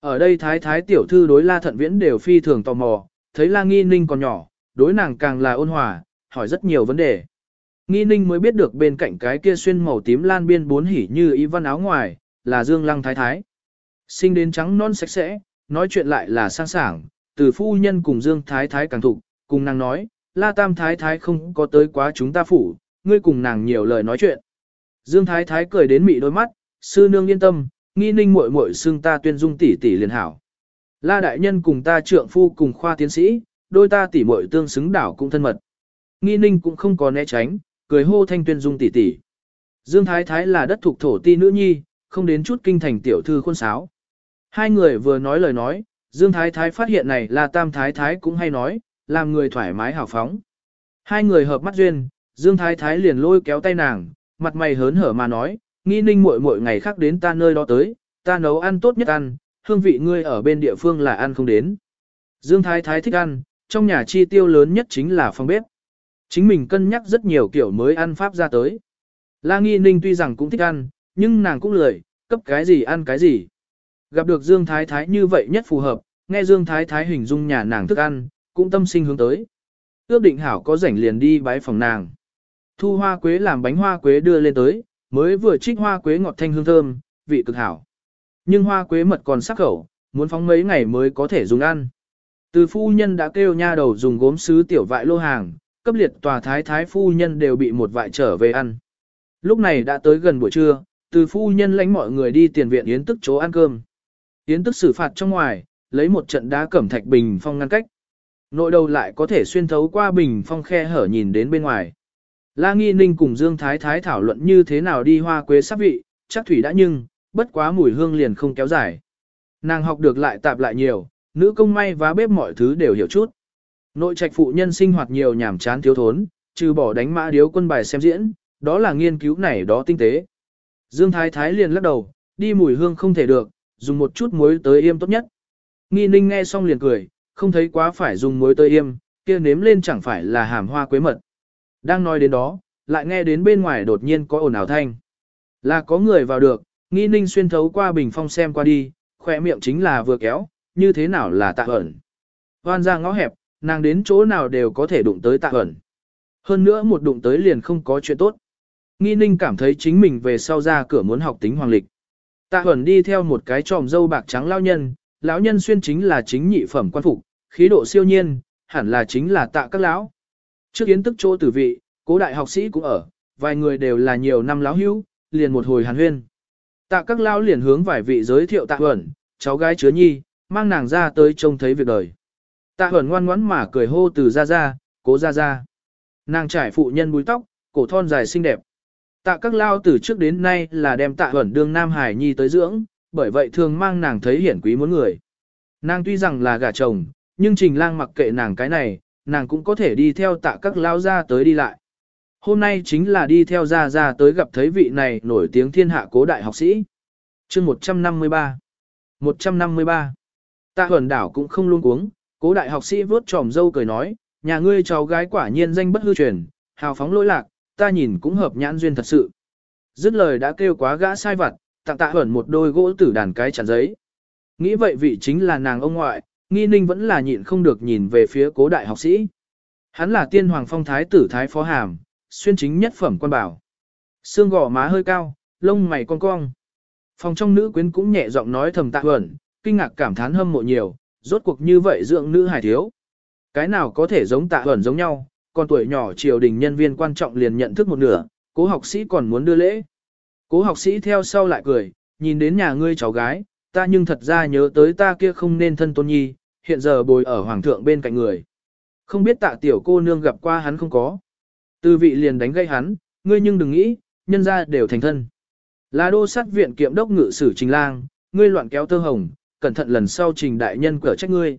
Ở đây thái thái tiểu thư đối la thận viễn đều phi thường tò mò, thấy la nghi ninh còn nhỏ, đối nàng càng là ôn hòa, hỏi rất nhiều vấn đề. Nghi ninh mới biết được bên cạnh cái kia xuyên màu tím lan biên bốn hỉ như y văn áo ngoài, là dương lăng thái thái. Sinh đến trắng non sạch sẽ, nói chuyện lại là sang sảng, từ phu nhân cùng dương thái thái càng thụ, cùng nàng nói, la tam thái thái không có tới quá chúng ta phủ, ngươi cùng nàng nhiều lời nói chuyện. Dương thái thái cười đến mị đôi mắt, sư nương yên tâm, nghi ninh muội muội xưng ta tuyên dung tỷ tỷ liền hảo. La đại nhân cùng ta trượng phu cùng khoa tiến sĩ, đôi ta tỷ muội tương xứng đảo cũng thân mật. Nghi ninh cũng không có né tránh, cười hô thanh tuyên dung tỷ tỷ. Dương Thái Thái là đất thuộc thổ ti nữ nhi, không đến chút kinh thành tiểu thư khuôn sáo. Hai người vừa nói lời nói, Dương Thái Thái phát hiện này là Tam Thái Thái cũng hay nói, làm người thoải mái hào phóng. Hai người hợp mắt duyên, Dương Thái Thái liền lôi kéo tay nàng, mặt mày hớn hở mà nói, nghi ninh muội muội ngày khác đến ta nơi đó tới, ta nấu ăn tốt nhất ăn, hương vị ngươi ở bên địa phương là ăn không đến. Dương Thái Thái thích ăn, trong nhà chi tiêu lớn nhất chính là phòng bếp. Chính mình cân nhắc rất nhiều kiểu mới ăn pháp ra tới. La Nghi Ninh tuy rằng cũng thích ăn, nhưng nàng cũng lười, cấp cái gì ăn cái gì. Gặp được Dương Thái Thái như vậy nhất phù hợp, nghe Dương Thái Thái hình dung nhà nàng thức ăn, cũng tâm sinh hướng tới. Ước định hảo có rảnh liền đi bái phòng nàng. Thu hoa quế làm bánh hoa quế đưa lên tới, mới vừa trích hoa quế ngọt thanh hương thơm, vị cực hảo. Nhưng hoa quế mật còn sắc khẩu, muốn phóng mấy ngày mới có thể dùng ăn. Từ phu nhân đã kêu nha đầu dùng gốm sứ tiểu vại lô hàng, cấp liệt tòa thái thái phu nhân đều bị một vại trở về ăn. Lúc này đã tới gần buổi trưa, từ phu nhân lãnh mọi người đi tiền viện yến tức chỗ ăn cơm. Yến tức xử phạt trong ngoài, lấy một trận đá cẩm thạch bình phong ngăn cách. Nội đầu lại có thể xuyên thấu qua bình phong khe hở nhìn đến bên ngoài. La Nghi Ninh cùng Dương Thái Thái thảo luận như thế nào đi hoa quế sắp vị, chắc thủy đã nhưng, bất quá mùi hương liền không kéo dài. Nàng học được lại tạp lại nhiều, nữ công may vá bếp mọi thứ đều hiểu chút. Nội trạch phụ nhân sinh hoạt nhiều nhảm chán thiếu thốn, trừ bỏ đánh mã điếu quân bài xem diễn, đó là nghiên cứu này đó tinh tế. Dương Thái Thái liền lắc đầu, đi mùi hương không thể được, dùng một chút muối tới yêm tốt nhất. Nghi ninh nghe xong liền cười, không thấy quá phải dùng muối tới yêm, kia nếm lên chẳng phải là hàm hoa quế mật. Đang nói đến đó, lại nghe đến bên ngoài đột nhiên có ồn ào thanh. Là có người vào được, nghi ninh xuyên thấu qua bình phong xem qua đi, khỏe miệng chính là vừa kéo, như thế nào là tạ ẩn. Hoan ra ngõ hẹp, nàng đến chỗ nào đều có thể đụng tới tạ ẩn. Hơn nữa một đụng tới liền không có chuyện tốt. Nghi ninh cảm thấy chính mình về sau ra cửa muốn học tính hoàng lịch. Tạ ẩn đi theo một cái tròm dâu bạc trắng lao nhân, lão nhân xuyên chính là chính nhị phẩm quan phục, khí độ siêu nhiên, hẳn là chính là tạ các lão. Trước yến tức chỗ tử vị, cố đại học sĩ cũng ở, vài người đều là nhiều năm lão hữu, liền một hồi hàn huyên. Tạ các lão liền hướng vài vị giới thiệu tạ ẩn, cháu gái chứa nhi, mang nàng ra tới trông thấy việc đời. Tạ ẩn ngoan ngoãn mà cười hô từ ra ra, cố ra ra. Nàng trải phụ nhân búi tóc, cổ thon dài xinh đẹp. Tạ các lao từ trước đến nay là đem tạ ẩn đương Nam Hải Nhi tới dưỡng, bởi vậy thường mang nàng thấy hiển quý muốn người. Nàng tuy rằng là gả chồng, nhưng trình lang mặc kệ nàng cái này, nàng cũng có thể đi theo tạ các lao ra tới đi lại. Hôm nay chính là đi theo ra ra tới gặp thấy vị này nổi tiếng thiên hạ cố đại học sĩ. chương 153 153 Tạ Huẩn đảo cũng không luôn cuống, cố đại học sĩ vớt tròm dâu cười nói, nhà ngươi cháu gái quả nhiên danh bất hư truyền, hào phóng lỗi lạc, ta nhìn cũng hợp nhãn duyên thật sự. Dứt lời đã kêu quá gã sai vặt, tặng tạ Huẩn một đôi gỗ tử đàn cái chắn giấy. Nghĩ vậy vị chính là nàng ông ngoại, nghi ninh vẫn là nhịn không được nhìn về phía cố đại học sĩ. Hắn là tiên hoàng phong thái tử thái phó hàm, xuyên chính nhất phẩm quan bảo. Xương gò má hơi cao, lông mày cong cong. Phòng trong nữ quyến cũng nhẹ giọng nói thầm tạ huẩn, kinh ngạc cảm thán hâm mộ nhiều, rốt cuộc như vậy dưỡng nữ hài thiếu. Cái nào có thể giống tạ ẩn giống nhau, còn tuổi nhỏ triều đình nhân viên quan trọng liền nhận thức một nửa, cố học sĩ còn muốn đưa lễ. Cố học sĩ theo sau lại cười, nhìn đến nhà ngươi cháu gái, ta nhưng thật ra nhớ tới ta kia không nên thân tôn nhi, hiện giờ bồi ở hoàng thượng bên cạnh người. Không biết tạ tiểu cô nương gặp qua hắn không có. tư vị liền đánh gây hắn, ngươi nhưng đừng nghĩ, nhân ra đều thành thân. Là đô sát viện kiệm đốc ngự sử trình lang, ngươi loạn kéo tơ hồng, cẩn thận lần sau trình đại nhân cở trách ngươi.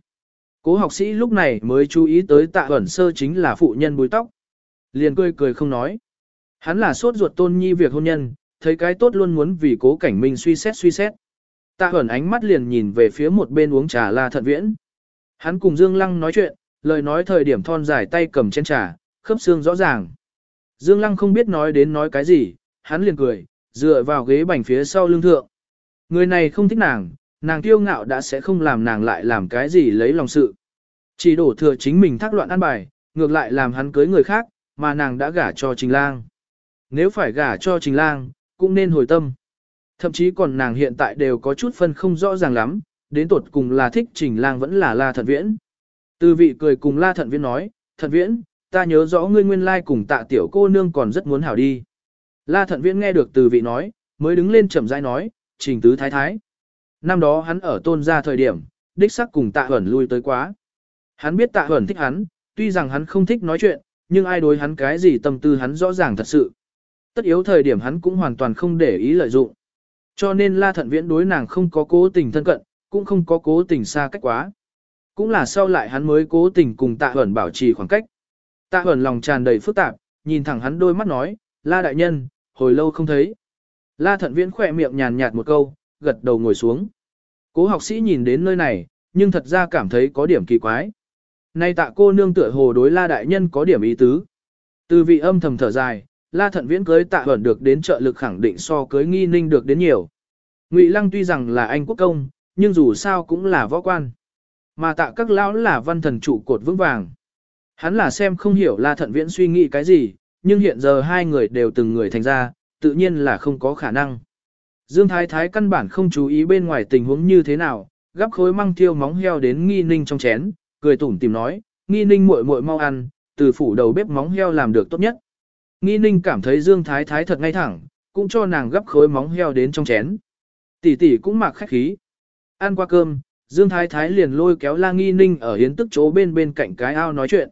Cố học sĩ lúc này mới chú ý tới tạ ẩn sơ chính là phụ nhân búi tóc. Liền cười cười không nói. Hắn là sốt ruột tôn nhi việc hôn nhân, thấy cái tốt luôn muốn vì cố cảnh minh suy xét suy xét. Tạ ẩn ánh mắt liền nhìn về phía một bên uống trà la thận viễn. Hắn cùng Dương Lăng nói chuyện, lời nói thời điểm thon dài tay cầm chén trà, khớp xương rõ ràng. Dương Lăng không biết nói đến nói cái gì, hắn liền cười, dựa vào ghế bành phía sau lưng thượng. Người này không thích nàng, nàng kiêu ngạo đã sẽ không làm nàng lại làm cái gì lấy lòng sự. Chỉ đổ thừa chính mình thác loạn ăn bài, ngược lại làm hắn cưới người khác, mà nàng đã gả cho Trình Lang. Nếu phải gả cho Trình Lang, cũng nên hồi tâm. Thậm chí còn nàng hiện tại đều có chút phân không rõ ràng lắm, đến tột cùng là thích Trình Lang vẫn là La Thận Viễn. Từ vị cười cùng La Thận Viễn nói, Thận Viễn, ta nhớ rõ ngươi nguyên lai cùng tạ tiểu cô nương còn rất muốn hảo đi. La Thận Viễn nghe được từ vị nói, mới đứng lên chậm rãi nói, Trình Tứ Thái Thái. Năm đó hắn ở tôn gia thời điểm, đích sắc cùng tạ huẩn lui tới quá. Hắn biết tạ huẩn thích hắn, tuy rằng hắn không thích nói chuyện, nhưng ai đối hắn cái gì tâm tư hắn rõ ràng thật sự. Tất yếu thời điểm hắn cũng hoàn toàn không để ý lợi dụng. Cho nên la thận viễn đối nàng không có cố tình thân cận, cũng không có cố tình xa cách quá. Cũng là sau lại hắn mới cố tình cùng tạ huẩn bảo trì khoảng cách. Tạ huẩn lòng tràn đầy phức tạp, nhìn thẳng hắn đôi mắt nói, la đại nhân, hồi lâu không thấy. La thận viễn khỏe miệng nhàn nhạt một câu, gật đầu ngồi xuống. Cố học sĩ nhìn đến nơi này, nhưng thật ra cảm thấy có điểm kỳ quái. Nay tạ cô nương tựa hồ đối la đại nhân có điểm ý tứ. Từ vị âm thầm thở dài, la thận viễn cưới tạ ẩn được đến trợ lực khẳng định so cưới nghi ninh được đến nhiều. Ngụy lăng tuy rằng là anh quốc công, nhưng dù sao cũng là võ quan. Mà tạ các lão là văn thần trụ cột vững vàng. Hắn là xem không hiểu la thận viễn suy nghĩ cái gì, nhưng hiện giờ hai người đều từng người thành ra, tự nhiên là không có khả năng. Dương Thái Thái căn bản không chú ý bên ngoài tình huống như thế nào, gắp khối măng thiêu móng heo đến nghi ninh trong chén, cười tủm tìm nói, nghi ninh muội muội mau ăn, từ phủ đầu bếp móng heo làm được tốt nhất. Nghi ninh cảm thấy Dương Thái Thái thật ngay thẳng, cũng cho nàng gấp khối móng heo đến trong chén. Tỷ tỷ cũng mặc khách khí. Ăn qua cơm, Dương Thái Thái liền lôi kéo la nghi ninh ở hiến tức chỗ bên bên cạnh cái ao nói chuyện.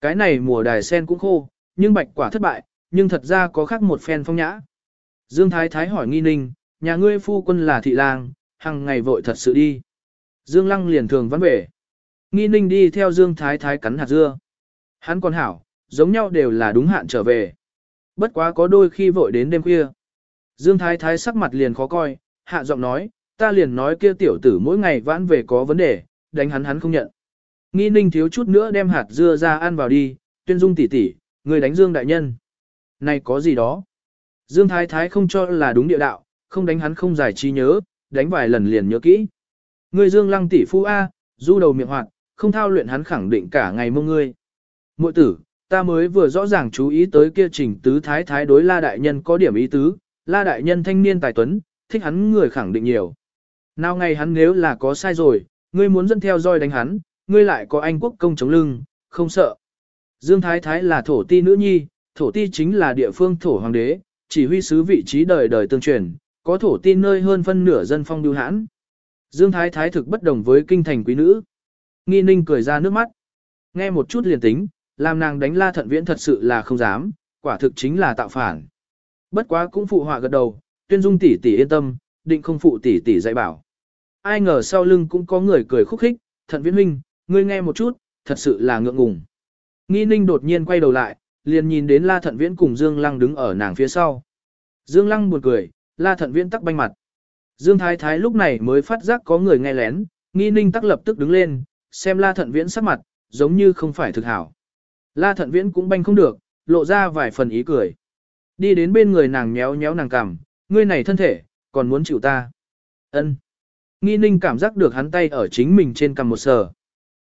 Cái này mùa đài sen cũng khô, nhưng bạch quả thất bại, nhưng thật ra có khác một phen phong nhã. Dương Thái Thái hỏi nghi ninh, nhà ngươi phu quân là thị lang, hàng ngày vội thật sự đi. Dương Lăng liền thường vắng về. Nghi ninh đi theo Dương Thái Thái cắn hạt dưa. Hắn còn hảo, giống nhau đều là đúng hạn trở về. Bất quá có đôi khi vội đến đêm khuya. Dương Thái Thái sắc mặt liền khó coi, hạ giọng nói, ta liền nói kia tiểu tử mỗi ngày vãn về có vấn đề, đánh hắn hắn không nhận. Nghi ninh thiếu chút nữa đem hạt dưa ra ăn vào đi, tuyên dung tỉ tỉ, người đánh Dương đại nhân. Này có gì đó? Dương Thái Thái không cho là đúng địa đạo, không đánh hắn không giải trí nhớ, đánh vài lần liền nhớ kỹ. Ngươi Dương Lăng tỷ phu A, du đầu miệng hoạt, không thao luyện hắn khẳng định cả ngày mông ngươi. Muội tử, ta mới vừa rõ ràng chú ý tới kia trình tứ thái thái đối la đại nhân có điểm ý tứ, la đại nhân thanh niên tài tuấn, thích hắn người khẳng định nhiều. Nào ngày hắn nếu là có sai rồi, ngươi muốn dẫn theo roi đánh hắn, ngươi lại có anh quốc công chống lưng, không sợ. Dương thái thái là thổ ti nữ nhi, thổ ti chính là địa phương thổ hoàng đế, chỉ huy sứ vị trí đời đời tương truyền, có thổ tin nơi hơn phân nửa dân phong lưu hãn. Dương Thái Thái thực bất đồng với kinh thành quý nữ. Nghi ninh cười ra nước mắt. Nghe một chút liền tính, làm nàng đánh la thận viễn thật sự là không dám, quả thực chính là tạo phản. Bất quá cũng phụ họa gật đầu, tuyên dung tỷ tỷ yên tâm, định không phụ tỷ tỷ dạy bảo. Ai ngờ sau lưng cũng có người cười khúc khích, thận viễn huynh, ngươi nghe một chút, thật sự là ngượng ngùng. Nghi ninh đột nhiên quay đầu lại, liền nhìn đến la thận viễn cùng Dương Lăng đứng ở nàng phía sau. Dương Lăng buồn cười, la thận viễn tắc banh mặt. Dương Thái Thái lúc này mới phát giác có người nghe lén, nghi ninh tắc lập tức đứng lên, xem la thận viễn sắc mặt, giống như không phải thực hảo. La thận viễn cũng banh không được, lộ ra vài phần ý cười. Đi đến bên người nàng nhéo nhéo nàng cằm, ngươi này thân thể, còn muốn chịu ta. ân Nghi ninh cảm giác được hắn tay ở chính mình trên cằm một sờ.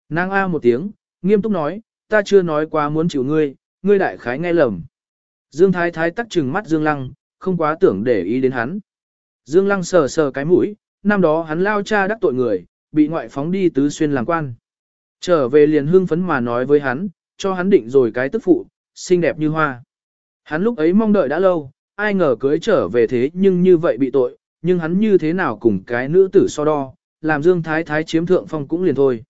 Nàng a một tiếng, nghiêm túc nói, ta chưa nói quá muốn chịu ngươi, ngươi đại khái nghe lầm. Dương Thái Thái tắc trừng mắt Dương Lăng, không quá tưởng để ý đến hắn. Dương Lăng sờ sờ cái mũi, năm đó hắn lao cha đắc tội người, bị ngoại phóng đi tứ xuyên làm quan. Trở về liền hương phấn mà nói với hắn, cho hắn định rồi cái tức phụ, xinh đẹp như hoa. Hắn lúc ấy mong đợi đã lâu, ai ngờ cưới trở về thế nhưng như vậy bị tội, nhưng hắn như thế nào cùng cái nữ tử so đo, làm Dương Thái Thái chiếm thượng phong cũng liền thôi.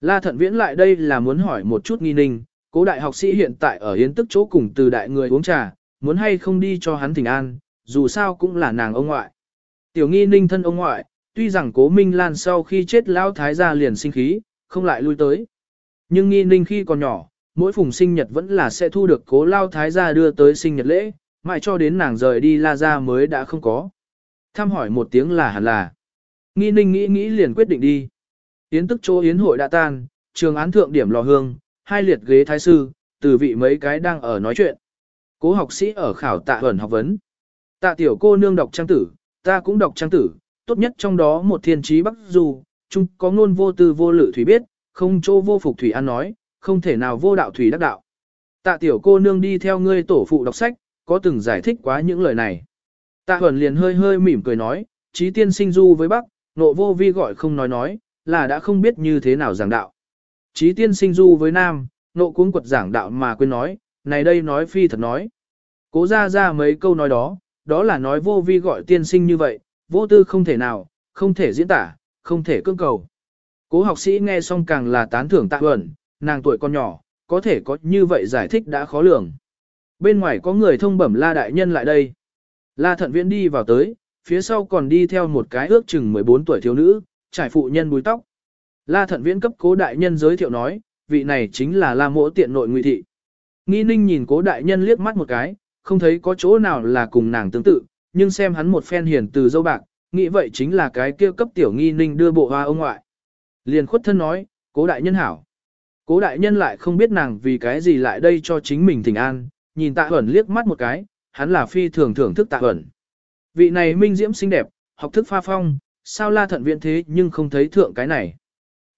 La Thận Viễn lại đây là muốn hỏi một chút nghi ninh, cố đại học sĩ hiện tại ở hiến tức chỗ cùng từ đại người uống trà, muốn hay không đi cho hắn thỉnh an, dù sao cũng là nàng ông ngoại. Tiểu nghi ninh thân ông ngoại, tuy rằng cố Minh Lan sau khi chết lão thái gia liền sinh khí, không lại lui tới. Nhưng nghi ninh khi còn nhỏ, mỗi phùng sinh nhật vẫn là sẽ thu được cố lao thái gia đưa tới sinh nhật lễ, mãi cho đến nàng rời đi la ra mới đã không có. Thăm hỏi một tiếng là hẳn là. Nghi ninh nghĩ nghĩ liền quyết định đi. Yến tức chỗ yến hội đã tan, trường án thượng điểm lò hương, hai liệt ghế thái sư, từ vị mấy cái đang ở nói chuyện. Cố học sĩ ở khảo tạ huẩn học vấn. Tạ tiểu cô nương đọc trang tử, ta cũng đọc trang tử, tốt nhất trong đó một thiên trí bắc dù, chung có ngôn vô tư vô lự thủy biết, không chỗ vô phục thủy ăn nói, không thể nào vô đạo thủy đắc đạo. Tạ tiểu cô nương đi theo ngươi tổ phụ đọc sách, có từng giải thích quá những lời này. Tạ huẩn liền hơi hơi mỉm cười nói, trí tiên sinh du với bắc, nộ vô vi gọi không nói nói, là đã không biết như thế nào giảng đạo. Trí tiên sinh du với nam, nộ cuống quật giảng đạo mà quên nói, này đây nói phi thật nói. Cố ra ra mấy câu nói đó, đó là nói vô vi gọi tiên sinh như vậy, vô tư không thể nào, không thể diễn tả, không thể cưỡng cầu. Cố học sĩ nghe xong càng là tán thưởng tạ ẩn, nàng tuổi còn nhỏ, có thể có như vậy giải thích đã khó lường. Bên ngoài có người thông bẩm la đại nhân lại đây. La thận viễn đi vào tới, phía sau còn đi theo một cái ước chừng 14 tuổi thiếu nữ, trải phụ nhân búi tóc. La thận viễn cấp cố đại nhân giới thiệu nói, vị này chính là la mỗ tiện nội ngụy thị. Nghi ninh nhìn cố đại nhân liếc mắt một cái, không thấy có chỗ nào là cùng nàng tương tự, nhưng xem hắn một phen hiền từ dâu bạc, nghĩ vậy chính là cái kia cấp tiểu nghi ninh đưa bộ hoa ông ngoại. Liền khuất thân nói, cố đại nhân hảo. Cố đại nhân lại không biết nàng vì cái gì lại đây cho chính mình thỉnh an, nhìn tạ ẩn liếc mắt một cái, hắn là phi thường thưởng thức tạ ẩn. Vị này minh diễm xinh đẹp, học thức pha phong, sao la thận viện thế nhưng không thấy thượng cái này.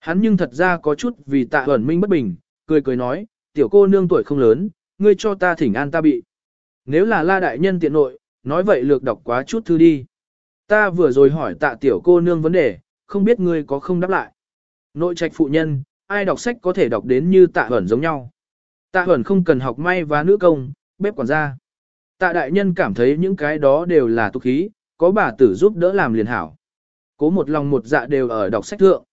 Hắn nhưng thật ra có chút vì tạ ẩn minh bất bình, cười cười nói, tiểu cô nương tuổi không lớn, ngươi cho ta thỉnh an ta bị. Nếu là la đại nhân tiện nội, nói vậy lược đọc quá chút thư đi. Ta vừa rồi hỏi tạ tiểu cô nương vấn đề, không biết ngươi có không đáp lại. Nội trạch phụ nhân, ai đọc sách có thể đọc đến như tạ ẩn giống nhau. Tạ ẩn không cần học may và nữ công, bếp quản gia. Tạ đại nhân cảm thấy những cái đó đều là tục khí, có bà tử giúp đỡ làm liền hảo. Cố một lòng một dạ đều ở đọc sách thượng.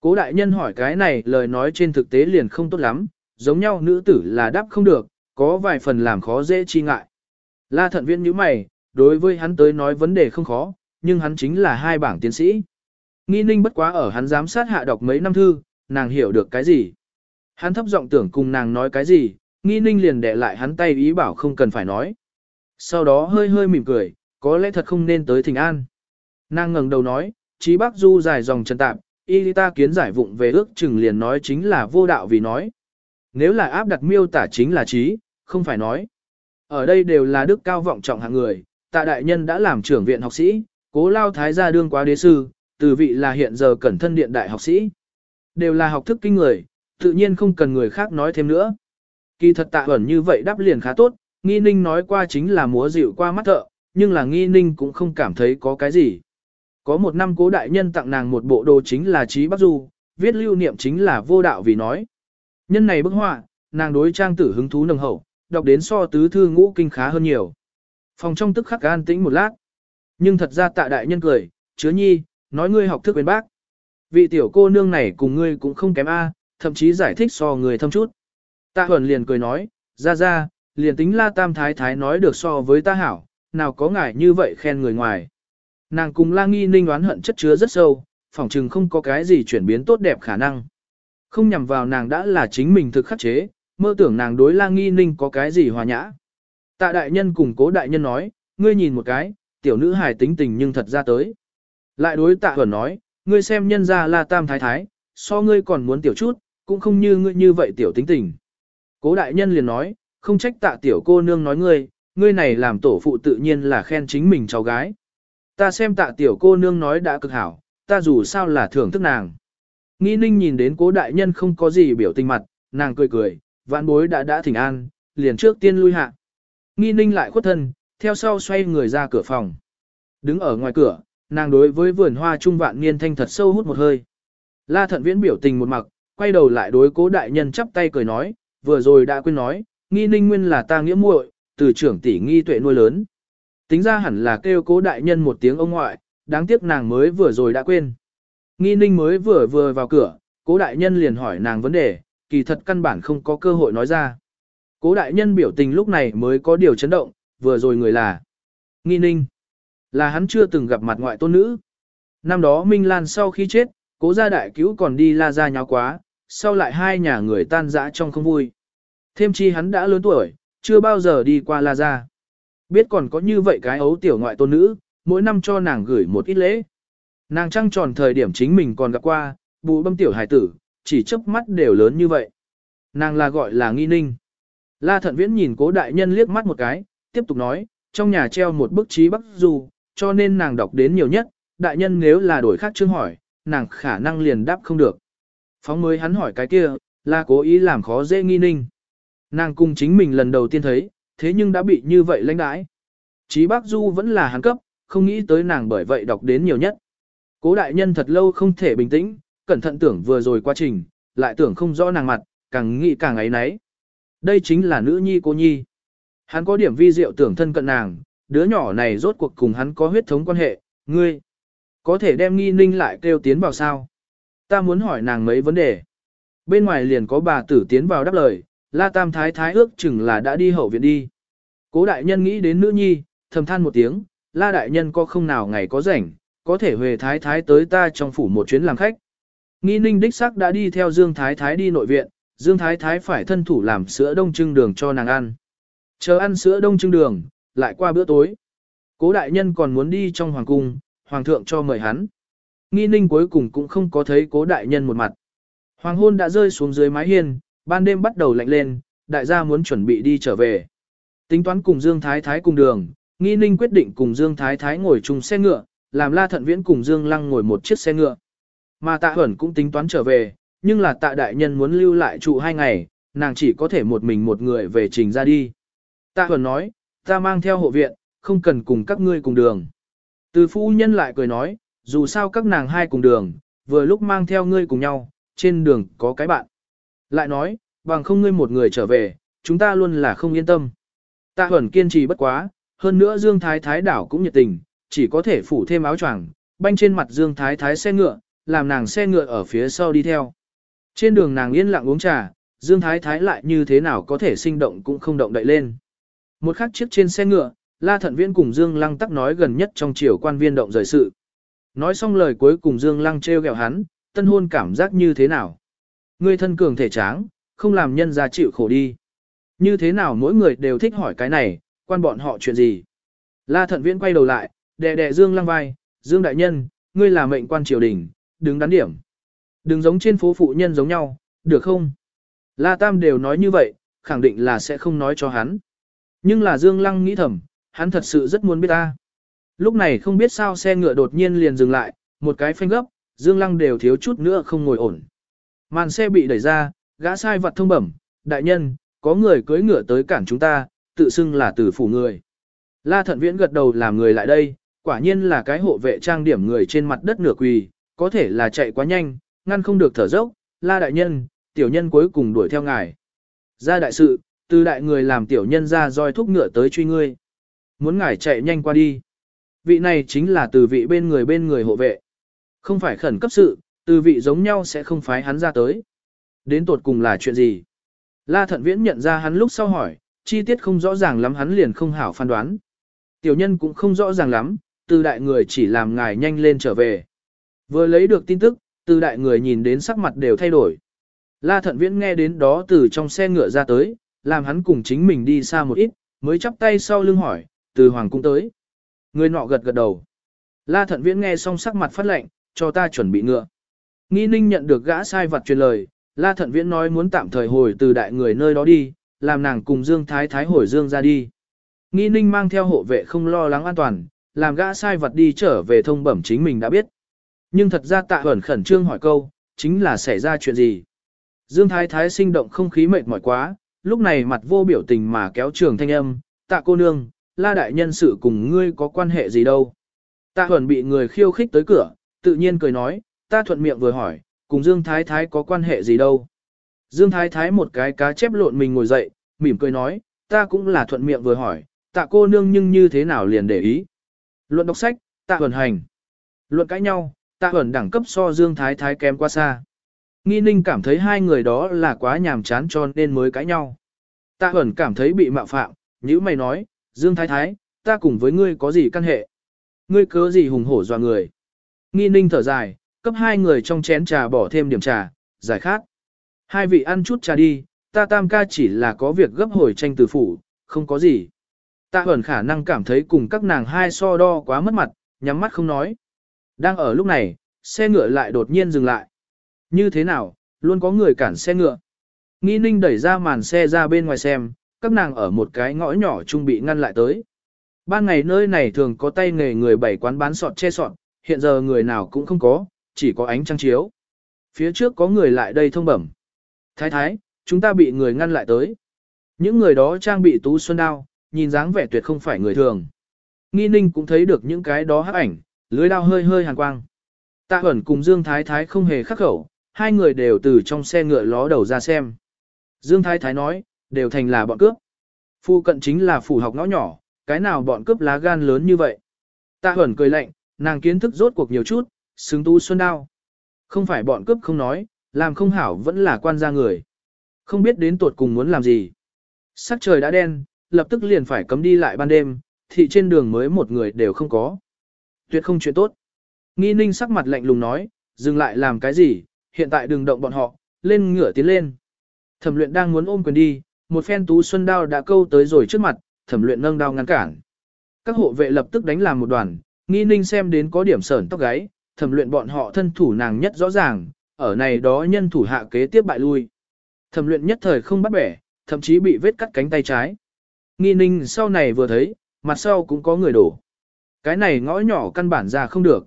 Cố đại nhân hỏi cái này lời nói trên thực tế liền không tốt lắm, giống nhau nữ tử là đáp không được, có vài phần làm khó dễ chi ngại. La thận viên như mày, đối với hắn tới nói vấn đề không khó, nhưng hắn chính là hai bảng tiến sĩ. Nghi ninh bất quá ở hắn giám sát hạ đọc mấy năm thư, nàng hiểu được cái gì. Hắn thấp giọng tưởng cùng nàng nói cái gì, nghi ninh liền đệ lại hắn tay ý bảo không cần phải nói. Sau đó hơi hơi mỉm cười, có lẽ thật không nên tới thỉnh an. Nàng ngẩng đầu nói, trí bác du dài dòng chân tạp, y ta kiến giải vụng về ước chừng liền nói chính là vô đạo vì nói. Nếu là áp đặt miêu tả chính là trí, không phải nói. Ở đây đều là đức cao vọng trọng hạng người, tạ đại nhân đã làm trưởng viện học sĩ, cố lao thái gia đương quá đế sư, từ vị là hiện giờ cẩn thân điện đại học sĩ. Đều là học thức kinh người, tự nhiên không cần người khác nói thêm nữa. Kỳ thật tạ ẩn như vậy đáp liền khá tốt, nghi ninh nói qua chính là múa dịu qua mắt thợ, nhưng là nghi ninh cũng không cảm thấy có cái gì. Có một năm cố đại nhân tặng nàng một bộ đồ chính là trí bắc du, viết lưu niệm chính là vô đạo vì nói. Nhân này bức họa, nàng đối trang tử hứng thú nồng hậu, đọc đến so tứ thư ngũ kinh khá hơn nhiều. Phòng trong tức khắc an tĩnh một lát. Nhưng thật ra tạ đại nhân cười, chứa nhi, nói ngươi học thức bên bác. Vị tiểu cô nương này cùng ngươi cũng không kém A, thậm chí giải thích so người thâm chút. Tạ Huẩn liền cười nói, ra ra, liền tính la tam thái thái nói được so với ta hảo, nào có ngại như vậy khen người ngoài. Nàng cùng la nghi ninh oán hận chất chứa rất sâu, phỏng chừng không có cái gì chuyển biến tốt đẹp khả năng. Không nhằm vào nàng đã là chính mình thực khắc chế, mơ tưởng nàng đối la nghi ninh có cái gì hòa nhã. Tạ đại nhân cùng cố đại nhân nói, ngươi nhìn một cái, tiểu nữ hài tính tình nhưng thật ra tới. Lại đối tạ huẩn nói, ngươi xem nhân ra là tam thái thái, so ngươi còn muốn tiểu chút, cũng không như ngươi như vậy tiểu tính tình. Cố đại nhân liền nói, không trách tạ tiểu cô nương nói ngươi, ngươi này làm tổ phụ tự nhiên là khen chính mình cháu gái. Ta xem tạ tiểu cô nương nói đã cực hảo, ta dù sao là thưởng thức nàng. Nghi ninh nhìn đến cố đại nhân không có gì biểu tình mặt, nàng cười cười, vãn bối đã đã thỉnh an, liền trước tiên lui hạ. Nghi ninh lại khuất thân, theo sau xoay người ra cửa phòng. Đứng ở ngoài cửa, nàng đối với vườn hoa trung vạn niên thanh thật sâu hút một hơi. La thận viễn biểu tình một mặc, quay đầu lại đối cố đại nhân chắp tay cười nói, vừa rồi đã quên nói, nghi ninh nguyên là ta nghĩa muội, từ trưởng tỷ nghi tuệ nuôi lớn. Tính ra hẳn là kêu cố đại nhân một tiếng ông ngoại, đáng tiếc nàng mới vừa rồi đã quên. Nghi ninh mới vừa vừa vào cửa, cố đại nhân liền hỏi nàng vấn đề, kỳ thật căn bản không có cơ hội nói ra. Cố đại nhân biểu tình lúc này mới có điều chấn động, vừa rồi người là Nghi ninh. Là hắn chưa từng gặp mặt ngoại tôn nữ. Năm đó Minh Lan sau khi chết, cố gia đại cứu còn đi la ra nháo quá, sau lại hai nhà người tan rã trong không vui. Thêm chi hắn đã lớn tuổi, chưa bao giờ đi qua la ra. Biết còn có như vậy cái ấu tiểu ngoại tôn nữ, mỗi năm cho nàng gửi một ít lễ. Nàng trăng tròn thời điểm chính mình còn gặp qua, bù bâm tiểu hải tử, chỉ chớp mắt đều lớn như vậy. Nàng là gọi là nghi ninh. La thận viễn nhìn cố đại nhân liếc mắt một cái, tiếp tục nói, trong nhà treo một bức trí bắc du, cho nên nàng đọc đến nhiều nhất, đại nhân nếu là đổi khác chương hỏi, nàng khả năng liền đáp không được. Phóng mới hắn hỏi cái kia, là cố ý làm khó dễ nghi ninh. Nàng cùng chính mình lần đầu tiên thấy, thế nhưng đã bị như vậy lãnh đãi. Chí bác Du vẫn là hắn cấp, không nghĩ tới nàng bởi vậy đọc đến nhiều nhất. Cố đại nhân thật lâu không thể bình tĩnh, cẩn thận tưởng vừa rồi quá trình, lại tưởng không rõ nàng mặt, càng nghĩ càng ấy nấy. Đây chính là nữ nhi cô nhi. Hắn có điểm vi diệu tưởng thân cận nàng, đứa nhỏ này rốt cuộc cùng hắn có huyết thống quan hệ, ngươi. Có thể đem nghi ninh lại kêu tiến vào sao? Ta muốn hỏi nàng mấy vấn đề. Bên ngoài liền có bà tử tiến vào đáp lời, la tam thái thái ước chừng là đã đi hậu viện đi. Cố đại nhân nghĩ đến nữ nhi, thầm than một tiếng, la đại nhân có không nào ngày có rảnh, có thể về thái thái tới ta trong phủ một chuyến làm khách. Nghi ninh đích sắc đã đi theo Dương Thái Thái đi nội viện, Dương Thái Thái phải thân thủ làm sữa đông trưng đường cho nàng ăn. Chờ ăn sữa đông trưng đường, lại qua bữa tối. Cố đại nhân còn muốn đi trong hoàng cung, hoàng thượng cho mời hắn. Nghi ninh cuối cùng cũng không có thấy cố đại nhân một mặt. Hoàng hôn đã rơi xuống dưới mái hiên, ban đêm bắt đầu lạnh lên, đại gia muốn chuẩn bị đi trở về. Tính toán cùng Dương Thái Thái cùng đường, nghi ninh quyết định cùng Dương Thái Thái ngồi chung xe ngựa, làm La Thận Viễn cùng Dương Lăng ngồi một chiếc xe ngựa. Mà Tạ Huẩn cũng tính toán trở về, nhưng là Tạ Đại Nhân muốn lưu lại trụ hai ngày, nàng chỉ có thể một mình một người về trình ra đi. Tạ Huẩn nói, ta mang theo hộ viện, không cần cùng các ngươi cùng đường. Từ phu nhân lại cười nói, dù sao các nàng hai cùng đường, vừa lúc mang theo ngươi cùng nhau, trên đường có cái bạn. Lại nói, bằng không ngươi một người trở về, chúng ta luôn là không yên tâm. Tạ Huẩn kiên trì bất quá, hơn nữa Dương Thái Thái đảo cũng nhiệt tình, chỉ có thể phủ thêm áo choàng, banh trên mặt Dương Thái Thái xe ngựa, làm nàng xe ngựa ở phía sau đi theo. Trên đường nàng yên lặng uống trà, Dương Thái Thái lại như thế nào có thể sinh động cũng không động đậy lên. Một khắc chiếc trên xe ngựa, La Thận Viễn cùng Dương Lăng tắc nói gần nhất trong chiều quan viên động rời sự. Nói xong lời cuối cùng Dương Lăng trêu ghẹo hắn, tân hôn cảm giác như thế nào? Ngươi thân cường thể tráng, không làm nhân ra chịu khổ đi. Như thế nào mỗi người đều thích hỏi cái này, quan bọn họ chuyện gì? La Thận Viễn quay đầu lại, đè đè Dương Lăng vai, Dương Đại Nhân, ngươi là mệnh quan triều đình, đứng đắn điểm. Đừng giống trên phố phụ nhân giống nhau, được không? La Tam đều nói như vậy, khẳng định là sẽ không nói cho hắn. Nhưng là Dương Lăng nghĩ thầm, hắn thật sự rất muốn biết ta. Lúc này không biết sao xe ngựa đột nhiên liền dừng lại, một cái phanh gấp, Dương Lăng đều thiếu chút nữa không ngồi ổn. Màn xe bị đẩy ra, gã sai vật thông bẩm, đại nhân, có người cưỡi ngựa tới cản chúng ta, tự xưng là tử phủ người. La thận viễn gật đầu làm người lại đây, quả nhiên là cái hộ vệ trang điểm người trên mặt đất nửa quỳ, có thể là chạy quá nhanh, ngăn không được thở dốc, la đại nhân, tiểu nhân cuối cùng đuổi theo ngài. Ra đại sự, từ đại người làm tiểu nhân ra roi thúc ngựa tới truy ngươi. Muốn ngài chạy nhanh qua đi. Vị này chính là từ vị bên người bên người hộ vệ. Không phải khẩn cấp sự, từ vị giống nhau sẽ không phái hắn ra tới. Đến tột cùng là chuyện gì? La thận viễn nhận ra hắn lúc sau hỏi, chi tiết không rõ ràng lắm hắn liền không hảo phán đoán. Tiểu nhân cũng không rõ ràng lắm, từ đại người chỉ làm ngài nhanh lên trở về. Vừa lấy được tin tức, từ đại người nhìn đến sắc mặt đều thay đổi. La thận viễn nghe đến đó từ trong xe ngựa ra tới, làm hắn cùng chính mình đi xa một ít, mới chắp tay sau lưng hỏi, từ hoàng cung tới. Người nọ gật gật đầu. La thận viễn nghe xong sắc mặt phát lệnh, cho ta chuẩn bị ngựa. Nghi ninh nhận được gã sai vật truyền lời, La thận viễn nói muốn tạm thời hồi từ đại người nơi đó đi, làm nàng cùng Dương Thái Thái hồi Dương ra đi. Nghi ninh mang theo hộ vệ không lo lắng an toàn, làm gã sai vật đi trở về thông bẩm chính mình đã biết. Nhưng thật ra tạ ẩn khẩn trương hỏi câu, chính là xảy ra chuyện gì. Dương Thái Thái sinh động không khí mệt mỏi quá, lúc này mặt vô biểu tình mà kéo trường thanh âm, tạ cô nương, la đại nhân sự cùng ngươi có quan hệ gì đâu. Tạ ẩn bị người khiêu khích tới cửa, tự nhiên cười nói, ta thuận miệng vừa hỏi, cùng Dương Thái Thái có quan hệ gì đâu. Dương Thái Thái một cái cá chép lộn mình ngồi dậy, mỉm cười nói, ta cũng là thuận miệng vừa hỏi, tạ cô nương nhưng như thế nào liền để ý. Luận đọc sách, tạ huẩn hành. Luận cãi nhau, tạ huẩn đẳng cấp so Dương Thái Thái kém quá xa. Nghi ninh cảm thấy hai người đó là quá nhàm chán cho nên mới cãi nhau. Tạ huẩn cảm thấy bị mạo phạm, như mày nói, Dương Thái Thái, ta cùng với ngươi có gì căn hệ? Ngươi cớ gì hùng hổ dọa người? Nghi ninh thở dài, cấp hai người trong chén trà bỏ thêm điểm trà, giải khát. Hai vị ăn chút trà đi, ta tam ca chỉ là có việc gấp hồi tranh từ phủ, không có gì. Tạ ẩn khả năng cảm thấy cùng các nàng hai so đo quá mất mặt, nhắm mắt không nói. Đang ở lúc này, xe ngựa lại đột nhiên dừng lại. Như thế nào, luôn có người cản xe ngựa. Nghi ninh đẩy ra màn xe ra bên ngoài xem, các nàng ở một cái ngõ nhỏ trung bị ngăn lại tới. Ban ngày nơi này thường có tay nghề người bảy quán bán sọt che sọt, hiện giờ người nào cũng không có, chỉ có ánh trăng chiếu. Phía trước có người lại đây thông bẩm. Thái thái, chúng ta bị người ngăn lại tới. Những người đó trang bị tú xuân đao, nhìn dáng vẻ tuyệt không phải người thường. Nghi ninh cũng thấy được những cái đó hắc ảnh, lưới đao hơi hơi hàn quang. Tạ ẩn cùng Dương Thái Thái không hề khắc khẩu, hai người đều từ trong xe ngựa ló đầu ra xem. Dương Thái Thái nói, đều thành là bọn cướp. Phu cận chính là phủ học ngõ nhỏ, cái nào bọn cướp lá gan lớn như vậy. Tạ ẩn cười lạnh, nàng kiến thức rốt cuộc nhiều chút, xứng tu xuân đao. Không phải bọn cướp không nói, làm không hảo vẫn là quan gia người. Không biết đến tuột cùng muốn làm gì. Sắc trời đã đen, lập tức liền phải cấm đi lại ban đêm, thị trên đường mới một người đều không có. Tuyệt không chuyện tốt. Nghi ninh sắc mặt lạnh lùng nói, dừng lại làm cái gì, hiện tại đừng động bọn họ, lên ngửa tiến lên. Thẩm luyện đang muốn ôm quyền đi, một phen tú xuân đao đã câu tới rồi trước mặt, thẩm luyện nâng đao ngăn cản. Các hộ vệ lập tức đánh làm một đoàn, nghi ninh xem đến có điểm sởn tóc gáy, thẩm luyện bọn họ thân thủ nàng nhất rõ ràng, ở này đó nhân thủ hạ kế tiếp bại lui. Thẩm luyện nhất thời không bắt bẻ, thậm chí bị vết cắt cánh tay trái. Nghi ninh sau này vừa thấy, mặt sau cũng có người đổ. Cái này ngõ nhỏ căn bản ra không được.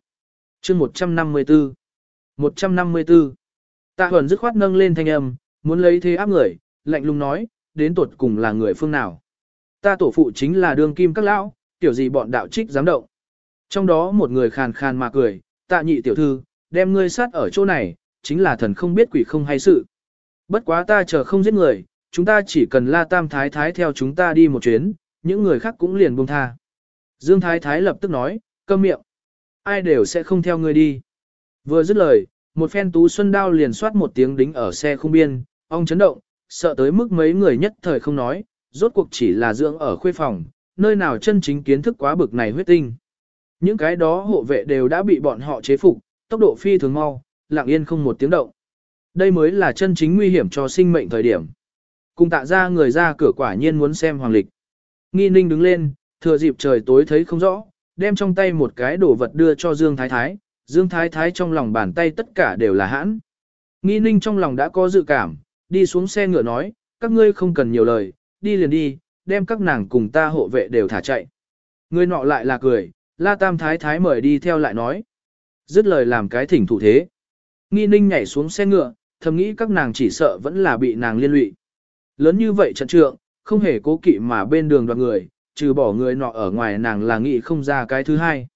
chương 154 154 Tạ Huẩn dứt khoát nâng lên thanh âm, muốn lấy thế áp người, lạnh lùng nói, đến tuột cùng là người phương nào. Ta tổ phụ chính là đương kim các lão, tiểu gì bọn đạo trích dám động. Trong đó một người khàn khàn mà cười, tạ nhị tiểu thư, đem ngươi sát ở chỗ này, chính là thần không biết quỷ không hay sự. Bất quá ta chờ không giết người, chúng ta chỉ cần la tam thái thái theo chúng ta đi một chuyến, những người khác cũng liền buông tha. Dương thái thái lập tức nói, câm miệng. Ai đều sẽ không theo ngươi đi. Vừa dứt lời, một phen tú xuân đao liền soát một tiếng đính ở xe không biên, ông chấn động, sợ tới mức mấy người nhất thời không nói, rốt cuộc chỉ là dưỡng ở khuê phòng, nơi nào chân chính kiến thức quá bực này huyết tinh. Những cái đó hộ vệ đều đã bị bọn họ chế phục, tốc độ phi thường mau, lặng yên không một tiếng động. Đây mới là chân chính nguy hiểm cho sinh mệnh thời điểm. Cùng tạ ra người ra cửa quả nhiên muốn xem hoàng lịch. Nghi ninh đứng lên, thừa dịp trời tối thấy không rõ, đem trong tay một cái đồ vật đưa cho Dương Thái Thái. Dương Thái Thái trong lòng bàn tay tất cả đều là hãn. Nghi ninh trong lòng đã có dự cảm, đi xuống xe ngựa nói, các ngươi không cần nhiều lời, đi liền đi, đem các nàng cùng ta hộ vệ đều thả chạy. Người nọ lại là cười, La Tam Thái Thái mời đi theo lại nói. Dứt lời làm cái thỉnh thủ thế. Nghi ninh nhảy xuống xe ngựa, thầm nghĩ các nàng chỉ sợ vẫn là bị nàng liên lụy. Lớn như vậy trận trượng, không hề cố kỵ mà bên đường đoàn người, trừ bỏ người nọ ở ngoài nàng là nghĩ không ra cái thứ hai.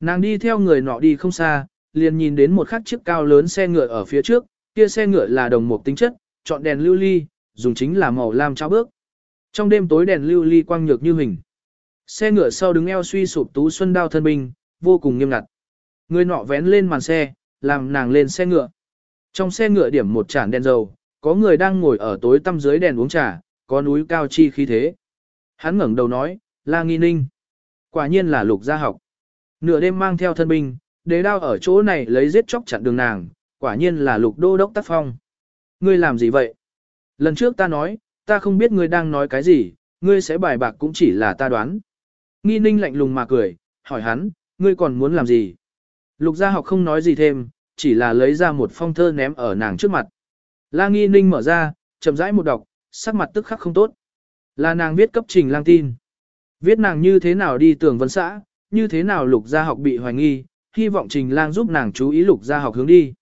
Nàng đi theo người nọ đi không xa, liền nhìn đến một khắc chiếc cao lớn xe ngựa ở phía trước, kia xe ngựa là đồng một tính chất, chọn đèn lưu ly, dùng chính là màu lam trao bước. Trong đêm tối đèn lưu ly quang nhược như hình. Xe ngựa sau đứng eo suy sụp tú xuân đao thân binh, vô cùng nghiêm ngặt. Người nọ vén lên màn xe, làm nàng lên xe ngựa. Trong xe ngựa điểm một chản đèn dầu, có người đang ngồi ở tối tăm dưới đèn uống trà, có núi cao chi khí thế. Hắn ngẩng đầu nói, La Nghi Ninh. Quả nhiên là lục gia học. Nửa đêm mang theo thân binh, đế đao ở chỗ này lấy giết chóc chặn đường nàng, quả nhiên là lục đô đốc tác phong. Ngươi làm gì vậy? Lần trước ta nói, ta không biết ngươi đang nói cái gì, ngươi sẽ bài bạc cũng chỉ là ta đoán. Nghi ninh lạnh lùng mà cười, hỏi hắn, ngươi còn muốn làm gì? Lục gia học không nói gì thêm, chỉ là lấy ra một phong thơ ném ở nàng trước mặt. La nghi ninh mở ra, chậm rãi một đọc, sắc mặt tức khắc không tốt. Là nàng viết cấp trình lang tin. Viết nàng như thế nào đi tưởng vấn xã, như thế nào lục gia học bị hoài nghi, hy vọng trình lang giúp nàng chú ý lục gia học hướng đi.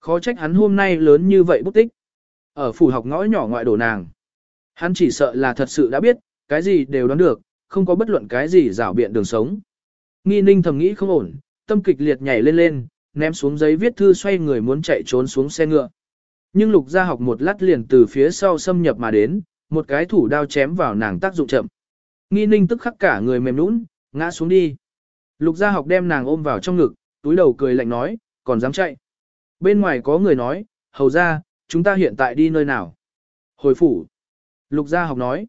Khó trách hắn hôm nay lớn như vậy bút tích. Ở phủ học ngõ nhỏ ngoại đổ nàng. Hắn chỉ sợ là thật sự đã biết, cái gì đều đoán được, không có bất luận cái gì rảo biện đường sống. Nghi ninh thầm nghĩ không ổn, tâm kịch liệt nhảy lên lên, ném xuống giấy viết thư xoay người muốn chạy trốn xuống xe ngựa. Nhưng lục gia học một lát liền từ phía sau xâm nhập mà đến, một cái thủ đao chém vào nàng tác dụng chậm. Nghi ninh tức khắc cả người mềm nũng, ngã xuống đi. Lục gia học đem nàng ôm vào trong ngực, túi đầu cười lạnh nói, còn dám chạy. Bên ngoài có người nói, hầu ra, chúng ta hiện tại đi nơi nào? Hồi phủ. Lục gia học nói.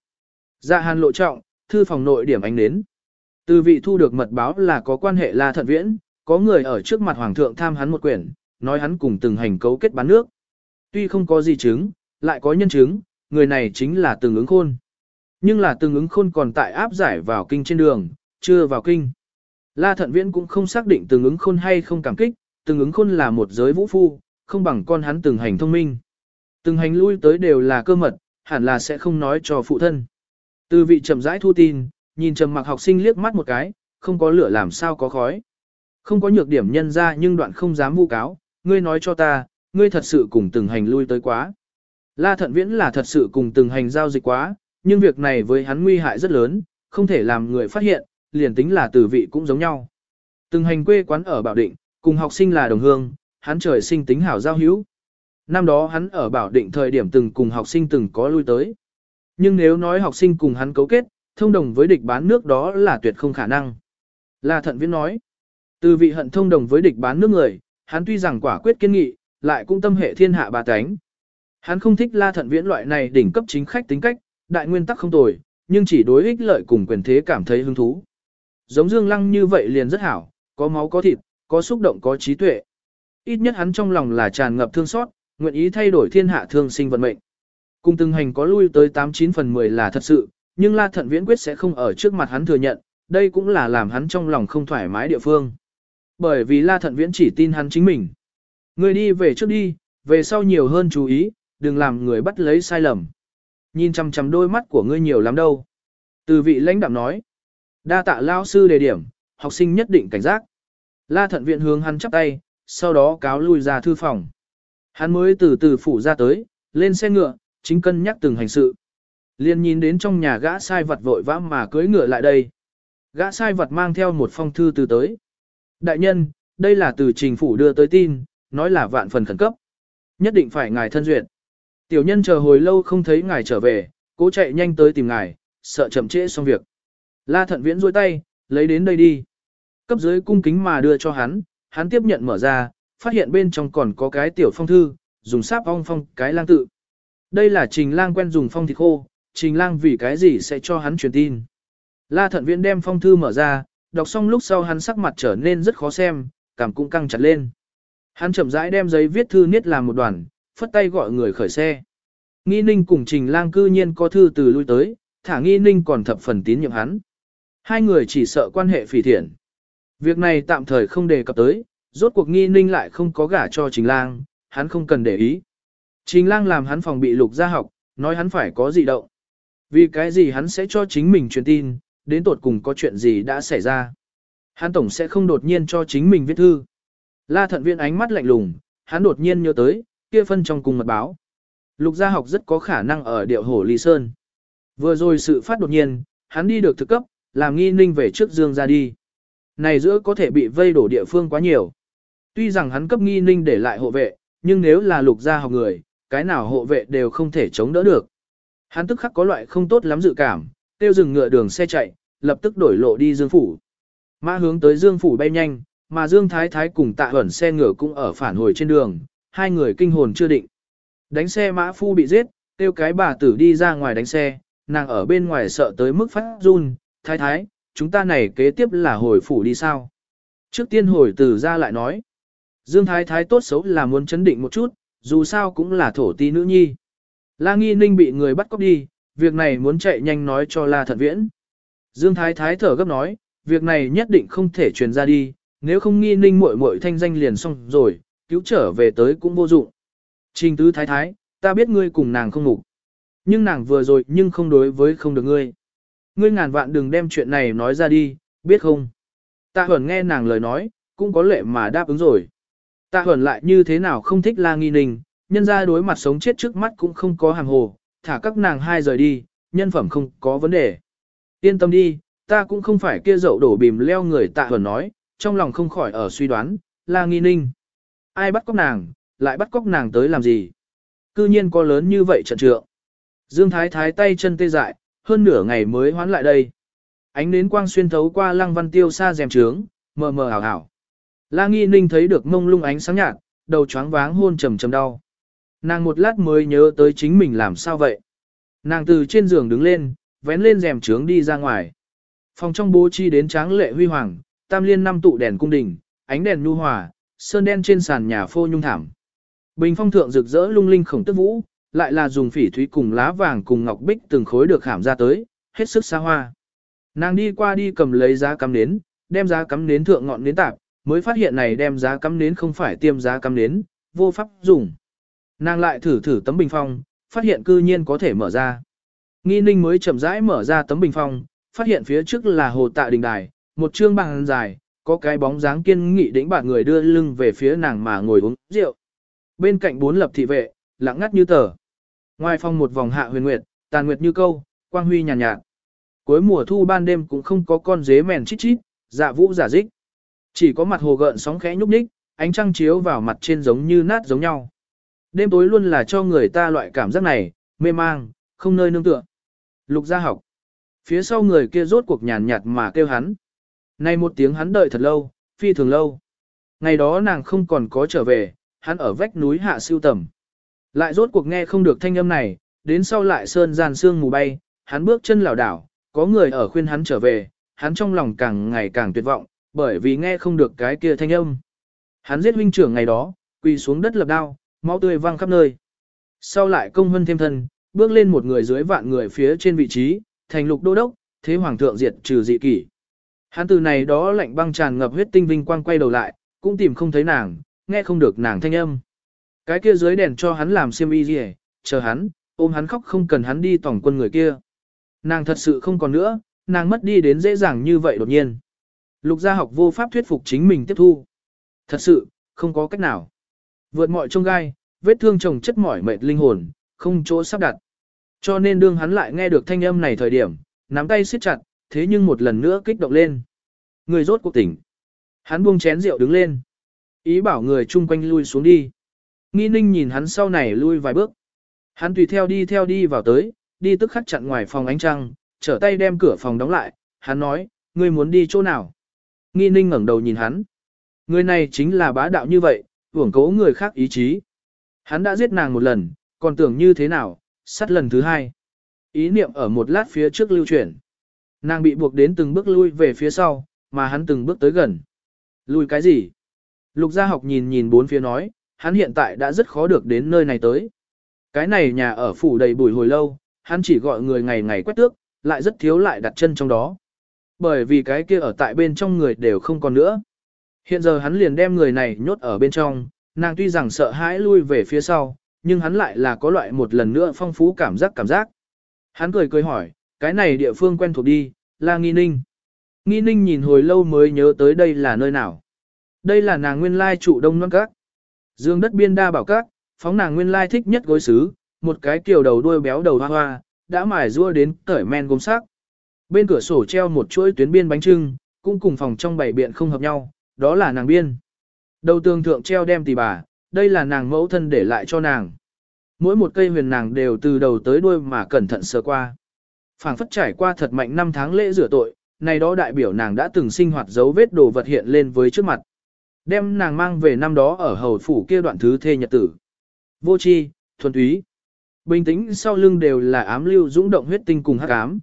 Dạ hàn lộ trọng, thư phòng nội điểm ánh đến. Từ vị thu được mật báo là có quan hệ la thận viễn, có người ở trước mặt hoàng thượng tham hắn một quyển, nói hắn cùng từng hành cấu kết bán nước. Tuy không có gì chứng, lại có nhân chứng, người này chính là từng ứng khôn. Nhưng là từng ứng khôn còn tại áp giải vào kinh trên đường, chưa vào kinh. La thận viễn cũng không xác định từng ứng khôn hay không cảm kích, từng ứng khôn là một giới vũ phu, không bằng con hắn từng hành thông minh. Từng hành lui tới đều là cơ mật, hẳn là sẽ không nói cho phụ thân. Từ vị chậm rãi thu tin, nhìn trầm mặc học sinh liếc mắt một cái, không có lửa làm sao có khói. Không có nhược điểm nhân ra nhưng đoạn không dám vu cáo, ngươi nói cho ta, ngươi thật sự cùng từng hành lui tới quá. La thận viễn là thật sự cùng từng hành giao dịch quá, nhưng việc này với hắn nguy hại rất lớn, không thể làm người phát hiện, liền tính là từ vị cũng giống nhau. Từng hành quê quán ở Bảo Định, cùng học sinh là đồng hương, hắn trời sinh tính hảo giao hữu. Năm đó hắn ở Bảo Định thời điểm từng cùng học sinh từng có lui tới. Nhưng nếu nói học sinh cùng hắn cấu kết, thông đồng với địch bán nước đó là tuyệt không khả năng. La thận viễn nói, từ vị hận thông đồng với địch bán nước người, hắn tuy rằng quả quyết kiên nghị, lại cũng tâm hệ thiên hạ bà tánh. Hắn không thích la thận viễn loại này đỉnh cấp chính khách tính cách, đại nguyên tắc không tồi, nhưng chỉ đối ích lợi cùng quyền thế cảm thấy hứng thú. Giống Dương Lăng như vậy liền rất hảo, có máu có thịt, có xúc động có trí tuệ. Ít nhất hắn trong lòng là tràn ngập thương xót, nguyện ý thay đổi thiên hạ thương sinh vận mệnh. Cùng từng hành có lui tới 89 phần 10 là thật sự, nhưng La Thận Viễn quyết sẽ không ở trước mặt hắn thừa nhận, đây cũng là làm hắn trong lòng không thoải mái địa phương. Bởi vì La Thận Viễn chỉ tin hắn chính mình. Người đi về trước đi, về sau nhiều hơn chú ý, đừng làm người bắt lấy sai lầm. Nhìn chằm chằm đôi mắt của ngươi nhiều lắm đâu. Từ vị lãnh đạm nói. Đa tạ lao sư đề điểm, học sinh nhất định cảnh giác. La thận viện hướng hắn chắp tay, sau đó cáo lui ra thư phòng. Hắn mới từ từ phủ ra tới, lên xe ngựa, chính cân nhắc từng hành sự. Liên nhìn đến trong nhà gã sai vật vội vã mà cưới ngựa lại đây. Gã sai vật mang theo một phong thư từ tới. Đại nhân, đây là từ trình phủ đưa tới tin, nói là vạn phần khẩn cấp. Nhất định phải ngài thân duyệt. Tiểu nhân chờ hồi lâu không thấy ngài trở về, cố chạy nhanh tới tìm ngài, sợ chậm trễ xong việc. La thận viễn rôi tay, lấy đến đây đi. Cấp dưới cung kính mà đưa cho hắn, hắn tiếp nhận mở ra, phát hiện bên trong còn có cái tiểu phong thư, dùng sáp ong phong cái lang tự. Đây là trình lang quen dùng phong thịt khô, trình lang vì cái gì sẽ cho hắn truyền tin. La thận viễn đem phong thư mở ra, đọc xong lúc sau hắn sắc mặt trở nên rất khó xem, cảm cũng căng chặt lên. Hắn chậm rãi đem giấy viết thư niết làm một đoàn, phất tay gọi người khởi xe. Nghi ninh cùng trình lang cư nhiên có thư từ lui tới, thả nghi ninh còn thập phần tín nhiệm hắn. Hai người chỉ sợ quan hệ phỉ thiện. Việc này tạm thời không đề cập tới, rốt cuộc nghi ninh lại không có gả cho trình lang, hắn không cần để ý. Trình lang làm hắn phòng bị lục gia học, nói hắn phải có gì động. Vì cái gì hắn sẽ cho chính mình truyền tin, đến tột cùng có chuyện gì đã xảy ra. Hắn tổng sẽ không đột nhiên cho chính mình viết thư. La thận viên ánh mắt lạnh lùng, hắn đột nhiên nhớ tới, kia phân trong cùng mật báo. Lục gia học rất có khả năng ở điệu hổ Lý Sơn. Vừa rồi sự phát đột nhiên, hắn đi được thực cấp, làm nghi ninh về trước dương ra đi. Này giữa có thể bị vây đổ địa phương quá nhiều. Tuy rằng hắn cấp nghi ninh để lại hộ vệ, nhưng nếu là lục gia học người, cái nào hộ vệ đều không thể chống đỡ được. Hắn tức khắc có loại không tốt lắm dự cảm, tiêu dừng ngựa đường xe chạy, lập tức đổi lộ đi Dương Phủ. Mã hướng tới Dương Phủ bay nhanh, mà Dương Thái Thái cùng tạ ẩn xe ngựa cũng ở phản hồi trên đường, hai người kinh hồn chưa định. Đánh xe mã phu bị giết, tiêu cái bà tử đi ra ngoài đánh xe, nàng ở bên ngoài sợ tới mức phát run, thái thái, chúng ta này kế tiếp là hồi phủ đi sao. Trước tiên hồi tử ra lại nói, Dương thái thái tốt xấu là muốn chấn định một chút, dù sao cũng là thổ ti nữ nhi. La nghi ninh bị người bắt cóc đi, việc này muốn chạy nhanh nói cho La thận viễn. Dương thái thái thở gấp nói, việc này nhất định không thể truyền ra đi, nếu không nghi ninh muội muội thanh danh liền xong rồi, cứu trở về tới cũng vô dụng. Trình tứ thái thái, ta biết ngươi cùng nàng không ngủ. Nhưng nàng vừa rồi nhưng không đối với không được ngươi. Ngươi ngàn vạn đừng đem chuyện này nói ra đi, biết không? Tạ Huẩn nghe nàng lời nói, cũng có lệ mà đáp ứng rồi. Tạ Huẩn lại như thế nào không thích la nghi ninh, nhân ra đối mặt sống chết trước mắt cũng không có hàng hồ, thả các nàng hai rời đi, nhân phẩm không có vấn đề. Yên tâm đi, ta cũng không phải kia dậu đổ bìm leo người tạ Huẩn nói, trong lòng không khỏi ở suy đoán, la nghi ninh. Ai bắt cóc nàng, lại bắt cóc nàng tới làm gì? Cư nhiên có lớn như vậy trận trượng. Dương Thái Thái tay chân tê dại, hơn nửa ngày mới hoán lại đây. Ánh nến quang xuyên thấu qua lăng văn tiêu xa rèm trướng, mờ mờ ảo ảo. La Nghi Ninh thấy được mông lung ánh sáng nhạt, đầu choáng váng hôn trầm trầm đau. Nàng một lát mới nhớ tới chính mình làm sao vậy. Nàng từ trên giường đứng lên, vén lên rèm trướng đi ra ngoài. Phòng trong bố chi đến tráng lệ huy hoàng, tam liên năm tụ đèn cung đình, ánh đèn nhu hòa, sơn đen trên sàn nhà phô nhung thảm. Bình phong thượng rực rỡ lung linh khổng tức vũ, lại là dùng phỉ thúy cùng lá vàng cùng ngọc bích từng khối được khảm ra tới, hết sức xa hoa. Nàng đi qua đi cầm lấy giá cắm nến, đem giá cắm nến thượng ngọn nến tạp, mới phát hiện này đem giá cắm nến không phải tiêm giá cắm nến, vô pháp dùng. Nàng lại thử thử tấm bình phong, phát hiện cư nhiên có thể mở ra. Nghi ninh mới chậm rãi mở ra tấm bình phong, phát hiện phía trước là hồ tạ đình đài, một chương bằng dài, có cái bóng dáng kiên nghị đĩnh bạc người đưa lưng về phía nàng mà ngồi uống rượu. Bên cạnh bốn lập thị vệ, lặng ngắt như tờ. Ngoài phòng một vòng hạ huyền nguyệt, tàn nguyệt như câu, quang huy nhàn nhạt, nhạt. Cuối mùa thu ban đêm cũng không có con dế mèn chít chít, dạ vũ giả dích. Chỉ có mặt hồ gợn sóng khẽ nhúc nhích, ánh trăng chiếu vào mặt trên giống như nát giống nhau. Đêm tối luôn là cho người ta loại cảm giác này, mê mang, không nơi nương tựa. Lục gia học. Phía sau người kia rốt cuộc nhàn nhạt mà kêu hắn. Nay một tiếng hắn đợi thật lâu, phi thường lâu. Ngày đó nàng không còn có trở về, hắn ở vách núi hạ siêu tầm. Lại rốt cuộc nghe không được thanh âm này, đến sau lại sơn gian sương mù bay, hắn bước chân lảo đảo, có người ở khuyên hắn trở về, hắn trong lòng càng ngày càng tuyệt vọng, bởi vì nghe không được cái kia thanh âm. Hắn giết huynh trưởng ngày đó, quỳ xuống đất lập đao, máu tươi văng khắp nơi. Sau lại công hân thêm thân, bước lên một người dưới vạn người phía trên vị trí, thành lục đô đốc, thế hoàng thượng diệt trừ dị kỷ. Hắn từ này đó lạnh băng tràn ngập huyết tinh vinh quang quay đầu lại, cũng tìm không thấy nàng, nghe không được nàng thanh âm. Cái kia dưới đèn cho hắn làm xiêm y gì chờ hắn, ôm hắn khóc không cần hắn đi tổng quân người kia. Nàng thật sự không còn nữa, nàng mất đi đến dễ dàng như vậy đột nhiên. Lục gia học vô pháp thuyết phục chính mình tiếp thu. Thật sự, không có cách nào. Vượt mọi trông gai, vết thương chồng chất mỏi mệt linh hồn, không chỗ sắp đặt. Cho nên đương hắn lại nghe được thanh âm này thời điểm, nắm tay siết chặt, thế nhưng một lần nữa kích động lên. Người rốt cuộc tỉnh. Hắn buông chén rượu đứng lên. Ý bảo người chung quanh lui xuống đi. Nghi ninh nhìn hắn sau này lui vài bước. Hắn tùy theo đi theo đi vào tới, đi tức khắc chặn ngoài phòng ánh trăng, trở tay đem cửa phòng đóng lại. Hắn nói, ngươi muốn đi chỗ nào? Nghi ninh ngẩng đầu nhìn hắn. Người này chính là bá đạo như vậy, uổng cố người khác ý chí. Hắn đã giết nàng một lần, còn tưởng như thế nào, sát lần thứ hai. Ý niệm ở một lát phía trước lưu chuyển. Nàng bị buộc đến từng bước lui về phía sau, mà hắn từng bước tới gần. Lui cái gì? Lục gia học nhìn nhìn bốn phía nói, hắn hiện tại đã rất khó được đến nơi này tới. Cái này nhà ở phủ đầy bụi hồi lâu, hắn chỉ gọi người ngày ngày quét tước, lại rất thiếu lại đặt chân trong đó. Bởi vì cái kia ở tại bên trong người đều không còn nữa. Hiện giờ hắn liền đem người này nhốt ở bên trong, nàng tuy rằng sợ hãi lui về phía sau, nhưng hắn lại là có loại một lần nữa phong phú cảm giác cảm giác. Hắn cười cười hỏi, cái này địa phương quen thuộc đi, là nghi ninh. Nghi ninh nhìn hồi lâu mới nhớ tới đây là nơi nào. Đây là nàng nguyên lai trụ đông non các. Dương đất biên đa bảo các, phóng nàng nguyên lai thích nhất gối xứ, một cái kiều đầu đuôi béo đầu hoa hoa, đã mải rua đến cởi men gốm sắc. Bên cửa sổ treo một chuỗi tuyến biên bánh trưng, cũng cùng phòng trong bảy biện không hợp nhau, đó là nàng biên. Đầu tường thượng treo đem tỷ bà, đây là nàng mẫu thân để lại cho nàng. Mỗi một cây huyền nàng đều từ đầu tới đuôi mà cẩn thận sờ qua phảng phất trải qua thật mạnh năm tháng lễ rửa tội, này đó đại biểu nàng đã từng sinh hoạt dấu vết đồ vật hiện lên với trước mặt. Đem nàng mang về năm đó ở hầu phủ kia đoạn thứ thê nhật tử. Vô chi, thuần túy. Bình tĩnh sau lưng đều là ám lưu dũng động huyết tinh cùng hắc ám.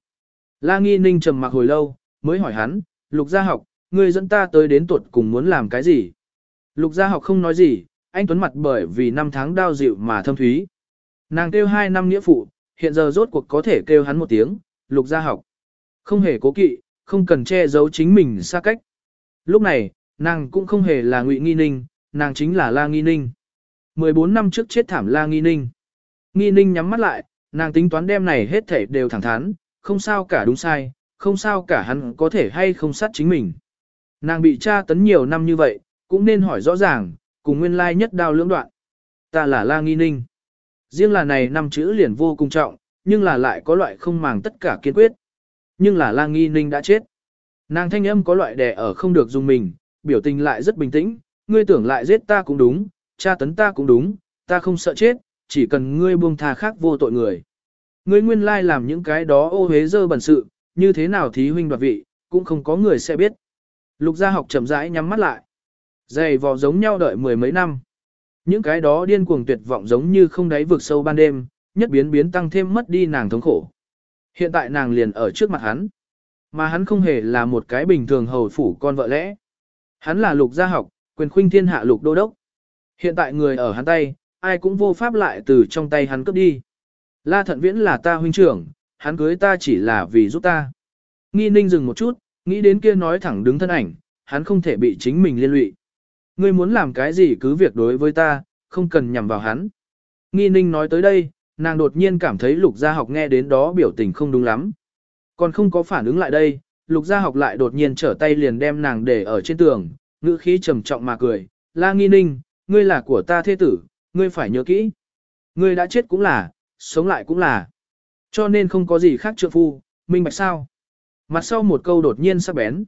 La Nghi Ninh trầm mặc hồi lâu, mới hỏi hắn, Lục Gia học, ngươi dẫn ta tới đến tuột cùng muốn làm cái gì? Lục Gia học không nói gì, anh Tuấn mặt bởi vì năm tháng đau dịu mà thâm thúy. Nàng kêu hai năm nghĩa phụ, hiện giờ rốt cuộc có thể kêu hắn một tiếng, Lục Gia học. Không hề cố kỵ, không cần che giấu chính mình xa cách. Lúc này, nàng cũng không hề là Ngụy Nghi Ninh, nàng chính là La Nghi Ninh. 14 năm trước chết thảm La Nghi Ninh. Nghi Ninh nhắm mắt lại, nàng tính toán đem này hết thảy đều thẳng thắn, không sao cả đúng sai, không sao cả hắn có thể hay không sát chính mình. Nàng bị tra tấn nhiều năm như vậy, cũng nên hỏi rõ ràng, cùng nguyên lai nhất đao lưỡng đoạn. Ta là La Nghi Ninh. Riêng là này năm chữ liền vô cùng trọng, nhưng là lại có loại không màng tất cả kiên quyết. Nhưng là lang Nghi Ninh đã chết. Nàng thanh âm có loại đẻ ở không được dùng mình, biểu tình lại rất bình tĩnh, ngươi tưởng lại giết ta cũng đúng, tra tấn ta cũng đúng, ta không sợ chết, chỉ cần ngươi buông tha khác vô tội người. Ngươi nguyên lai làm những cái đó ô hế dơ bẩn sự, như thế nào thí huynh đoạt vị, cũng không có người sẽ biết. Lục gia học chậm rãi nhắm mắt lại. Dày vò giống nhau đợi mười mấy năm. Những cái đó điên cuồng tuyệt vọng giống như không đáy vực sâu ban đêm, nhất biến biến tăng thêm mất đi nàng thống khổ. Hiện tại nàng liền ở trước mặt hắn. Mà hắn không hề là một cái bình thường hầu phủ con vợ lẽ. Hắn là lục gia học, quyền khuynh thiên hạ lục đô đốc. Hiện tại người ở hắn tay, ai cũng vô pháp lại từ trong tay hắn cướp đi. La thận viễn là ta huynh trưởng, hắn cưới ta chỉ là vì giúp ta. Nghi ninh dừng một chút, nghĩ đến kia nói thẳng đứng thân ảnh, hắn không thể bị chính mình liên lụy. Ngươi muốn làm cái gì cứ việc đối với ta, không cần nhằm vào hắn. Nghi ninh nói tới đây, nàng đột nhiên cảm thấy lục gia học nghe đến đó biểu tình không đúng lắm. Còn không có phản ứng lại đây, lục gia học lại đột nhiên trở tay liền đem nàng để ở trên tường, ngữ khí trầm trọng mà cười. La nghi ninh, ngươi là của ta thế tử, ngươi phải nhớ kỹ. Ngươi đã chết cũng là, sống lại cũng là. Cho nên không có gì khác trượng phu, minh bạch sao. Mặt sau một câu đột nhiên sắc bén.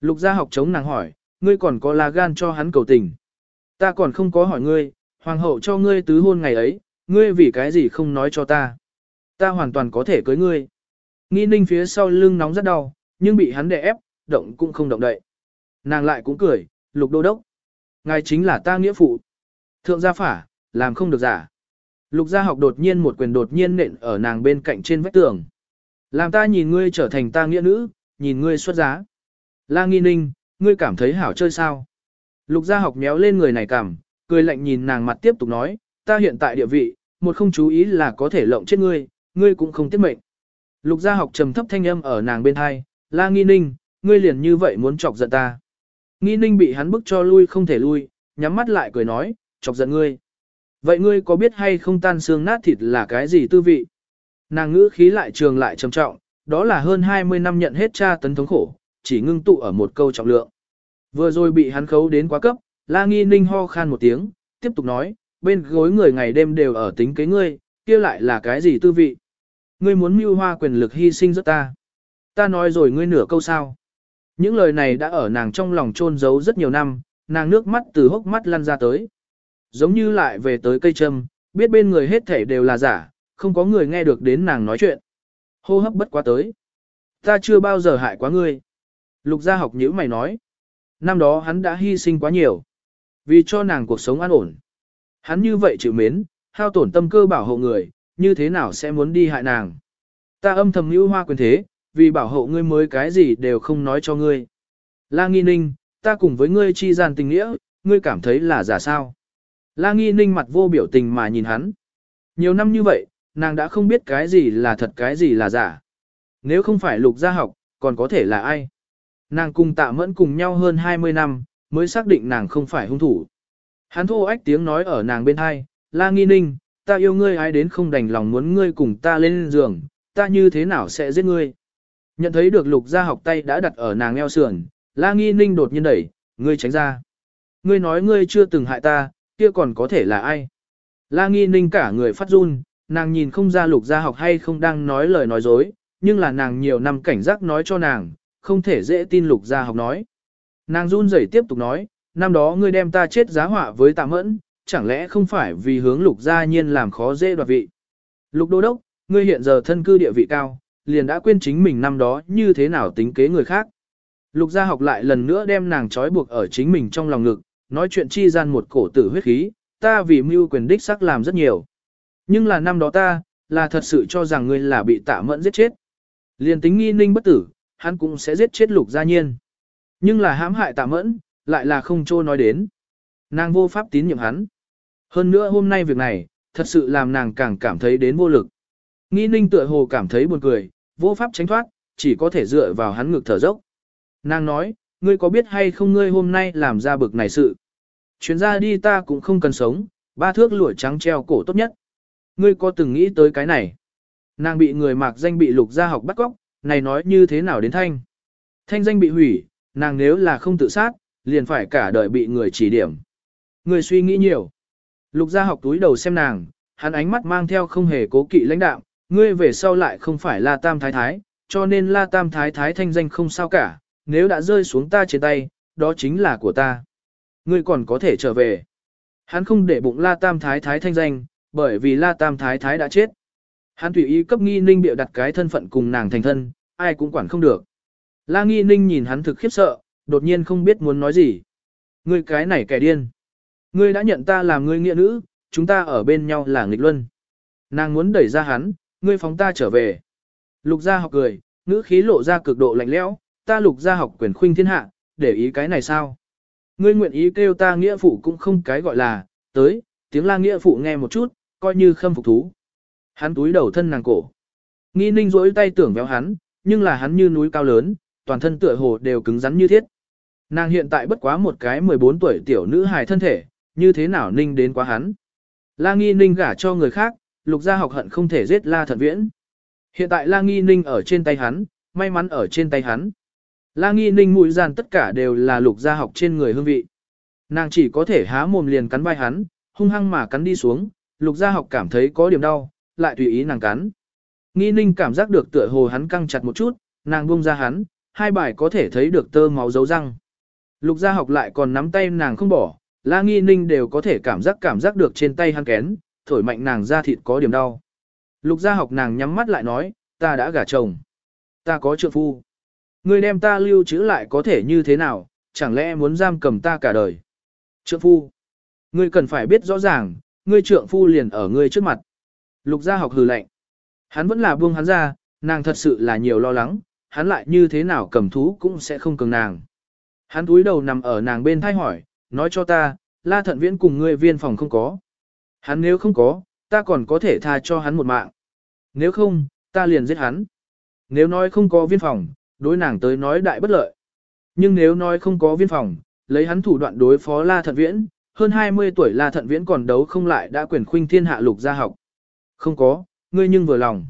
Lục gia học chống nàng hỏi, ngươi còn có là gan cho hắn cầu tình. Ta còn không có hỏi ngươi, hoàng hậu cho ngươi tứ hôn ngày ấy, ngươi vì cái gì không nói cho ta. Ta hoàn toàn có thể cưới ngươi. Nghi ninh phía sau lưng nóng rất đau, nhưng bị hắn đè ép, động cũng không động đậy. Nàng lại cũng cười, lục đô đốc. Ngài chính là ta nghĩa phụ. Thượng gia phả, làm không được giả. Lục gia học đột nhiên một quyền đột nhiên nện ở nàng bên cạnh trên vách tường. Làm ta nhìn ngươi trở thành ta nghĩa nữ, nhìn ngươi xuất giá. La nghi ninh, ngươi cảm thấy hảo chơi sao? Lục gia học méo lên người này cảm, cười lạnh nhìn nàng mặt tiếp tục nói, ta hiện tại địa vị, một không chú ý là có thể lộng chết ngươi, ngươi cũng không tiết mệnh. Lục gia học trầm thấp thanh âm ở nàng bên hai, la nghi ninh, ngươi liền như vậy muốn chọc giận ta. Nghi ninh bị hắn bức cho lui không thể lui, nhắm mắt lại cười nói, chọc giận ngươi. Vậy ngươi có biết hay không tan xương nát thịt là cái gì tư vị? Nàng ngữ khí lại trường lại trầm trọng, đó là hơn 20 năm nhận hết tra tấn thống khổ, chỉ ngưng tụ ở một câu trọng lượng. Vừa rồi bị hắn khấu đến quá cấp, la nghi ninh ho khan một tiếng, tiếp tục nói, bên gối người ngày đêm đều ở tính kế ngươi, kia lại là cái gì tư vị? Ngươi muốn mưu hoa quyền lực hy sinh rất ta. Ta nói rồi ngươi nửa câu sao. Những lời này đã ở nàng trong lòng chôn giấu rất nhiều năm, nàng nước mắt từ hốc mắt lăn ra tới. Giống như lại về tới cây châm, biết bên người hết thể đều là giả, không có người nghe được đến nàng nói chuyện. Hô hấp bất quá tới. Ta chưa bao giờ hại quá ngươi. Lục gia học nhữ mày nói. Năm đó hắn đã hy sinh quá nhiều. Vì cho nàng cuộc sống an ổn. Hắn như vậy chịu mến, hao tổn tâm cơ bảo hộ người, như thế nào sẽ muốn đi hại nàng. Ta âm thầm hữu hoa quyền thế, vì bảo hộ ngươi mới cái gì đều không nói cho ngươi. La Nghi Ninh, ta cùng với ngươi chi gian tình nghĩa, ngươi cảm thấy là giả sao. La Nghi Ninh mặt vô biểu tình mà nhìn hắn. Nhiều năm như vậy, nàng đã không biết cái gì là thật cái gì là giả. Nếu không phải lục gia học, còn có thể là ai? Nàng cùng tạ mẫn cùng nhau hơn 20 năm, mới xác định nàng không phải hung thủ. Hắn thô ách tiếng nói ở nàng bên hai, la nghi ninh, ta yêu ngươi ai đến không đành lòng muốn ngươi cùng ta lên giường, ta như thế nào sẽ giết ngươi. Nhận thấy được lục gia học tay đã đặt ở nàng eo sườn, la nghi ninh đột nhiên đẩy, ngươi tránh ra. Ngươi nói ngươi chưa từng hại ta, kia còn có thể là ai. La nghi ninh cả người phát run, nàng nhìn không ra lục gia học hay không đang nói lời nói dối, nhưng là nàng nhiều năm cảnh giác nói cho nàng, không thể dễ tin lục gia học nói. Nàng run rẩy tiếp tục nói, năm đó ngươi đem ta chết giá họa với tạ mẫn, chẳng lẽ không phải vì hướng lục gia nhiên làm khó dễ đoạt vị. Lục đô đốc, ngươi hiện giờ thân cư địa vị cao, liền đã quên chính mình năm đó như thế nào tính kế người khác. Lục gia học lại lần nữa đem nàng trói buộc ở chính mình trong lòng ngực, nói chuyện chi gian một cổ tử huyết khí, ta vì mưu quyền đích sắc làm rất nhiều. Nhưng là năm đó ta, là thật sự cho rằng ngươi là bị tạ mẫn giết chết. Liền tính nghi ninh bất tử, hắn cũng sẽ giết chết lục gia nhiên. Nhưng là hãm hại tạ mẫn, lại là không trô nói đến. Nàng vô pháp tín nhiệm hắn. Hơn nữa hôm nay việc này, thật sự làm nàng càng cảm thấy đến vô lực. Nghi ninh tựa hồ cảm thấy buồn cười, vô pháp tránh thoát, chỉ có thể dựa vào hắn ngực thở dốc. Nàng nói, ngươi có biết hay không ngươi hôm nay làm ra bực này sự. Chuyến ra đi ta cũng không cần sống, ba thước lụa trắng treo cổ tốt nhất. Ngươi có từng nghĩ tới cái này? Nàng bị người mạc danh bị lục gia học bắt cóc, này nói như thế nào đến thanh? Thanh danh bị hủy, nàng nếu là không tự sát, liền phải cả đời bị người chỉ điểm. Người suy nghĩ nhiều. Lục gia học túi đầu xem nàng, hắn ánh mắt mang theo không hề cố kỵ lãnh đạo, ngươi về sau lại không phải La Tam Thái Thái, cho nên La Tam Thái Thái thanh danh không sao cả, nếu đã rơi xuống ta trên tay, đó chính là của ta. Ngươi còn có thể trở về. Hắn không để bụng La Tam Thái Thái thanh danh, bởi vì La Tam Thái Thái đã chết. Hắn tùy ý cấp nghi ninh biểu đặt cái thân phận cùng nàng thành thân, ai cũng quản không được. La nghi ninh nhìn hắn thực khiếp sợ, đột nhiên không biết muốn nói gì. Ngươi cái này kẻ điên. Ngươi đã nhận ta làm ngươi nghĩa nữ, chúng ta ở bên nhau là nghịch luân. Nàng muốn đẩy ra hắn, ngươi phóng ta trở về. Lục gia học cười, ngữ khí lộ ra cực độ lạnh lẽo, ta lục gia học quyền khuynh thiên hạ, để ý cái này sao? Ngươi nguyện ý kêu ta nghĩa phụ cũng không cái gọi là, tới, tiếng la nghĩa phụ nghe một chút, coi như khâm phục thú. Hắn túi đầu thân nàng cổ. Nghi ninh rỗi tay tưởng véo hắn, nhưng là hắn như núi cao lớn, toàn thân tựa hồ đều cứng rắn như thiết. Nàng hiện tại bất quá một cái 14 tuổi tiểu nữ hài thân thể, như thế nào ninh đến quá hắn. La nghi ninh gả cho người khác, lục gia học hận không thể giết la thận viễn. Hiện tại la nghi ninh ở trên tay hắn, may mắn ở trên tay hắn. La nghi ninh mũi giàn tất cả đều là lục gia học trên người hương vị. Nàng chỉ có thể há mồm liền cắn vai hắn, hung hăng mà cắn đi xuống, lục gia học cảm thấy có điểm đau, lại tùy ý nàng cắn. Nghi ninh cảm giác được tựa hồ hắn căng chặt một chút, nàng buông ra hắn, hai bài có thể thấy được tơ máu dấu răng. Lục gia học lại còn nắm tay nàng không bỏ, la nghi ninh đều có thể cảm giác cảm giác được trên tay hắn kén, thổi mạnh nàng ra thịt có điểm đau. Lục gia học nàng nhắm mắt lại nói, ta đã gả chồng. Ta có trượng phu. Ngươi đem ta lưu trữ lại có thể như thế nào, chẳng lẽ muốn giam cầm ta cả đời. Trượng phu. Ngươi cần phải biết rõ ràng, ngươi trượng phu liền ở ngươi trước mặt. Lục gia học hừ lạnh. Hắn vẫn là buông hắn ra, nàng thật sự là nhiều lo lắng, hắn lại như thế nào cầm thú cũng sẽ không cường nàng. Hắn túi đầu nằm ở nàng bên thay hỏi, nói cho ta, la thận viễn cùng ngươi viên phòng không có. Hắn nếu không có, ta còn có thể tha cho hắn một mạng. Nếu không, ta liền giết hắn. Nếu nói không có viên phòng, đối nàng tới nói đại bất lợi. Nhưng nếu nói không có viên phòng, lấy hắn thủ đoạn đối phó La Thận Viễn, hơn 20 tuổi La Thận Viễn còn đấu không lại đã quyền khuynh thiên hạ lục gia học. Không có, ngươi nhưng vừa lòng.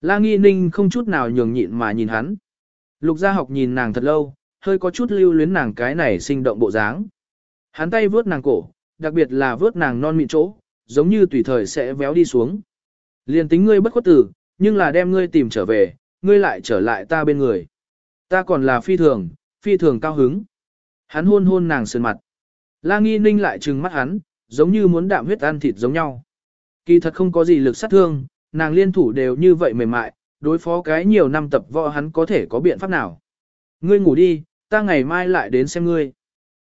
La Nghi Ninh không chút nào nhường nhịn mà nhìn hắn. Lục gia học nhìn nàng thật lâu, hơi có chút lưu luyến nàng cái này sinh động bộ dáng. Hắn tay vướt nàng cổ, đặc biệt là vướt nàng non mịn chỗ, giống như tùy thời sẽ véo đi xuống. liền tính ngươi bất khuất tử, nhưng là đem ngươi tìm trở về, ngươi lại trở lại ta bên người. Ta còn là phi thường, phi thường cao hứng. Hắn hôn hôn nàng sườn mặt. La nghi ninh lại trừng mắt hắn, giống như muốn đạm huyết ăn thịt giống nhau. Kỳ thật không có gì lực sát thương, nàng liên thủ đều như vậy mềm mại, đối phó cái nhiều năm tập võ hắn có thể có biện pháp nào. Ngươi ngủ đi, ta ngày mai lại đến xem ngươi.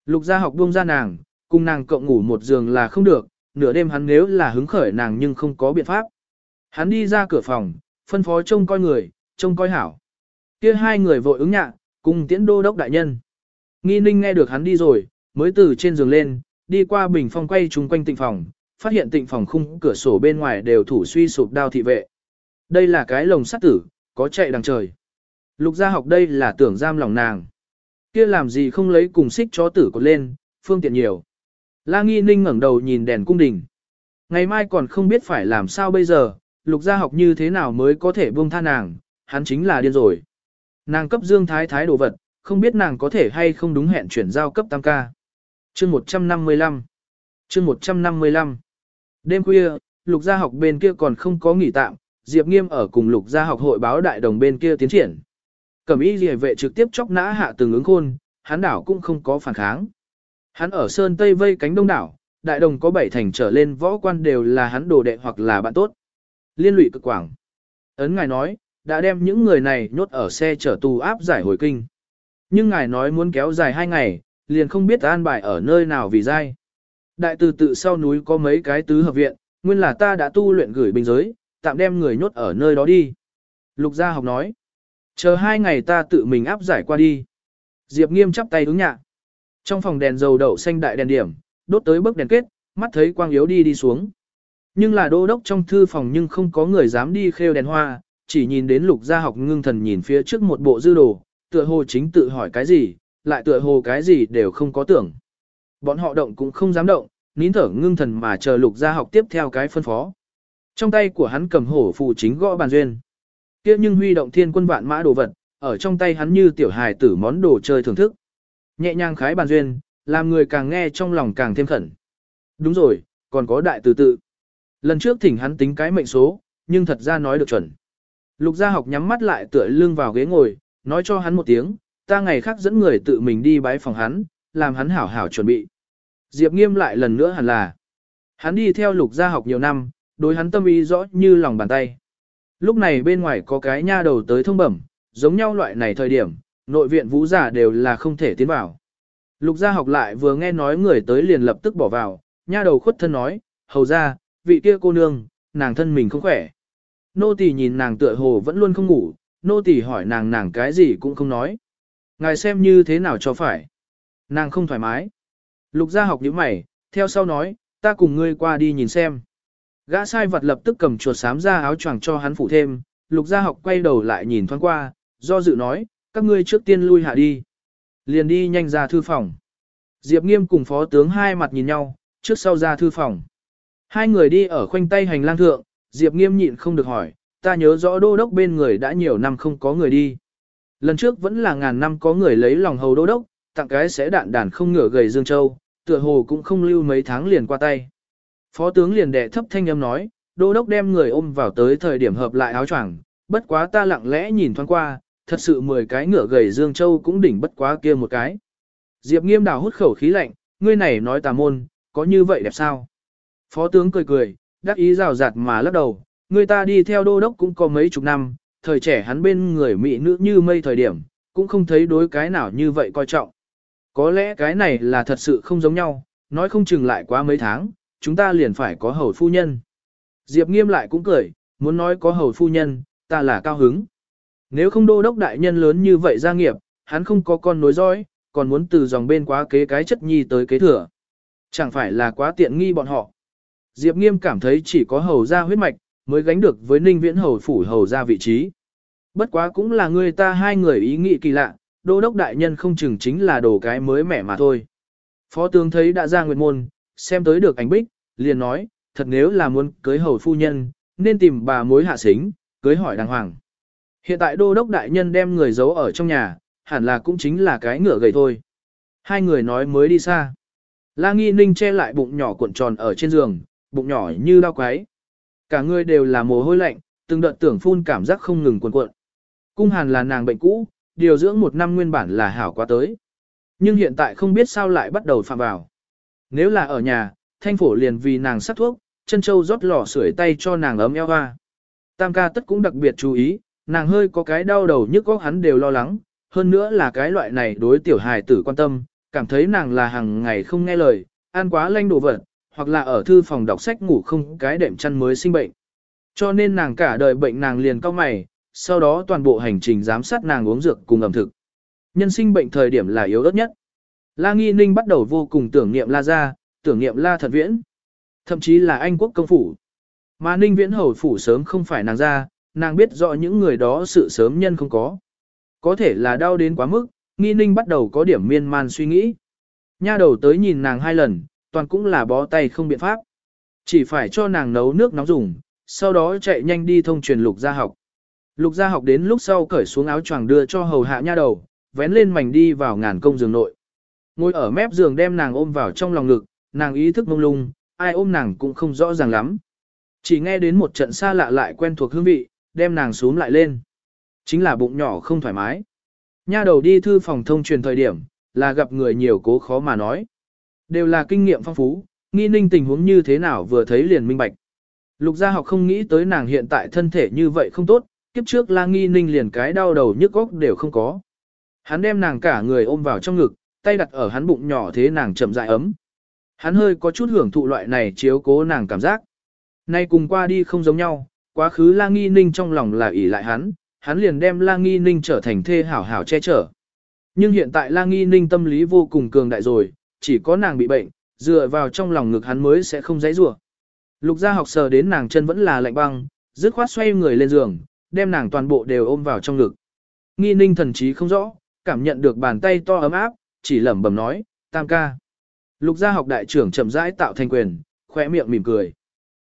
Lục gia học buông ra nàng, cùng nàng cộng ngủ một giường là không được, nửa đêm hắn nếu là hứng khởi nàng nhưng không có biện pháp. Hắn đi ra cửa phòng, phân phó trông coi người, trông coi hảo. Kia hai người vội ứng nhạ, cùng tiễn đô đốc đại nhân. Nghi ninh nghe được hắn đi rồi, mới từ trên giường lên, đi qua bình phong quay chung quanh tịnh phòng, phát hiện tịnh phòng khung cửa sổ bên ngoài đều thủ suy sụp đao thị vệ. Đây là cái lồng sắt tử, có chạy đằng trời. Lục gia học đây là tưởng giam lòng nàng. Kia làm gì không lấy cùng xích chó tử cột lên, phương tiện nhiều. La nghi ninh ngẩng đầu nhìn đèn cung đình. Ngày mai còn không biết phải làm sao bây giờ, lục gia học như thế nào mới có thể buông tha nàng, hắn chính là điên rồi. Nàng cấp dương thái thái đồ vật, không biết nàng có thể hay không đúng hẹn chuyển giao cấp tam ca. Chương 155 Chương 155 Đêm khuya, lục gia học bên kia còn không có nghỉ tạm, Diệp Nghiêm ở cùng lục gia học hội báo đại đồng bên kia tiến triển. Cẩm y rìa vệ trực tiếp chóc nã hạ từng ứng khôn, hắn đảo cũng không có phản kháng. Hắn ở Sơn Tây vây cánh đông đảo, đại đồng có bảy thành trở lên võ quan đều là hắn đồ đệ hoặc là bạn tốt. Liên lụy cực quảng. Ấn ngài nói, đã đem những người này nhốt ở xe chở tù áp giải hồi kinh. Nhưng ngài nói muốn kéo dài hai ngày, liền không biết an bài ở nơi nào vì dai. Đại từ tự sau núi có mấy cái tứ hợp viện, Nguyên là ta đã tu luyện gửi bình giới, tạm đem người nhốt ở nơi đó đi. Lục gia học nói. Chờ hai ngày ta tự mình áp giải qua đi. Diệp nghiêm chắp tay ứng nhạ. Trong phòng đèn dầu đậu xanh đại đèn điểm, đốt tới bức đèn kết, mắt thấy quang yếu đi đi xuống. Nhưng là đô đốc trong thư phòng nhưng không có người dám đi khêu đèn hoa, chỉ nhìn đến lục gia học ngưng thần nhìn phía trước một bộ dư đồ, tựa hồ chính tự hỏi cái gì, lại tựa hồ cái gì đều không có tưởng. Bọn họ động cũng không dám động, nín thở ngưng thần mà chờ lục gia học tiếp theo cái phân phó. Trong tay của hắn cầm hổ phù chính gõ bàn duyên kia nhưng huy động thiên quân vạn mã đồ vật, ở trong tay hắn như tiểu hài tử món đồ chơi thưởng thức. Nhẹ nhàng khái bàn duyên, làm người càng nghe trong lòng càng thêm khẩn. Đúng rồi, còn có đại từ tự. Lần trước thỉnh hắn tính cái mệnh số, nhưng thật ra nói được chuẩn. Lục gia học nhắm mắt lại tựa lưng vào ghế ngồi, nói cho hắn một tiếng, ta ngày khác dẫn người tự mình đi bái phòng hắn, làm hắn hảo hảo chuẩn bị. Diệp nghiêm lại lần nữa hẳn là. Hắn đi theo lục gia học nhiều năm, đối hắn tâm ý rõ như lòng bàn tay. Lúc này bên ngoài có cái nha đầu tới thông bẩm, giống nhau loại này thời điểm, nội viện vũ giả đều là không thể tiến vào. Lục gia học lại vừa nghe nói người tới liền lập tức bỏ vào, nha đầu khuất thân nói, hầu ra, vị kia cô nương, nàng thân mình không khỏe. Nô tỳ nhìn nàng tựa hồ vẫn luôn không ngủ, nô tỳ hỏi nàng nàng cái gì cũng không nói. Ngài xem như thế nào cho phải. Nàng không thoải mái. Lục gia học nhíu mày, theo sau nói, ta cùng ngươi qua đi nhìn xem. Gã sai vật lập tức cầm chuột xám ra áo choàng cho hắn phủ thêm, lục gia học quay đầu lại nhìn thoáng qua, do dự nói, các ngươi trước tiên lui hạ đi. Liền đi nhanh ra thư phòng. Diệp nghiêm cùng phó tướng hai mặt nhìn nhau, trước sau ra thư phòng. Hai người đi ở khoanh tay hành lang thượng, Diệp nghiêm nhịn không được hỏi, ta nhớ rõ đô đốc bên người đã nhiều năm không có người đi. Lần trước vẫn là ngàn năm có người lấy lòng hầu đô đốc, tặng cái sẽ đạn đàn không ngửa gầy Dương Châu, tựa hồ cũng không lưu mấy tháng liền qua tay. Phó tướng liền đệ thấp thanh âm nói, đô đốc đem người ôm vào tới thời điểm hợp lại áo choàng, bất quá ta lặng lẽ nhìn thoáng qua, thật sự 10 cái ngựa gầy Dương Châu cũng đỉnh bất quá kia một cái. Diệp nghiêm đào hút khẩu khí lạnh, ngươi này nói tà môn, có như vậy đẹp sao? Phó tướng cười cười, đắc ý rào rạt mà lắc đầu, người ta đi theo đô đốc cũng có mấy chục năm, thời trẻ hắn bên người mỹ nữ như mây thời điểm, cũng không thấy đối cái nào như vậy coi trọng. Có lẽ cái này là thật sự không giống nhau, nói không chừng lại quá mấy tháng, chúng ta liền phải có hầu phu nhân. Diệp nghiêm lại cũng cười, muốn nói có hầu phu nhân, ta là cao hứng. Nếu không đô đốc đại nhân lớn như vậy gia nghiệp, hắn không có con nối dõi, còn muốn từ dòng bên quá kế cái chất nhi tới kế thừa. Chẳng phải là quá tiện nghi bọn họ. Diệp nghiêm cảm thấy chỉ có hầu gia huyết mạch, mới gánh được với ninh viễn hầu phủ hầu gia vị trí. Bất quá cũng là người ta hai người ý nghĩ kỳ lạ, đô đốc đại nhân không chừng chính là đồ cái mới mẻ mà thôi. Phó tướng thấy đã ra nguyệt môn, xem tới được ảnh bích, liền nói, thật nếu là muốn cưới hầu phu nhân, nên tìm bà mối hạ xính, cưới hỏi đàng hoàng. Hiện tại đô đốc đại nhân đem người giấu ở trong nhà, hẳn là cũng chính là cái ngựa gầy thôi. Hai người nói mới đi xa. La Nghi Ninh che lại bụng nhỏ cuộn tròn ở trên giường, bụng nhỏ như đau quái. Cả người đều là mồ hôi lạnh, từng đợt tưởng phun cảm giác không ngừng cuộn cuộn. Cung hàn là nàng bệnh cũ, điều dưỡng một năm nguyên bản là hảo quá tới. Nhưng hiện tại không biết sao lại bắt đầu phạm vào. Nếu là ở nhà, thanh phổ liền vì nàng sắc thuốc, chân châu rót lò sưởi tay cho nàng ấm eo hoa. Tam ca tất cũng đặc biệt chú ý, nàng hơi có cái đau đầu nhức góc hắn đều lo lắng, hơn nữa là cái loại này đối tiểu hài tử quan tâm, cảm thấy nàng là hàng ngày không nghe lời, ăn quá lanh đồ vật, hoặc là ở thư phòng đọc sách ngủ không cái đệm chăn mới sinh bệnh. Cho nên nàng cả đời bệnh nàng liền cao mày, sau đó toàn bộ hành trình giám sát nàng uống dược cùng ẩm thực. Nhân sinh bệnh thời điểm là yếu ớt nhất. La Nghi Ninh bắt đầu vô cùng tưởng niệm La Gia, tưởng niệm La Thật Viễn, thậm chí là Anh quốc công phủ. Mà Ninh Viễn hầu phủ sớm không phải nàng ra, nàng biết rõ những người đó sự sớm nhân không có. Có thể là đau đến quá mức, Nghi Ninh bắt đầu có điểm miên man suy nghĩ. Nha đầu tới nhìn nàng hai lần, toàn cũng là bó tay không biện pháp. Chỉ phải cho nàng nấu nước nóng dùng, sau đó chạy nhanh đi thông truyền lục gia học. Lục gia học đến lúc sau cởi xuống áo choàng đưa cho hầu hạ nha đầu, vén lên mảnh đi vào ngàn công giường nội. Ngồi ở mép giường đem nàng ôm vào trong lòng ngực, nàng ý thức mông lung, ai ôm nàng cũng không rõ ràng lắm. Chỉ nghe đến một trận xa lạ lại quen thuộc hương vị, đem nàng xuống lại lên. Chính là bụng nhỏ không thoải mái. Nha đầu đi thư phòng thông truyền thời điểm, là gặp người nhiều cố khó mà nói. Đều là kinh nghiệm phong phú, nghi ninh tình huống như thế nào vừa thấy liền minh bạch. Lục gia học không nghĩ tới nàng hiện tại thân thể như vậy không tốt, kiếp trước la nghi ninh liền cái đau đầu nhức góc đều không có. Hắn đem nàng cả người ôm vào trong ngực, tay đặt ở hắn bụng nhỏ thế nàng chậm rãi ấm. Hắn hơi có chút hưởng thụ loại này chiếu cố nàng cảm giác. Nay cùng qua đi không giống nhau, quá khứ La Nghi Ninh trong lòng là ỷ lại hắn, hắn liền đem La Nghi Ninh trở thành thê hảo hảo che chở. Nhưng hiện tại La Nghi Ninh tâm lý vô cùng cường đại rồi, chỉ có nàng bị bệnh, dựa vào trong lòng ngực hắn mới sẽ không dãy rủa. Lục gia học sờ đến nàng chân vẫn là lạnh băng, dứt khoát xoay người lên giường, đem nàng toàn bộ đều ôm vào trong ngực. Nghi ninh thần trí không rõ, cảm nhận được bàn tay to ấm áp, chỉ lẩm bẩm nói, tam ca. Lục gia học đại trưởng chậm rãi tạo thành quyền, khỏe miệng mỉm cười.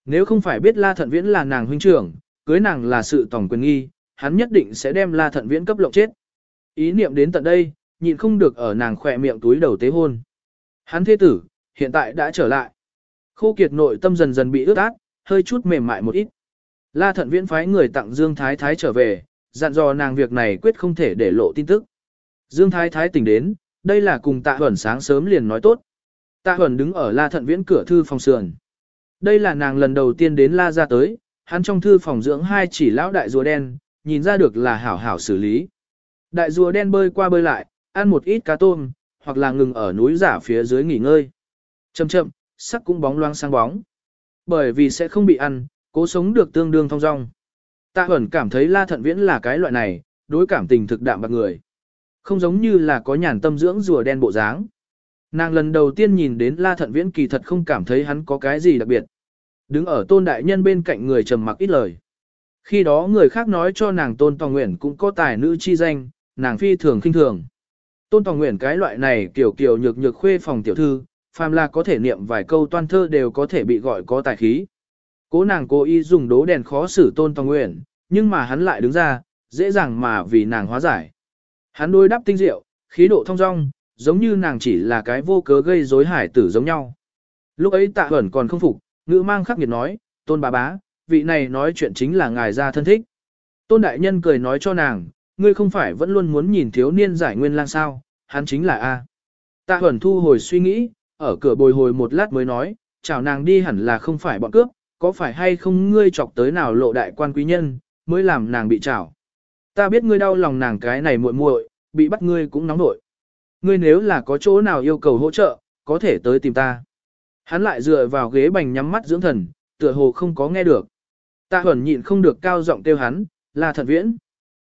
Nếu không phải biết La Thận Viễn là nàng huynh trưởng, cưới nàng là sự tổng quyền nghi, hắn nhất định sẽ đem La Thận Viễn cấp lộng chết. Ý niệm đến tận đây, nhịn không được ở nàng khỏe miệng túi đầu tế hôn. Hắn thế tử, hiện tại đã trở lại. Khô kiệt nội tâm dần dần bị ướt át, hơi chút mềm mại một ít. La Thận Viễn phái người tặng Dương Thái Thái trở về, dặn dò nàng việc này quyết không thể để lộ tin tức. Dương Thái Thái tỉnh đến, đây là cùng Tạ Huẩn sáng sớm liền nói tốt. Tạ Huẩn đứng ở La Thận Viễn cửa thư phòng sườn. Đây là nàng lần đầu tiên đến La ra tới, hắn trong thư phòng dưỡng hai chỉ lão đại rùa đen, nhìn ra được là hảo hảo xử lý. Đại rùa đen bơi qua bơi lại, ăn một ít cá tôm, hoặc là ngừng ở núi giả phía dưới nghỉ ngơi. Chậm chậm, sắc cũng bóng loang sang bóng. Bởi vì sẽ không bị ăn, cố sống được tương đương thong dong. Tạ Huẩn cảm thấy La Thận Viễn là cái loại này, đối cảm tình thực đạm bạc người. Không giống như là có nhàn tâm dưỡng rùa đen bộ dáng. Nàng lần đầu tiên nhìn đến La Thận Viễn kỳ thật không cảm thấy hắn có cái gì đặc biệt. Đứng ở tôn đại nhân bên cạnh người trầm mặc ít lời. Khi đó người khác nói cho nàng tôn tòa nguyện cũng có tài nữ chi danh, nàng phi thường khinh thường. Tôn tòa nguyện cái loại này kiểu kiểu nhược nhược khuê phòng tiểu thư, phàm là có thể niệm vài câu toan thơ đều có thể bị gọi có tài khí. Cố nàng cố ý dùng đố đèn khó xử tôn tòa nguyện, nhưng mà hắn lại đứng ra, dễ dàng mà vì nàng hóa giải. Hắn đối đáp tinh diệu, khí độ thông dong, giống như nàng chỉ là cái vô cớ gây rối hải tử giống nhau. Lúc ấy tạ ẩn còn không phục, ngữ mang khắc nghiệt nói, tôn bà bá, vị này nói chuyện chính là ngài gia thân thích. Tôn đại nhân cười nói cho nàng, ngươi không phải vẫn luôn muốn nhìn thiếu niên giải nguyên lang sao, hắn chính là A. Tạ ẩn thu hồi suy nghĩ, ở cửa bồi hồi một lát mới nói, chào nàng đi hẳn là không phải bọn cướp, có phải hay không ngươi chọc tới nào lộ đại quan quý nhân, mới làm nàng bị chảo. Ta biết ngươi đau lòng nàng cái này muội muội, bị bắt ngươi cũng nóng nổi. Ngươi nếu là có chỗ nào yêu cầu hỗ trợ, có thể tới tìm ta. Hắn lại dựa vào ghế bành nhắm mắt dưỡng thần, tựa hồ không có nghe được. Ta huẩn nhịn không được cao giọng kêu hắn, La Thận Viễn.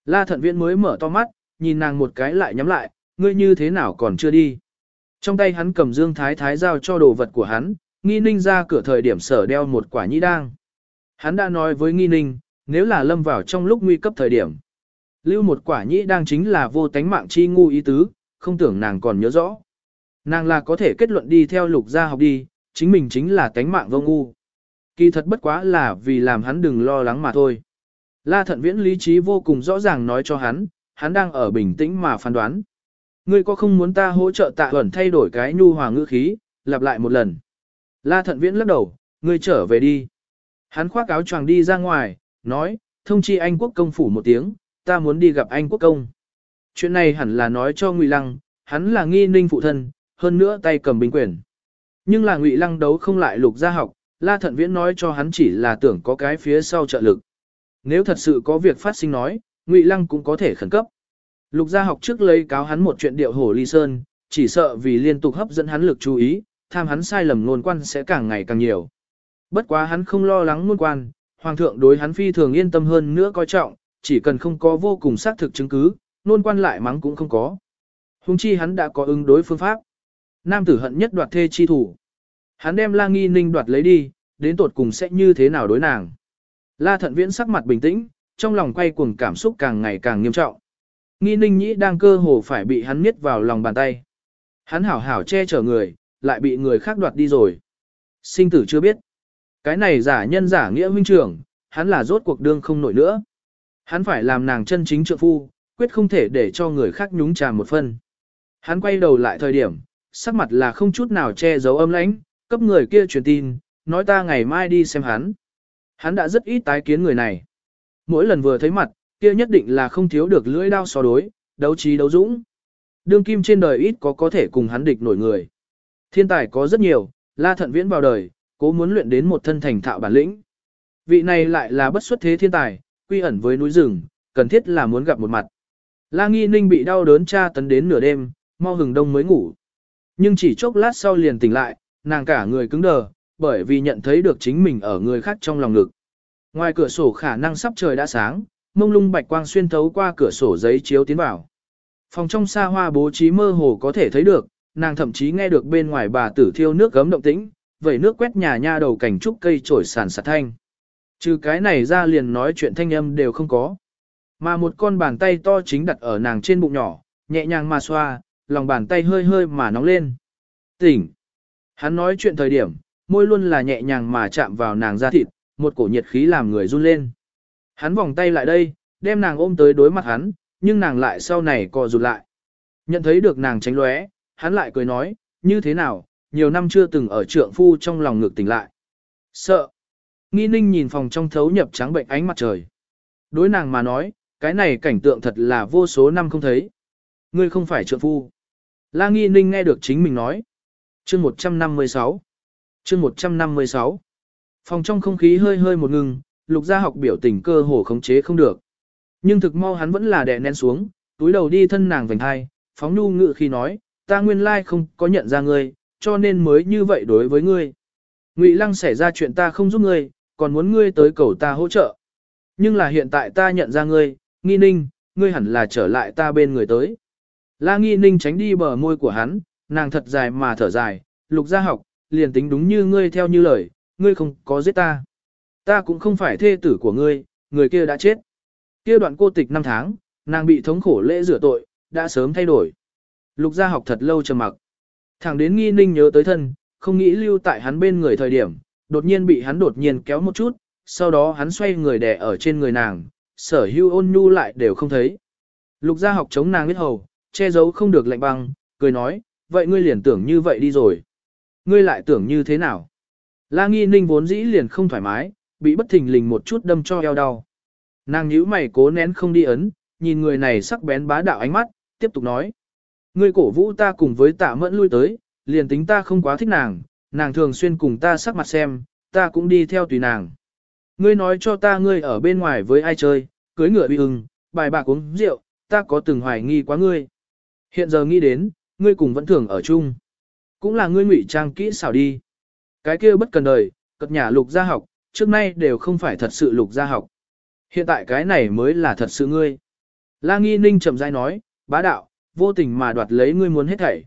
La Thận Viễn mới mở to mắt, nhìn nàng một cái lại nhắm lại, ngươi như thế nào còn chưa đi. Trong tay hắn cầm Dương Thái Thái giao cho đồ vật của hắn, Nghi Ninh ra cửa thời điểm sở đeo một quả nhĩ đang. Hắn đã nói với Nghi Ninh, nếu là lâm vào trong lúc nguy cấp thời điểm. Lưu một quả nhĩ đang chính là vô tánh mạng chi ngu ý tứ, không tưởng nàng còn nhớ rõ. Nàng là có thể kết luận đi theo lục gia học đi, chính mình chính là tánh mạng vô ngu. Kỳ thật bất quá là vì làm hắn đừng lo lắng mà thôi. La thận viễn lý trí vô cùng rõ ràng nói cho hắn, hắn đang ở bình tĩnh mà phán đoán. Ngươi có không muốn ta hỗ trợ tạ ẩn thay đổi cái nhu hòa ngữ khí, lặp lại một lần. La thận viễn lắc đầu, ngươi trở về đi. Hắn khoác áo choàng đi ra ngoài, nói, thông chi anh quốc công phủ một tiếng, ta muốn đi gặp anh quốc công. Chuyện này hẳn là nói cho Ngụy Lăng, hắn là nghi ninh phụ thân, hơn nữa tay cầm binh quyền. Nhưng là Ngụy Lăng đấu không lại lục gia học, La Thận Viễn nói cho hắn chỉ là tưởng có cái phía sau trợ lực. Nếu thật sự có việc phát sinh nói, Ngụy Lăng cũng có thể khẩn cấp. Lục gia học trước lấy cáo hắn một chuyện điệu hổ ly sơn, chỉ sợ vì liên tục hấp dẫn hắn lực chú ý, tham hắn sai lầm ngôn quan sẽ càng ngày càng nhiều. Bất quá hắn không lo lắng ngôn quan, hoàng thượng đối hắn phi thường yên tâm hơn nữa coi trọng, chỉ cần không có vô cùng xác thực chứng cứ, nôn quan lại mắng cũng không có. Hùng chi hắn đã có ứng đối phương pháp. Nam tử hận nhất đoạt thê chi thủ. Hắn đem La Nghi Ninh đoạt lấy đi, đến tột cùng sẽ như thế nào đối nàng. La Thận Viễn sắc mặt bình tĩnh, trong lòng quay cuồng cảm xúc càng ngày càng nghiêm trọng. Nghi Ninh Nhĩ đang cơ hồ phải bị hắn miết vào lòng bàn tay. Hắn hảo hảo che chở người, lại bị người khác đoạt đi rồi. Sinh tử chưa biết. Cái này giả nhân giả nghĩa huynh trưởng, hắn là rốt cuộc đương không nổi nữa. Hắn phải làm nàng chân chính trượng phu, quyết không thể để cho người khác nhúng trà một phân. Hắn quay đầu lại thời điểm, sắc mặt là không chút nào che giấu âm lãnh, cấp người kia truyền tin, nói ta ngày mai đi xem hắn. Hắn đã rất ít tái kiến người này. Mỗi lần vừa thấy mặt, kia nhất định là không thiếu được lưỡi đao so đối, đấu trí đấu dũng. Đương kim trên đời ít có có thể cùng hắn địch nổi người. Thiên tài có rất nhiều, la thận viễn vào đời, cố muốn luyện đến một thân thành thạo bản lĩnh. Vị này lại là bất xuất thế thiên tài, quy ẩn với núi rừng, cần thiết là muốn gặp một mặt. La Nghi Ninh bị đau đớn tra tấn đến nửa đêm, mau hừng đông mới ngủ. Nhưng chỉ chốc lát sau liền tỉnh lại, nàng cả người cứng đờ, bởi vì nhận thấy được chính mình ở người khác trong lòng ngực. Ngoài cửa sổ khả năng sắp trời đã sáng, mông lung bạch quang xuyên thấu qua cửa sổ giấy chiếu tiến vào. Phòng trong xa hoa bố trí mơ hồ có thể thấy được, nàng thậm chí nghe được bên ngoài bà tử thiêu nước gấm động tĩnh, vẩy nước quét nhà nha đầu cảnh trúc cây trổi sàn sạt thanh. Trừ cái này ra liền nói chuyện thanh âm đều không có. Mà một con bàn tay to chính đặt ở nàng trên bụng nhỏ, nhẹ nhàng mà xoa, lòng bàn tay hơi hơi mà nóng lên. Tỉnh. Hắn nói chuyện thời điểm, môi luôn là nhẹ nhàng mà chạm vào nàng da thịt, một cổ nhiệt khí làm người run lên. Hắn vòng tay lại đây, đem nàng ôm tới đối mặt hắn, nhưng nàng lại sau này co rụt lại. Nhận thấy được nàng tránh lóe, hắn lại cười nói, như thế nào, nhiều năm chưa từng ở trượng phu trong lòng ngược tỉnh lại. Sợ. Nghi ninh nhìn phòng trong thấu nhập trắng bệnh ánh mặt trời. Đối nàng mà nói, cái này cảnh tượng thật là vô số năm không thấy. Ngươi không phải trượng phu. La nghi ninh nghe được chính mình nói. Chương 156 Chương 156 Phòng trong không khí hơi hơi một ngừng, lục gia học biểu tình cơ hồ khống chế không được. Nhưng thực mau hắn vẫn là đè nén xuống, túi đầu đi thân nàng vành hai, phóng nhu ngự khi nói, ta nguyên lai không có nhận ra ngươi, cho nên mới như vậy đối với ngươi. Ngụy lăng xảy ra chuyện ta không giúp ngươi, còn muốn ngươi tới cầu ta hỗ trợ. Nhưng là hiện tại ta nhận ra ngươi, nghi ninh, ngươi hẳn là trở lại ta bên người tới. La nghi ninh tránh đi bờ môi của hắn, nàng thật dài mà thở dài, lục gia học, liền tính đúng như ngươi theo như lời, ngươi không có giết ta. Ta cũng không phải thê tử của ngươi, người kia đã chết. Kia đoạn cô tịch năm tháng, nàng bị thống khổ lễ rửa tội, đã sớm thay đổi. Lục gia học thật lâu trầm mặc. Thẳng đến nghi ninh nhớ tới thân, không nghĩ lưu tại hắn bên người thời điểm, đột nhiên bị hắn đột nhiên kéo một chút, sau đó hắn xoay người đè ở trên người nàng, sở hưu ôn nhu lại đều không thấy. Lục gia học chống nàng biết hầu, che giấu không được lạnh băng, cười nói, vậy ngươi liền tưởng như vậy đi rồi. Ngươi lại tưởng như thế nào? La nghi ninh vốn dĩ liền không thoải mái, bị bất thình lình một chút đâm cho eo đau. Nàng nhíu mày cố nén không đi ấn, nhìn người này sắc bén bá đạo ánh mắt, tiếp tục nói. Ngươi cổ vũ ta cùng với tạ mẫn lui tới, liền tính ta không quá thích nàng, nàng thường xuyên cùng ta sắc mặt xem, ta cũng đi theo tùy nàng. Ngươi nói cho ta ngươi ở bên ngoài với ai chơi, cưới ngựa bị ưng, bài bạc uống rượu, ta có từng hoài nghi quá ngươi. Hiện giờ nghĩ đến, ngươi cùng vẫn thường ở chung. Cũng là ngươi ngụy trang kỹ xảo đi. Cái kia bất cần đời, cật nhà lục gia học, trước nay đều không phải thật sự lục gia học. Hiện tại cái này mới là thật sự ngươi. La Nghi Ninh chậm rãi nói, bá đạo, vô tình mà đoạt lấy ngươi muốn hết thảy.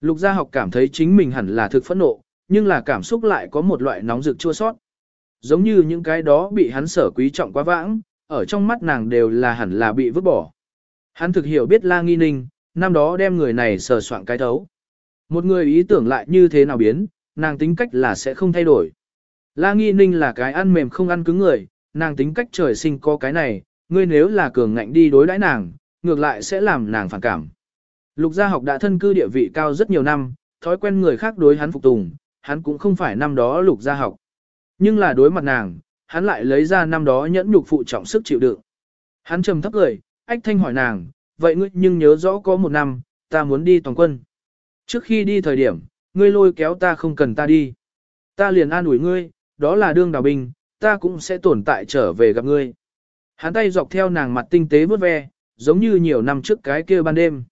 Lục gia học cảm thấy chính mình hẳn là thực phẫn nộ, nhưng là cảm xúc lại có một loại nóng rực chua sót. Giống như những cái đó bị hắn sở quý trọng quá vãng, ở trong mắt nàng đều là hẳn là bị vứt bỏ. Hắn thực hiểu biết La Nghi Ninh, năm đó đem người này sờ soạn cái thấu. Một người ý tưởng lại như thế nào biến, nàng tính cách là sẽ không thay đổi. La Nghi Ninh là cái ăn mềm không ăn cứng người, nàng tính cách trời sinh có cái này, ngươi nếu là cường ngạnh đi đối đãi nàng, ngược lại sẽ làm nàng phản cảm. Lục gia học đã thân cư địa vị cao rất nhiều năm, thói quen người khác đối hắn phục tùng, hắn cũng không phải năm đó lục gia học. Nhưng là đối mặt nàng, hắn lại lấy ra năm đó nhẫn nhục phụ trọng sức chịu đựng. Hắn trầm thấp cười, ách thanh hỏi nàng, vậy ngươi nhưng nhớ rõ có một năm, ta muốn đi toàn quân. Trước khi đi thời điểm, ngươi lôi kéo ta không cần ta đi. Ta liền an ủi ngươi, đó là đương đào binh, ta cũng sẽ tồn tại trở về gặp ngươi. Hắn tay dọc theo nàng mặt tinh tế vớt ve, giống như nhiều năm trước cái kia ban đêm.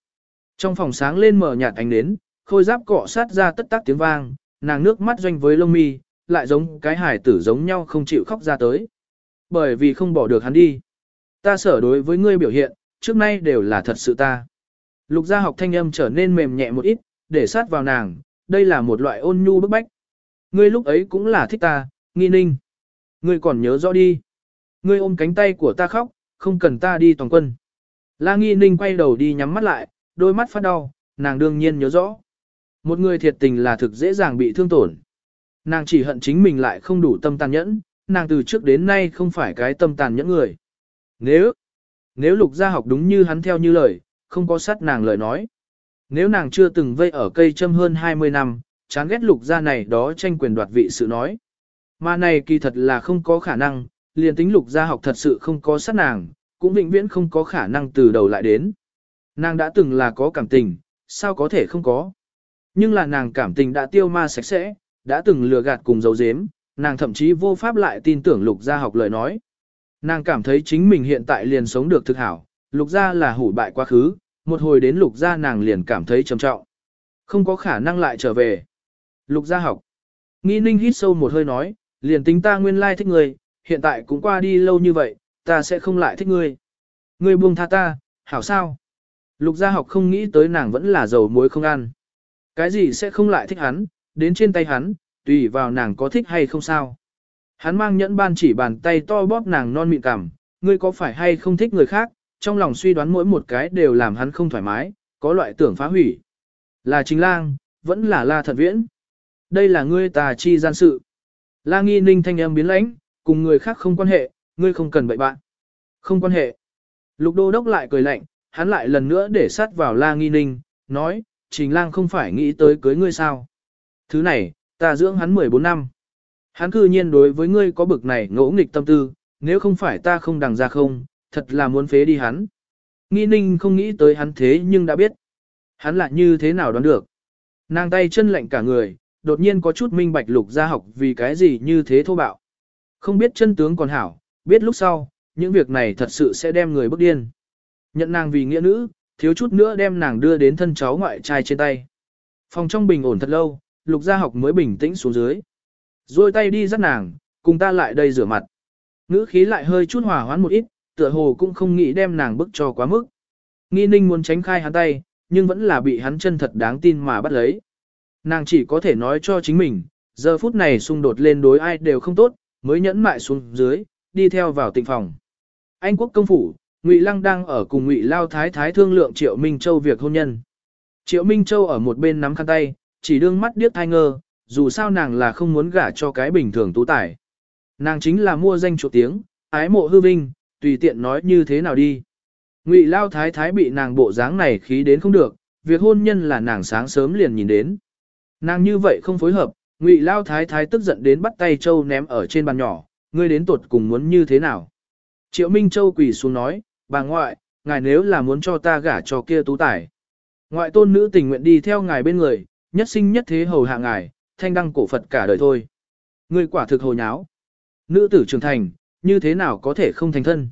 Trong phòng sáng lên mở nhạt ánh nến, khôi giáp cọ sát ra tất tác tiếng vang, nàng nước mắt doanh với lông mi, lại giống cái hải tử giống nhau không chịu khóc ra tới. Bởi vì không bỏ được hắn đi. Ta sở đối với ngươi biểu hiện, trước nay đều là thật sự ta. Lục gia học thanh âm trở nên mềm nhẹ một ít, để sát vào nàng, đây là một loại ôn nhu bức bách. Ngươi lúc ấy cũng là thích ta, nghi ninh. Ngươi còn nhớ rõ đi. Ngươi ôm cánh tay của ta khóc, không cần ta đi toàn quân. La nghi ninh quay đầu đi nhắm mắt lại, đôi mắt phát đau, nàng đương nhiên nhớ rõ. Một người thiệt tình là thực dễ dàng bị thương tổn. Nàng chỉ hận chính mình lại không đủ tâm tàn nhẫn, nàng từ trước đến nay không phải cái tâm tàn nhẫn người. Nếu, nếu lục gia học đúng như hắn theo như lời, không có sát nàng lời nói. Nếu nàng chưa từng vây ở cây châm hơn 20 năm, chán ghét lục gia này đó tranh quyền đoạt vị sự nói. Mà này kỳ thật là không có khả năng, liền tính lục gia học thật sự không có sát nàng, cũng vĩnh viễn không có khả năng từ đầu lại đến. Nàng đã từng là có cảm tình, sao có thể không có. Nhưng là nàng cảm tình đã tiêu ma sạch sẽ, đã từng lừa gạt cùng dấu dếm, nàng thậm chí vô pháp lại tin tưởng lục gia học lời nói. Nàng cảm thấy chính mình hiện tại liền sống được thực hảo, lục gia là hủ bại quá khứ, một hồi đến lục gia nàng liền cảm thấy trầm trọng. Không có khả năng lại trở về. Lục gia học. Nghi ninh hít sâu một hơi nói, liền tính ta nguyên lai thích ngươi, hiện tại cũng qua đi lâu như vậy, ta sẽ không lại thích ngươi. Ngươi buông tha ta, hảo sao? Lục gia học không nghĩ tới nàng vẫn là dầu muối không ăn. Cái gì sẽ không lại thích hắn, đến trên tay hắn, tùy vào nàng có thích hay không sao. Hắn mang nhẫn ban chỉ bàn tay to bóp nàng non mịn cảm ngươi có phải hay không thích người khác, trong lòng suy đoán mỗi một cái đều làm hắn không thoải mái, có loại tưởng phá hủy. Là chính lang, vẫn là la thật viễn. Đây là ngươi tà chi gian sự. La nghi ninh thanh âm biến lãnh, cùng người khác không quan hệ, ngươi không cần bậy bạn. Không quan hệ. Lục đô đốc lại cười lạnh, hắn lại lần nữa để sát vào la nghi ninh, nói, trình lang không phải nghĩ tới cưới ngươi sao. Thứ này, ta dưỡng hắn 14 năm. Hắn cư nhiên đối với ngươi có bực này ngỗ nghịch tâm tư, nếu không phải ta không đằng ra không, thật là muốn phế đi hắn. Nghi ninh không nghĩ tới hắn thế nhưng đã biết. Hắn lại như thế nào đoán được. Nàng tay chân lạnh cả người, đột nhiên có chút minh bạch lục gia học vì cái gì như thế thô bạo. Không biết chân tướng còn hảo, biết lúc sau, những việc này thật sự sẽ đem người bức điên. Nhận nàng vì nghĩa nữ, thiếu chút nữa đem nàng đưa đến thân cháu ngoại trai trên tay. Phòng trong bình ổn thật lâu, lục gia học mới bình tĩnh xuống dưới. Rồi tay đi dắt nàng, cùng ta lại đây rửa mặt. Ngữ khí lại hơi chút hòa hoãn một ít, tựa hồ cũng không nghĩ đem nàng bức cho quá mức. Nghi ninh muốn tránh khai hắn tay, nhưng vẫn là bị hắn chân thật đáng tin mà bắt lấy. Nàng chỉ có thể nói cho chính mình, giờ phút này xung đột lên đối ai đều không tốt, mới nhẫn mại xuống dưới, đi theo vào tịnh phòng. Anh quốc công phủ, Ngụy Lăng đang ở cùng Ngụy Lao Thái Thái thương lượng Triệu Minh Châu việc hôn nhân. Triệu Minh Châu ở một bên nắm khăn tay, chỉ đương mắt điếc thai ngơ, dù sao nàng là không muốn gả cho cái bình thường tú tài. Nàng chính là mua danh chuột tiếng, ái mộ hư vinh, tùy tiện nói như thế nào đi. Ngụy Lao Thái Thái bị nàng bộ dáng này khí đến không được, việc hôn nhân là nàng sáng sớm liền nhìn đến. Nàng như vậy không phối hợp, Ngụy Lao Thái Thái tức giận đến bắt tay Châu ném ở trên bàn nhỏ, ngươi đến tuột cùng muốn như thế nào. Triệu Minh Châu quỳ xuống nói, bà ngoại, ngài nếu là muốn cho ta gả cho kia tú tài. Ngoại tôn nữ tình nguyện đi theo ngài bên người, nhất sinh nhất thế hầu hạ ngài, thanh đăng cổ Phật cả đời thôi. Ngươi quả thực hồ nháo. Nữ tử trưởng thành, như thế nào có thể không thành thân.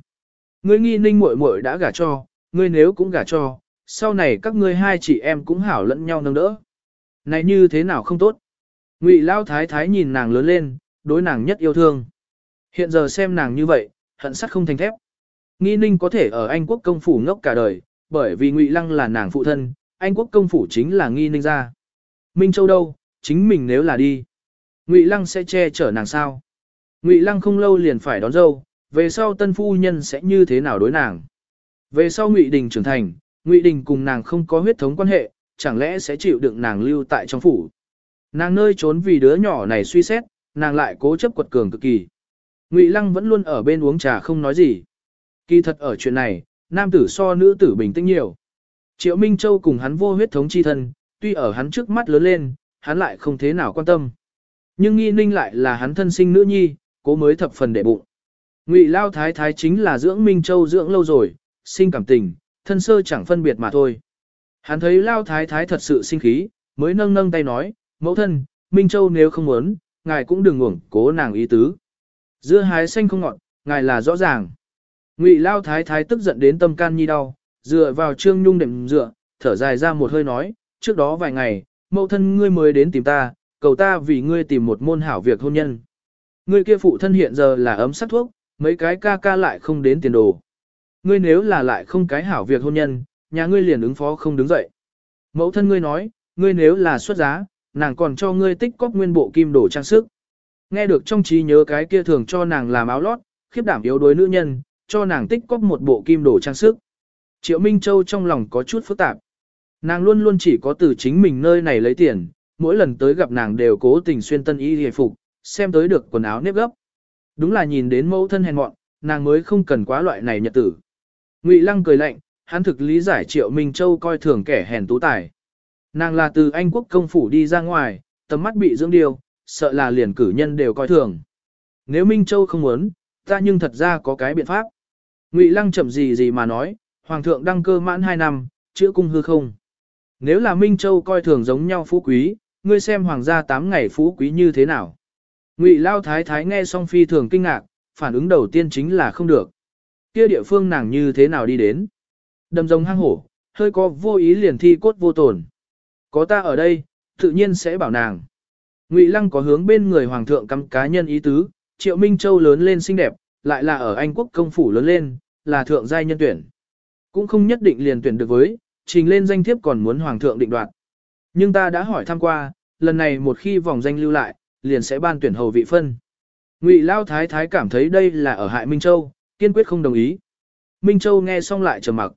Ngươi nghi ninh muội muội đã gả cho, ngươi nếu cũng gả cho, sau này các ngươi hai chị em cũng hảo lẫn nhau nâng đỡ. Này như thế nào không tốt. Ngụy Lao Thái Thái nhìn nàng lớn lên, đối nàng nhất yêu thương. Hiện giờ xem nàng như vậy, hận sắt không thành thép. Nghi ninh có thể ở Anh quốc công phủ ngốc cả đời, bởi vì Ngụy Lăng là nàng phụ thân, Anh quốc công phủ chính là nghi ninh gia. Minh Châu đâu, chính mình nếu là đi. Ngụy Lăng sẽ che chở nàng sao? Ngụy Lăng không lâu liền phải đón dâu, về sau tân phu nhân sẽ như thế nào đối nàng? Về sau Ngụy Đình trưởng thành, Ngụy Đình cùng nàng không có huyết thống quan hệ, chẳng lẽ sẽ chịu đựng nàng lưu tại trong phủ? Nàng nơi trốn vì đứa nhỏ này suy xét, nàng lại cố chấp quật cường cực kỳ. Ngụy Lăng vẫn luôn ở bên uống trà không nói gì. Kỳ thật ở chuyện này, nam tử so nữ tử bình tĩnh nhiều. Triệu Minh Châu cùng hắn vô huyết thống chi thân, tuy ở hắn trước mắt lớn lên, hắn lại không thế nào quan tâm. Nhưng nghi ninh lại là hắn thân sinh nữ nhi, cố mới thập phần đệ bụng. Ngụy Lao Thái Thái chính là dưỡng Minh Châu dưỡng lâu rồi, sinh cảm tình, thân sơ chẳng phân biệt mà thôi. Hắn thấy Lao Thái Thái thật sự sinh khí, mới nâng nâng tay nói, mẫu thân, Minh Châu nếu không muốn, ngài cũng đừng uổng cố nàng ý tứ. Dưa hái xanh không ngọn, ngài là rõ ràng. Ngụy Lao Thái Thái tức giận đến tâm can nhi đau, dựa vào Trương Nhung đệm dựa, thở dài ra một hơi nói, trước đó vài ngày, mẫu thân ngươi mới đến tìm ta, cầu ta vì ngươi tìm một môn hảo việc hôn nhân. Ngươi kia phụ thân hiện giờ là ấm sắc thuốc, mấy cái ca ca lại không đến tiền đồ. Ngươi nếu là lại không cái hảo việc hôn nhân, nhà ngươi liền ứng phó không đứng dậy. Mẫu thân ngươi nói, ngươi nếu là xuất giá, nàng còn cho ngươi tích cóp nguyên bộ kim đồ trang sức. Nghe được trong trí nhớ cái kia thường cho nàng làm áo lót, khiếp đảm yếu đuối nữ nhân, cho nàng tích cóp một bộ kim đồ trang sức. Triệu Minh Châu trong lòng có chút phức tạp. Nàng luôn luôn chỉ có từ chính mình nơi này lấy tiền, mỗi lần tới gặp nàng đều cố tình xuyên tân y hề phục, xem tới được quần áo nếp gấp. Đúng là nhìn đến mẫu thân hèn mọn, nàng mới không cần quá loại này nhật tử. Ngụy Lăng cười lạnh, hắn thực lý giải Triệu Minh Châu coi thường kẻ hèn tú tài. Nàng là từ Anh quốc công phủ đi ra ngoài, tầm mắt bị dưỡng điều, sợ là liền cử nhân đều coi thường. Nếu Minh Châu không muốn, ta nhưng thật ra có cái biện pháp. Ngụy Lăng chậm gì gì mà nói, Hoàng thượng đăng cơ mãn 2 năm, chữa cung hư không. Nếu là Minh Châu coi thường giống nhau phú quý, ngươi xem hoàng gia 8 ngày phú quý như thế nào. Ngụy Lao Thái Thái nghe xong phi thường kinh ngạc, phản ứng đầu tiên chính là không được. Kia địa phương nàng như thế nào đi đến. Đầm rồng hang hổ, hơi có vô ý liền thi cốt vô tổn. Có ta ở đây, tự nhiên sẽ bảo nàng. Ngụy Lăng có hướng bên người hoàng thượng cắm cá nhân ý tứ, Triệu Minh Châu lớn lên xinh đẹp, lại là ở Anh quốc công phủ lớn lên, là thượng giai nhân tuyển. Cũng không nhất định liền tuyển được với, trình lên danh thiếp còn muốn hoàng thượng định đoạt. Nhưng ta đã hỏi thăm qua, lần này một khi vòng danh lưu lại, liền sẽ ban tuyển hầu vị phân. Ngụy Lao Thái Thái cảm thấy đây là ở hại Minh Châu, kiên quyết không đồng ý. Minh Châu nghe xong lại trầm mặc.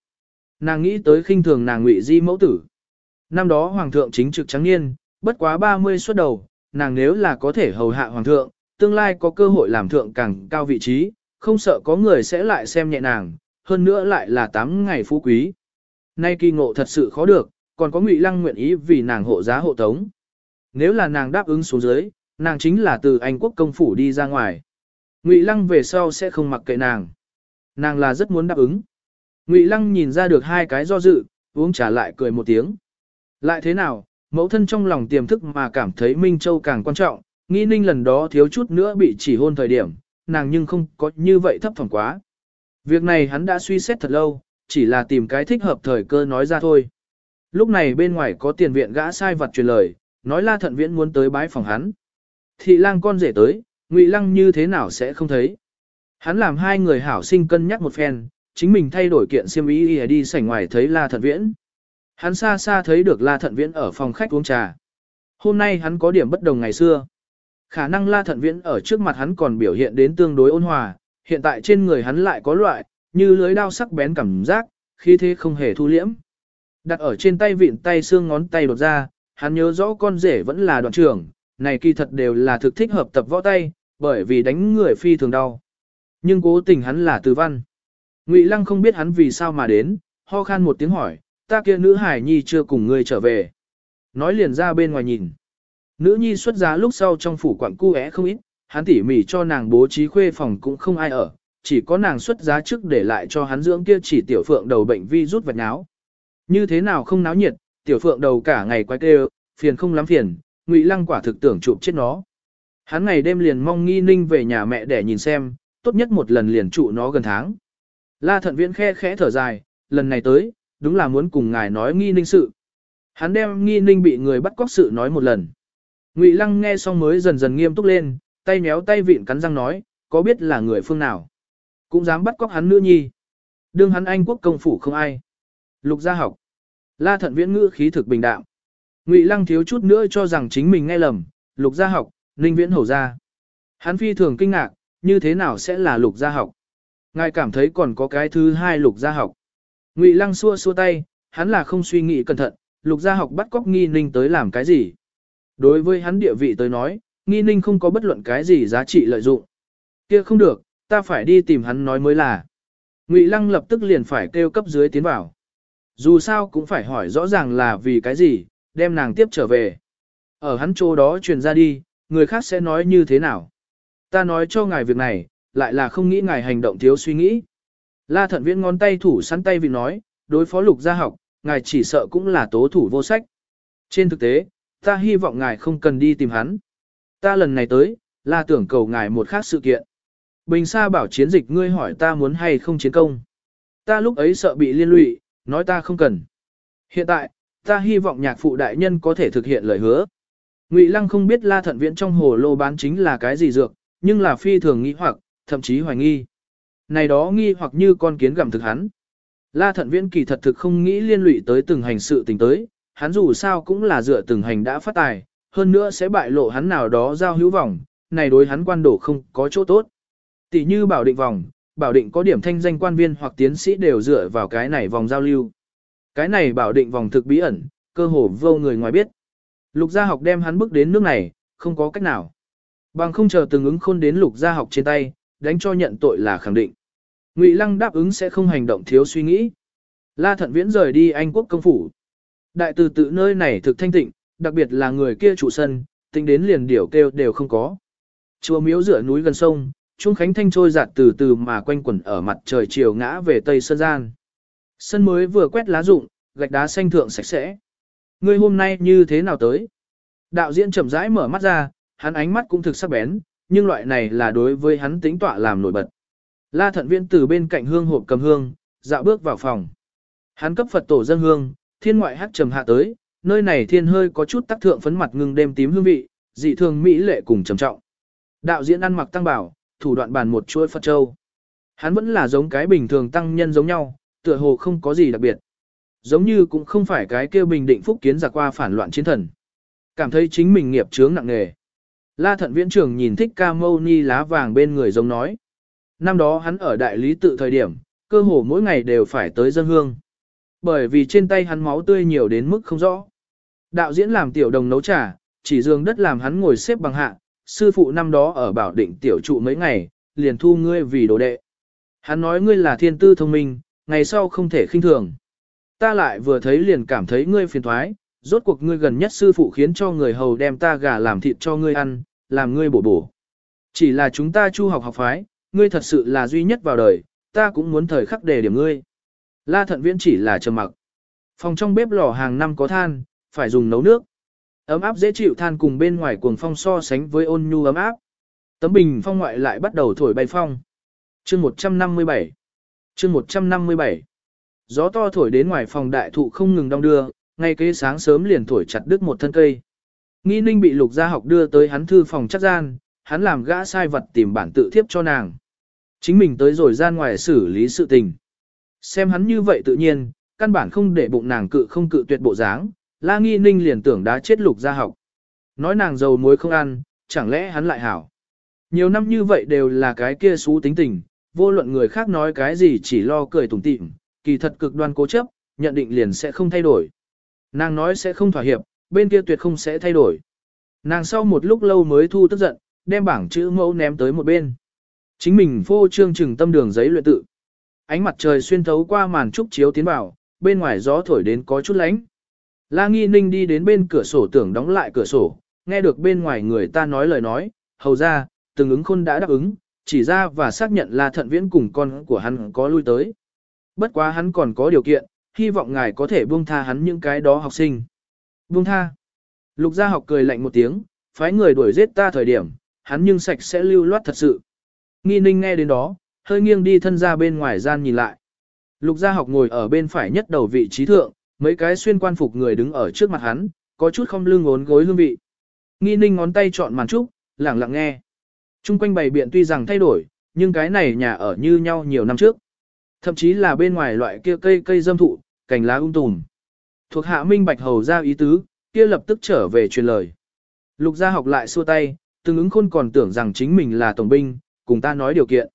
Nàng nghĩ tới khinh thường nàng Ngụy Di mẫu tử. Năm đó hoàng thượng chính trực trắng niên, bất quá 30 xuất đầu, nàng nếu là có thể hầu hạ hoàng thượng, tương lai có cơ hội làm thượng càng cao vị trí, không sợ có người sẽ lại xem nhẹ nàng, hơn nữa lại là 8 ngày phú quý. Nay kỳ ngộ thật sự khó được, còn có Ngụy Lăng nguyện ý vì nàng hộ giá hộ tống. Nếu là nàng đáp ứng xuống dưới, nàng chính là từ Anh quốc công phủ đi ra ngoài. Ngụy Lăng về sau sẽ không mặc kệ nàng. Nàng là rất muốn đáp ứng. Ngụy Lăng nhìn ra được hai cái do dự, uống trà lại cười một tiếng. Lại thế nào, mẫu thân trong lòng tiềm thức mà cảm thấy Minh Châu càng quan trọng, nghĩ ninh lần đó thiếu chút nữa bị chỉ hôn thời điểm, nàng nhưng không có như vậy thấp thỏm quá. Việc này hắn đã suy xét thật lâu, chỉ là tìm cái thích hợp thời cơ nói ra thôi. Lúc này bên ngoài có tiền viện gã sai vật truyền lời, nói La Thận Viễn muốn tới bái phòng hắn. Thị lang con rể tới, Ngụy Lăng như thế nào sẽ không thấy. Hắn làm hai người hảo sinh cân nhắc một phen, chính mình thay đổi kiện xiêm y đi sảnh ngoài thấy La Thận Viễn. Hắn xa xa thấy được La Thận Viễn ở phòng khách uống trà. Hôm nay hắn có điểm bất đồng ngày xưa. Khả năng La Thận Viễn ở trước mặt hắn còn biểu hiện đến tương đối ôn hòa, hiện tại trên người hắn lại có loại, như lưới đao sắc bén cảm giác, khi thế không hề thu liễm. Đặt ở trên tay vịn tay xương ngón tay đột ra, hắn nhớ rõ con rể vẫn là đoàn trưởng, này kỳ thật đều là thực thích hợp tập võ tay, bởi vì đánh người phi thường đau. Nhưng cố tình hắn là từ văn. Ngụy Lăng không biết hắn vì sao mà đến, ho khan một tiếng hỏi, ta kia nữ hải nhi chưa cùng ngươi trở về. Nói liền ra bên ngoài nhìn. Nữ nhi xuất giá lúc sau trong phủ quặng cu é không ít, hắn tỉ mỉ cho nàng bố trí khuê phòng cũng không ai ở, chỉ có nàng xuất giá trước để lại cho hắn dưỡng kia chỉ tiểu phượng đầu bệnh vi rút vật náo. Như thế nào không náo nhiệt, tiểu phượng đầu cả ngày quay kêu, phiền không lắm phiền, ngụy lăng quả thực tưởng chụp chết nó. Hắn ngày đêm liền mong nghi ninh về nhà mẹ để nhìn xem, tốt nhất một lần liền trụ nó gần tháng. La thận viễn khe khẽ thở dài, lần này tới, đúng là muốn cùng ngài nói nghi ninh sự. Hắn đem nghi ninh bị người bắt cóc sự nói một lần. Ngụy lăng nghe xong mới dần dần nghiêm túc lên, tay méo tay vịn cắn răng nói, có biết là người phương nào. Cũng dám bắt cóc hắn nữ nhi. Đương hắn anh quốc công phủ không ai. Lục gia học. La thận viễn ngữ khí thực bình đạm. Ngụy lăng thiếu chút nữa cho rằng chính mình nghe lầm, lục gia học, ninh viễn hổ gia. Hắn phi thường kinh ngạc, như thế nào sẽ là lục gia học. Ngài cảm thấy còn có cái thứ hai lục gia học. Ngụy lăng xua xua tay, hắn là không suy nghĩ cẩn thận, lục gia học bắt cóc nghi ninh tới làm cái gì. Đối với hắn địa vị tới nói, nghi ninh không có bất luận cái gì giá trị lợi dụng. kia không được, ta phải đi tìm hắn nói mới là. Ngụy lăng lập tức liền phải kêu cấp dưới tiến vào. Dù sao cũng phải hỏi rõ ràng là vì cái gì, đem nàng tiếp trở về. Ở hắn chỗ đó truyền ra đi, người khác sẽ nói như thế nào. Ta nói cho ngài việc này, lại là không nghĩ ngài hành động thiếu suy nghĩ. La thận viễn ngón tay thủ sắn tay vì nói, đối phó lục gia học, ngài chỉ sợ cũng là tố thủ vô sách. Trên thực tế, ta hy vọng ngài không cần đi tìm hắn. Ta lần này tới, là tưởng cầu ngài một khác sự kiện. Bình Sa bảo chiến dịch ngươi hỏi ta muốn hay không chiến công. Ta lúc ấy sợ bị liên lụy, nói ta không cần. Hiện tại, ta hy vọng nhạc phụ đại nhân có thể thực hiện lời hứa. Ngụy Lăng không biết La Thận Viễn trong hồ lô bán chính là cái gì dược, nhưng là phi thường nghi hoặc, thậm chí hoài nghi. Này đó nghi hoặc như con kiến gặm thực hắn. La Thận Viễn kỳ thật thực không nghĩ liên lụy tới từng hành sự tình tới, hắn dù sao cũng là dựa từng hành đã phát tài, hơn nữa sẽ bại lộ hắn nào đó giao hữu vòng, này đối hắn quan đổ không có chỗ tốt. Tỷ như bảo định vòng, bảo định có điểm thanh danh quan viên hoặc tiến sĩ đều dựa vào cái này vòng giao lưu. Cái này bảo định vòng thực bí ẩn, cơ hồ vô người ngoài biết. Lục gia học đem hắn bước đến nước này, không có cách nào. Bằng không chờ từng ứng khôn đến lục gia học trên tay, đánh cho nhận tội là khẳng định. Ngụy Lăng đáp ứng sẽ không hành động thiếu suy nghĩ. La Thận Viễn rời đi Anh quốc công phủ. Đại từ tự nơi này thực thanh tịnh, đặc biệt là người kia chủ sân, tính đến liền điểu kêu đều không có. Chùa miếu giữa núi gần sông, chuông khánh thanh trôi giạt từ từ mà quanh quẩn ở mặt trời chiều ngã về tây sơn gian. Sân mới vừa quét lá rụng, gạch đá xanh thượng sạch sẽ. Ngươi hôm nay như thế nào tới? Đạo diễn chậm rãi mở mắt ra, hắn ánh mắt cũng thực sắc bén, nhưng loại này là đối với hắn tính tọa làm nổi bật. La thận viên từ bên cạnh hương hộp cầm hương, dạo bước vào phòng. Hắn cấp Phật tổ dân hương, thiên ngoại hát trầm hạ tới, nơi này thiên hơi có chút tác thượng phấn mặt ngưng đêm tím hương vị, dị thường mỹ lệ cùng trầm trọng. Đạo diễn ăn mặc tăng bảo, thủ đoạn bàn một chuỗi Phật Châu. Hắn vẫn là giống cái bình thường tăng nhân giống nhau, tựa hồ không có gì đặc biệt. Giống như cũng không phải cái kia bình định phúc kiến giả qua phản loạn chiến thần. Cảm thấy chính mình nghiệp chướng nặng nề. La thận viễn trưởng nhìn thích ca mâu ni lá vàng bên người giống nói. Năm đó hắn ở đại lý tự thời điểm, cơ hồ mỗi ngày đều phải tới dân hương. Bởi vì trên tay hắn máu tươi nhiều đến mức không rõ. Đạo diễn làm tiểu đồng nấu trà, chỉ giường đất làm hắn ngồi xếp bằng hạ, sư phụ năm đó ở bảo định tiểu trụ mấy ngày, liền thu ngươi vì đồ đệ. Hắn nói ngươi là thiên tư thông minh, ngày sau không thể khinh thường. Ta lại vừa thấy liền cảm thấy ngươi phiền thoái, rốt cuộc ngươi gần nhất sư phụ khiến cho người hầu đem ta gà làm thịt cho ngươi ăn, làm ngươi bổ bổ. Chỉ là chúng ta chu học học phái, ngươi thật sự là duy nhất vào đời, ta cũng muốn thời khắc đề điểm ngươi. La thận viễn chỉ là trầm mặc. Phòng trong bếp lò hàng năm có than, phải dùng nấu nước. Ấm áp dễ chịu than cùng bên ngoài cuồng phong so sánh với ôn nhu ấm áp. Tấm bình phong ngoại lại bắt đầu thổi bay phong. Chương 157 Chương 157 Gió to thổi đến ngoài phòng đại thụ không ngừng đong đưa, ngay kế sáng sớm liền thổi chặt đứt một thân cây. Nghi ninh bị lục gia học đưa tới hắn thư phòng chắc gian, hắn làm gã sai vật tìm bản tự thiếp cho nàng. Chính mình tới rồi gian ngoài xử lý sự tình. Xem hắn như vậy tự nhiên, căn bản không để bụng nàng cự không cự tuyệt bộ dáng, la nghi ninh liền tưởng đã chết lục gia học. Nói nàng dầu muối không ăn, chẳng lẽ hắn lại hảo. Nhiều năm như vậy đều là cái kia xú tính tình, vô luận người khác nói cái gì chỉ lo cười tủm tỉm, kỳ thật cực đoan cố chấp, nhận định liền sẽ không thay đổi. Nàng nói sẽ không thỏa hiệp, bên kia tuyệt không sẽ thay đổi. Nàng sau một lúc lâu mới thu tức giận, đem bảng chữ mẫu ném tới một bên. Chính mình phô trương trừng tâm đường giấy luyện tự. Ánh mặt trời xuyên thấu qua màn trúc chiếu tiến vào, bên ngoài gió thổi đến có chút lánh. La Nghi Ninh đi đến bên cửa sổ tưởng đóng lại cửa sổ, nghe được bên ngoài người ta nói lời nói, hầu ra, từng ứng khôn đã đáp ứng, chỉ ra và xác nhận là thận viễn cùng con của hắn có lui tới. Bất quá hắn còn có điều kiện, hy vọng ngài có thể buông tha hắn những cái đó học sinh. Buông tha. Lục gia học cười lạnh một tiếng, phái người đuổi giết ta thời điểm, hắn nhưng sạch sẽ lưu loát thật sự. Nghi ninh nghe đến đó, hơi nghiêng đi thân ra bên ngoài gian nhìn lại. Lục gia học ngồi ở bên phải nhất đầu vị trí thượng, mấy cái xuyên quan phục người đứng ở trước mặt hắn, có chút không lưng ngốn gối hương vị. Nghi ninh ngón tay chọn màn trúc, lặng lặng nghe. Trung quanh bày biện tuy rằng thay đổi, nhưng cái này nhà ở như nhau nhiều năm trước. Thậm chí là bên ngoài loại kia cây cây dâm thụ, cành lá ung tùm. Thuộc hạ minh bạch hầu ra ý tứ, kia lập tức trở về truyền lời. Lục gia học lại xua tay, từng ứng khôn còn tưởng rằng chính mình là tổng binh, cùng ta nói điều kiện.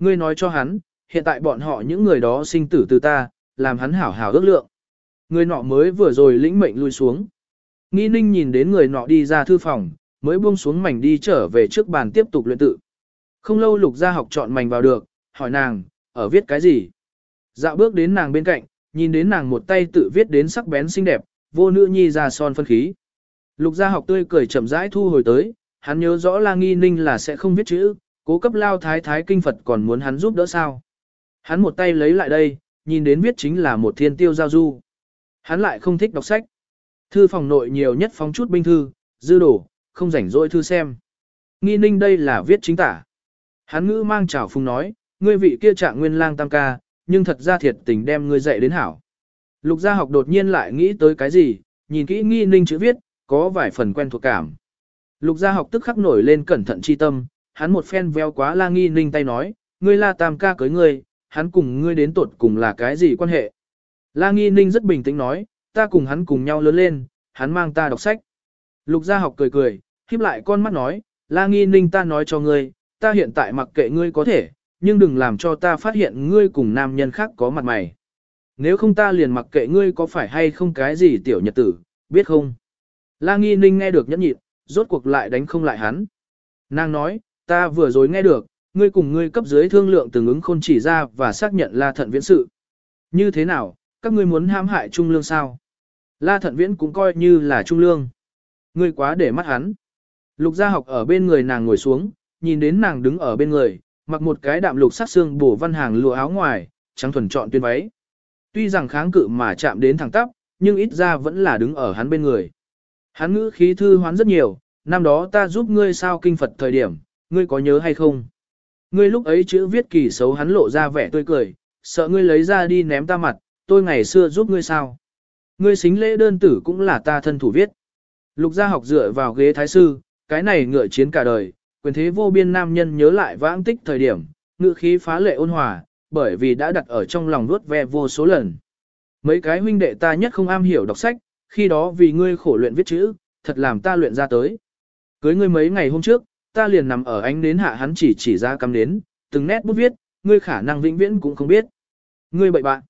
Ngươi nói cho hắn, hiện tại bọn họ những người đó sinh tử từ ta, làm hắn hảo hảo ước lượng. Người nọ mới vừa rồi lĩnh mệnh lui xuống. Nghi ninh nhìn đến người nọ đi ra thư phòng, mới buông xuống mảnh đi trở về trước bàn tiếp tục luyện tự. Không lâu lục gia học chọn mảnh vào được, hỏi nàng, ở viết cái gì? Dạo bước đến nàng bên cạnh, nhìn đến nàng một tay tự viết đến sắc bén xinh đẹp, vô nữ nhi ra son phân khí. Lục gia học tươi cười chậm rãi thu hồi tới, hắn nhớ rõ là nghi ninh là sẽ không viết chữ, cố cấp lao thái thái kinh Phật còn muốn hắn giúp đỡ sao. Hắn một tay lấy lại đây, nhìn đến viết chính là một thiên tiêu giao du. Hắn lại không thích đọc sách. Thư phòng nội nhiều nhất phóng chút binh thư, dư đổ, không rảnh rỗi thư xem. Nghi ninh đây là viết chính tả. Hắn ngữ mang trào phung nói, ngươi vị kia trạng nguyên lang tam ca, nhưng thật ra thiệt tình đem ngươi dạy đến hảo. Lục gia học đột nhiên lại nghĩ tới cái gì, nhìn kỹ nghi ninh chữ viết, có vài phần quen thuộc cảm. Lục gia học tức khắc nổi lên cẩn thận chi tâm, hắn một phen veo quá la nghi ninh tay nói, ngươi la tam ca cưới ngươi, hắn cùng ngươi đến tột cùng là cái gì quan hệ. La nghi ninh rất bình tĩnh nói, ta cùng hắn cùng nhau lớn lên, hắn mang ta đọc sách. Lục gia học cười cười, khiếp lại con mắt nói, la nghi ninh ta nói cho ngươi, ta hiện tại mặc kệ ngươi có thể, nhưng đừng làm cho ta phát hiện ngươi cùng nam nhân khác có mặt mày. Nếu không ta liền mặc kệ ngươi có phải hay không cái gì tiểu nhật tử, biết không? La Nghi Ninh nghe được nhẫn nhịn, rốt cuộc lại đánh không lại hắn. Nàng nói, ta vừa rồi nghe được, ngươi cùng ngươi cấp dưới thương lượng từng ứng khôn chỉ ra và xác nhận La Thận Viễn sự. Như thế nào, các ngươi muốn hãm hại Trung Lương sao? La Thận Viễn cũng coi như là Trung Lương. Ngươi quá để mắt hắn. Lục gia học ở bên người nàng ngồi xuống, nhìn đến nàng đứng ở bên người, mặc một cái đạm lục sắc xương bổ văn hàng lụa áo ngoài, trắng thuần chọn tuyên váy. Tuy rằng kháng cự mà chạm đến thẳng tắp, nhưng ít ra vẫn là đứng ở hắn bên người. Hắn ngữ khí thư hoán rất nhiều, năm đó ta giúp ngươi sao kinh Phật thời điểm, ngươi có nhớ hay không? Ngươi lúc ấy chữ viết kỳ xấu hắn lộ ra vẻ tươi cười, sợ ngươi lấy ra đi ném ta mặt, tôi ngày xưa giúp ngươi sao? Ngươi xính lễ đơn tử cũng là ta thân thủ viết. Lục gia học dựa vào ghế thái sư, cái này ngựa chiến cả đời, quyền thế vô biên nam nhân nhớ lại vãng tích thời điểm, ngựa khí phá lệ ôn hòa, bởi vì đã đặt ở trong lòng nuốt ve vô số lần. Mấy cái huynh đệ ta nhất không am hiểu đọc sách, khi đó vì ngươi khổ luyện viết chữ, thật làm ta luyện ra tới. Cưới ngươi mấy ngày hôm trước, ta liền nằm ở ánh nến hạ hắn chỉ chỉ ra cắm nến, từng nét bút viết, ngươi khả năng vĩnh viễn cũng không biết. Ngươi bậy bạn.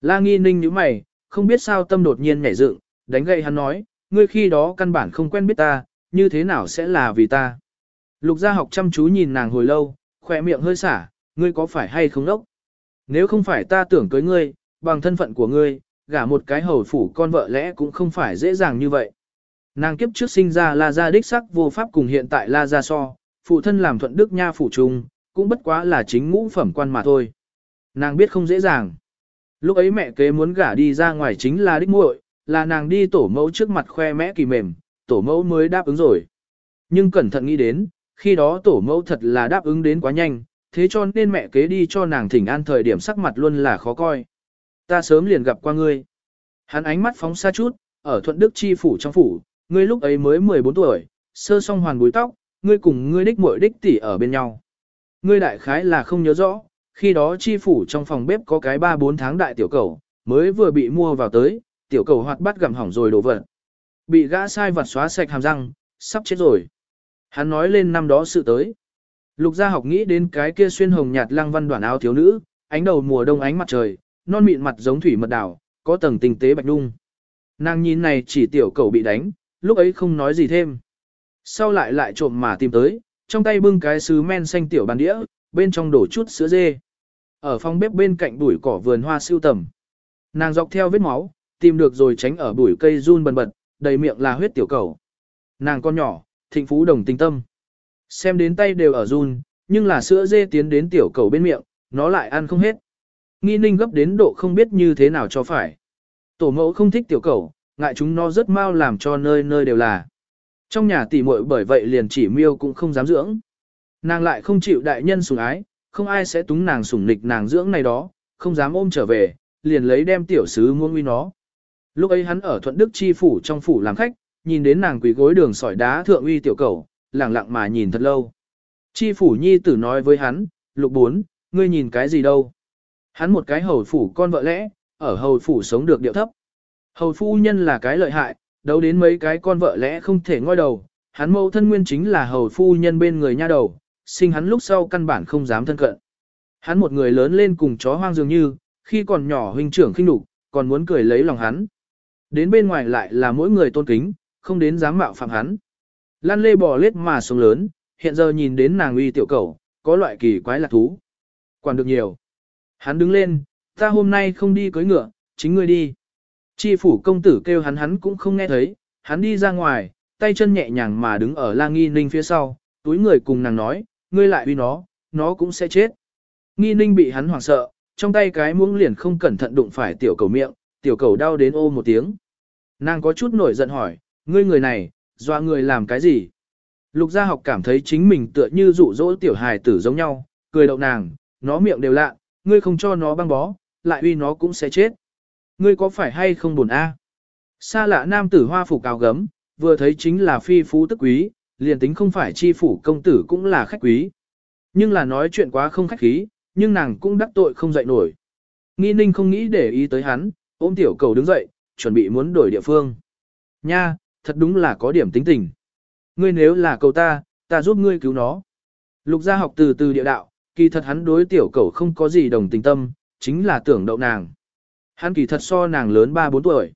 La nghi ninh như mày, không biết sao tâm đột nhiên nhảy dựng, đánh gậy hắn nói, ngươi khi đó căn bản không quen biết ta, như thế nào sẽ là vì ta. Lục gia học chăm chú nhìn nàng hồi lâu, khỏe miệng hơi xả, ngươi có phải hay không đốc? Nếu không phải ta tưởng cưới ngươi, bằng thân phận của ngươi, gả một cái hầu phủ con vợ lẽ cũng không phải dễ dàng như vậy. Nàng kiếp trước sinh ra La Gia đích sắc vô pháp cùng hiện tại La Gia so, phụ thân làm thuận đức nha phủ trung, cũng bất quá là chính ngũ phẩm quan mà thôi. Nàng biết không dễ dàng. Lúc ấy mẹ kế muốn gả đi ra ngoài chính là đích muội, là nàng đi tổ mẫu trước mặt khoe mẽ kỳ mềm, tổ mẫu mới đáp ứng rồi. Nhưng cẩn thận nghĩ đến, khi đó tổ mẫu thật là đáp ứng đến quá nhanh, thế cho nên mẹ kế đi cho nàng thỉnh an thời điểm sắc mặt luôn là khó coi. Ta sớm liền gặp qua ngươi. Hắn ánh mắt phóng xa chút, ở thuận đức chi phủ trong phủ, ngươi lúc ấy mới 14 tuổi, sơ song hoàn búi tóc, ngươi cùng ngươi đích muội đích tỷ ở bên nhau. Ngươi đại khái là không nhớ rõ, khi đó chi phủ trong phòng bếp có cái 3-4 tháng đại tiểu cầu, mới vừa bị mua vào tới, tiểu cầu hoạt bắt gặm hỏng rồi đổ vật. Bị gã sai vật xóa sạch hàm răng, sắp chết rồi. Hắn nói lên năm đó sự tới. Lục gia học nghĩ đến cái kia xuyên hồng nhạt lăng văn đoàn áo thiếu nữ, ánh đầu mùa đông ánh mặt trời, non mịn mặt giống thủy mật đảo, có tầng tinh tế bạch đung. Nàng nhìn này chỉ tiểu cầu bị đánh, lúc ấy không nói gì thêm. Sau lại lại trộm mà tìm tới, trong tay bưng cái sứ men xanh tiểu bàn đĩa, bên trong đổ chút sữa dê. Ở phòng bếp bên cạnh bụi cỏ vườn hoa siêu tầm. Nàng dọc theo vết máu, tìm được rồi tránh ở bụi cây run bần bật, đầy miệng là huyết tiểu cầu. Nàng con nhỏ, thịnh phú đồng tình tâm. Xem đến tay đều ở run, nhưng là sữa dê tiến đến tiểu cầu bên miệng, nó lại ăn không hết. Nghi ninh gấp đến độ không biết như thế nào cho phải. Tổ mẫu không thích tiểu cầu, ngại chúng nó rất mau làm cho nơi nơi đều là. Trong nhà tỷ muội bởi vậy liền chỉ miêu cũng không dám dưỡng. Nàng lại không chịu đại nhân sủng ái, không ai sẽ túng nàng sủng nịch nàng dưỡng này đó, không dám ôm trở về, liền lấy đem tiểu sứ muôn uy nó. Lúc ấy hắn ở Thuận Đức Chi phủ trong phủ làm khách, nhìn đến nàng quỳ gối đường sỏi đá thượng uy tiểu cầu, lặng lặng mà nhìn thật lâu. Chi phủ nhi tử nói với hắn, lục bốn, ngươi nhìn cái gì đâu. Hắn một cái hầu phủ con vợ lẽ, ở hầu phủ sống được điệu thấp. Hầu phu nhân là cái lợi hại, đấu đến mấy cái con vợ lẽ không thể ngoi đầu, hắn mẫu thân nguyên chính là hầu phu nhân bên người nha đầu, sinh hắn lúc sau căn bản không dám thân cận. Hắn một người lớn lên cùng chó hoang dường như, khi còn nhỏ huynh trưởng khinh đục, còn muốn cười lấy lòng hắn. Đến bên ngoài lại là mỗi người tôn kính, không đến dám mạo phạm hắn. Lan lê bò lết mà xuống lớn, hiện giờ nhìn đến nàng uy tiểu cầu, có loại kỳ quái lạc thú. Quản được nhiều. Hắn đứng lên, ta hôm nay không đi cưới ngựa, chính ngươi đi. Chi phủ công tử kêu hắn hắn cũng không nghe thấy, hắn đi ra ngoài, tay chân nhẹ nhàng mà đứng ở la nghi ninh phía sau, túi người cùng nàng nói, ngươi lại uy nó, nó cũng sẽ chết. Nghi ninh bị hắn hoảng sợ, trong tay cái muỗng liền không cẩn thận đụng phải tiểu cầu miệng, tiểu cầu đau đến ô một tiếng. Nàng có chút nổi giận hỏi, ngươi người này, dọa người làm cái gì? Lục gia học cảm thấy chính mình tựa như dụ dỗ tiểu hài tử giống nhau, cười đậu nàng, nó miệng đều lạ, ngươi không cho nó băng bó, lại uy nó cũng sẽ chết. Ngươi có phải hay không buồn a? À? Xa lạ nam tử hoa phủ cao gấm, vừa thấy chính là phi phú tức quý, liền tính không phải chi phủ công tử cũng là khách quý. Nhưng là nói chuyện quá không khách khí, nhưng nàng cũng đắc tội không dậy nổi. Nghi ninh không nghĩ để ý tới hắn, ôm tiểu cầu đứng dậy, chuẩn bị muốn đổi địa phương. Nha, thật đúng là có điểm tính tình. Ngươi nếu là cầu ta, ta giúp ngươi cứu nó. Lục gia học từ từ địa đạo, kỳ thật hắn đối tiểu cầu không có gì đồng tình tâm, chính là tưởng đậu nàng. Hắn kỳ thật so nàng lớn 3-4 tuổi.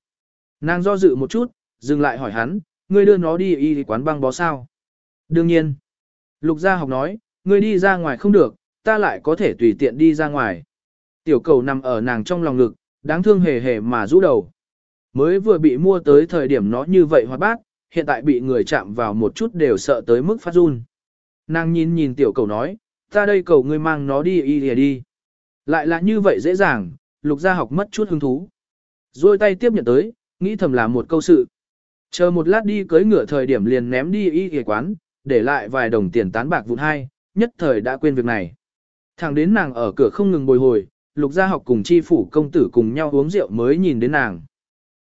Nàng do dự một chút, dừng lại hỏi hắn, ngươi đưa nó đi y quán băng bó sao? Đương nhiên. Lục gia học nói, ngươi đi ra ngoài không được, ta lại có thể tùy tiện đi ra ngoài. Tiểu cầu nằm ở nàng trong lòng ngực, đáng thương hề hề mà rũ đầu. Mới vừa bị mua tới thời điểm nó như vậy hoạt bát, hiện tại bị người chạm vào một chút đều sợ tới mức phát run. Nàng nhìn nhìn tiểu cầu nói, ta đây cầu ngươi mang nó đi y lìa đi. Lại là như vậy dễ dàng, lục gia học mất chút hứng thú. Rồi tay tiếp nhận tới, nghĩ thầm là một câu sự. Chờ một lát đi cưới ngựa thời điểm liền ném đi y ghề quán, để lại vài đồng tiền tán bạc vụn hai, nhất thời đã quên việc này. Thẳng đến nàng ở cửa không ngừng bồi hồi, lục gia học cùng chi phủ công tử cùng nhau uống rượu mới nhìn đến nàng.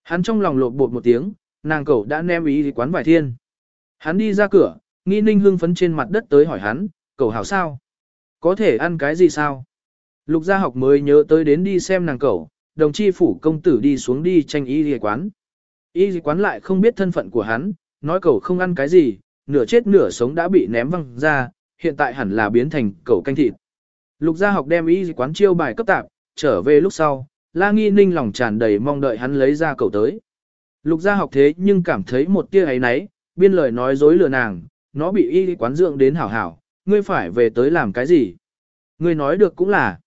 Hắn trong lòng lột bột một tiếng, nàng cậu đã ném ý quán vài thiên. Hắn đi ra cửa, nghi ninh hưng phấn trên mặt đất tới hỏi hắn, cậu hảo sao? Có thể ăn cái gì sao? Lục gia học mới nhớ tới đến đi xem nàng cậu, đồng chi phủ công tử đi xuống đi tranh y y quán. Y quán lại không biết thân phận của hắn, nói cậu không ăn cái gì, nửa chết nửa sống đã bị ném văng ra, hiện tại hẳn là biến thành cậu canh thịt. Lục gia học đem y quán chiêu bài cấp tạp, trở về lúc sau, la nghi ninh lòng tràn đầy mong đợi hắn lấy ra cậu tới. Lục gia học thế nhưng cảm thấy một tia ấy nấy, biên lời nói dối lừa nàng, nó bị y quán dưỡng đến hảo hảo, ngươi phải về tới làm cái gì? Ngươi nói được cũng là.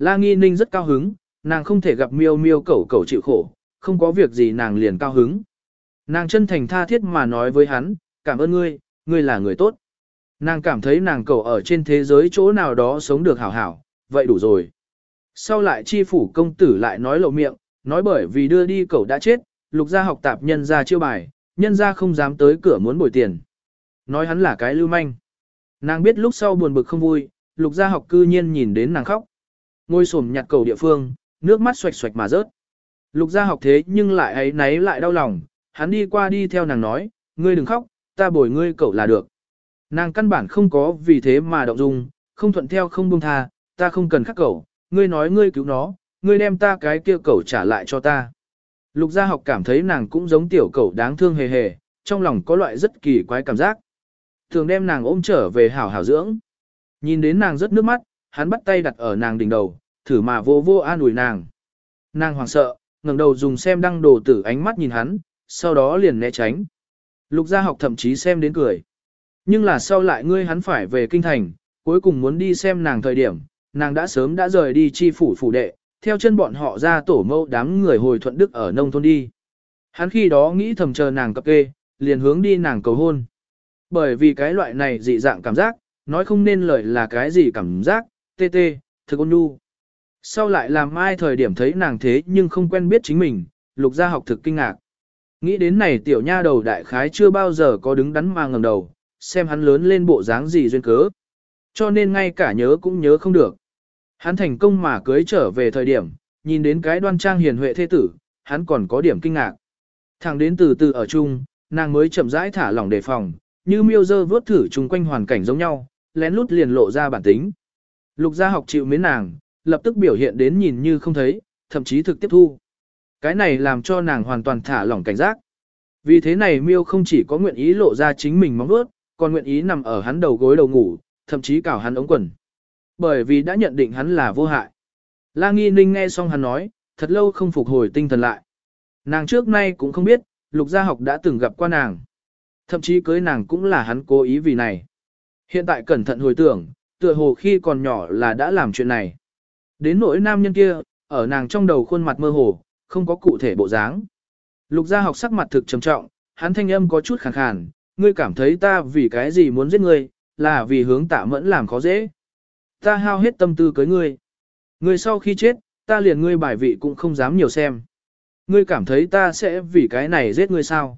La nghi ninh rất cao hứng, nàng không thể gặp miêu miêu cẩu cẩu chịu khổ, không có việc gì nàng liền cao hứng. Nàng chân thành tha thiết mà nói với hắn, cảm ơn ngươi, ngươi là người tốt. Nàng cảm thấy nàng cậu ở trên thế giới chỗ nào đó sống được hảo hảo, vậy đủ rồi. Sau lại chi phủ công tử lại nói lộ miệng, nói bởi vì đưa đi cậu đã chết, lục gia học tạp nhân ra chiêu bài, nhân ra không dám tới cửa muốn bồi tiền. Nói hắn là cái lưu manh. Nàng biết lúc sau buồn bực không vui, lục gia học cư nhiên nhìn đến nàng khóc. Ngôi sổm nhặt cầu địa phương, nước mắt xoạch xoạch mà rớt. Lục gia học thế nhưng lại ấy náy lại đau lòng, hắn đi qua đi theo nàng nói, ngươi đừng khóc, ta bồi ngươi cậu là được. Nàng căn bản không có vì thế mà động dung, không thuận theo không buông tha, ta không cần khắc cậu, ngươi nói ngươi cứu nó, ngươi đem ta cái kia cậu trả lại cho ta. Lục gia học cảm thấy nàng cũng giống tiểu cậu đáng thương hề hề, trong lòng có loại rất kỳ quái cảm giác. Thường đem nàng ôm trở về hảo hảo dưỡng. Nhìn đến nàng rất nước mắt, hắn bắt tay đặt ở nàng đỉnh đầu, thử mà vô vô an ủi nàng. Nàng hoảng sợ, ngẩng đầu dùng xem đăng đồ tử ánh mắt nhìn hắn, sau đó liền né tránh. Lục gia học thậm chí xem đến cười. Nhưng là sau lại ngươi hắn phải về kinh thành, cuối cùng muốn đi xem nàng thời điểm, nàng đã sớm đã rời đi chi phủ phủ đệ, theo chân bọn họ ra tổ mâu đám người hồi thuận đức ở nông thôn đi. Hắn khi đó nghĩ thầm chờ nàng cập kê, liền hướng đi nàng cầu hôn. Bởi vì cái loại này dị dạng cảm giác, nói không nên lời là cái gì cảm giác, tê tê, thực ôn nhu. Sau lại làm ai thời điểm thấy nàng thế nhưng không quen biết chính mình, lục gia học thực kinh ngạc. Nghĩ đến này tiểu nha đầu đại khái chưa bao giờ có đứng đắn mà ngầm đầu, xem hắn lớn lên bộ dáng gì duyên cớ. Cho nên ngay cả nhớ cũng nhớ không được. Hắn thành công mà cưới trở về thời điểm, nhìn đến cái đoan trang hiền huệ thế tử, hắn còn có điểm kinh ngạc. Thẳng đến từ từ ở chung, nàng mới chậm rãi thả lỏng đề phòng, như miêu dơ vớt thử chung quanh hoàn cảnh giống nhau, lén lút liền lộ ra bản tính. Lục gia học chịu mến nàng, lập tức biểu hiện đến nhìn như không thấy, thậm chí thực tiếp thu. Cái này làm cho nàng hoàn toàn thả lỏng cảnh giác. Vì thế này miêu không chỉ có nguyện ý lộ ra chính mình mong vuốt, còn nguyện ý nằm ở hắn đầu gối đầu ngủ, thậm chí cào hắn ống quần. Bởi vì đã nhận định hắn là vô hại. La Nghi Ninh nghe xong hắn nói, thật lâu không phục hồi tinh thần lại. Nàng trước nay cũng không biết, lục gia học đã từng gặp qua nàng. Thậm chí cưới nàng cũng là hắn cố ý vì này. Hiện tại cẩn thận hồi tưởng, tựa hồ khi còn nhỏ là đã làm chuyện này. Đến nỗi nam nhân kia, ở nàng trong đầu khuôn mặt mơ hồ, không có cụ thể bộ dáng. Lục gia học sắc mặt thực trầm trọng, hắn thanh âm có chút khàn khàn, ngươi cảm thấy ta vì cái gì muốn giết ngươi, là vì hướng tạ mẫn làm khó dễ. Ta hao hết tâm tư cưới ngươi. Ngươi sau khi chết, ta liền ngươi bài vị cũng không dám nhiều xem. Ngươi cảm thấy ta sẽ vì cái này giết ngươi sao?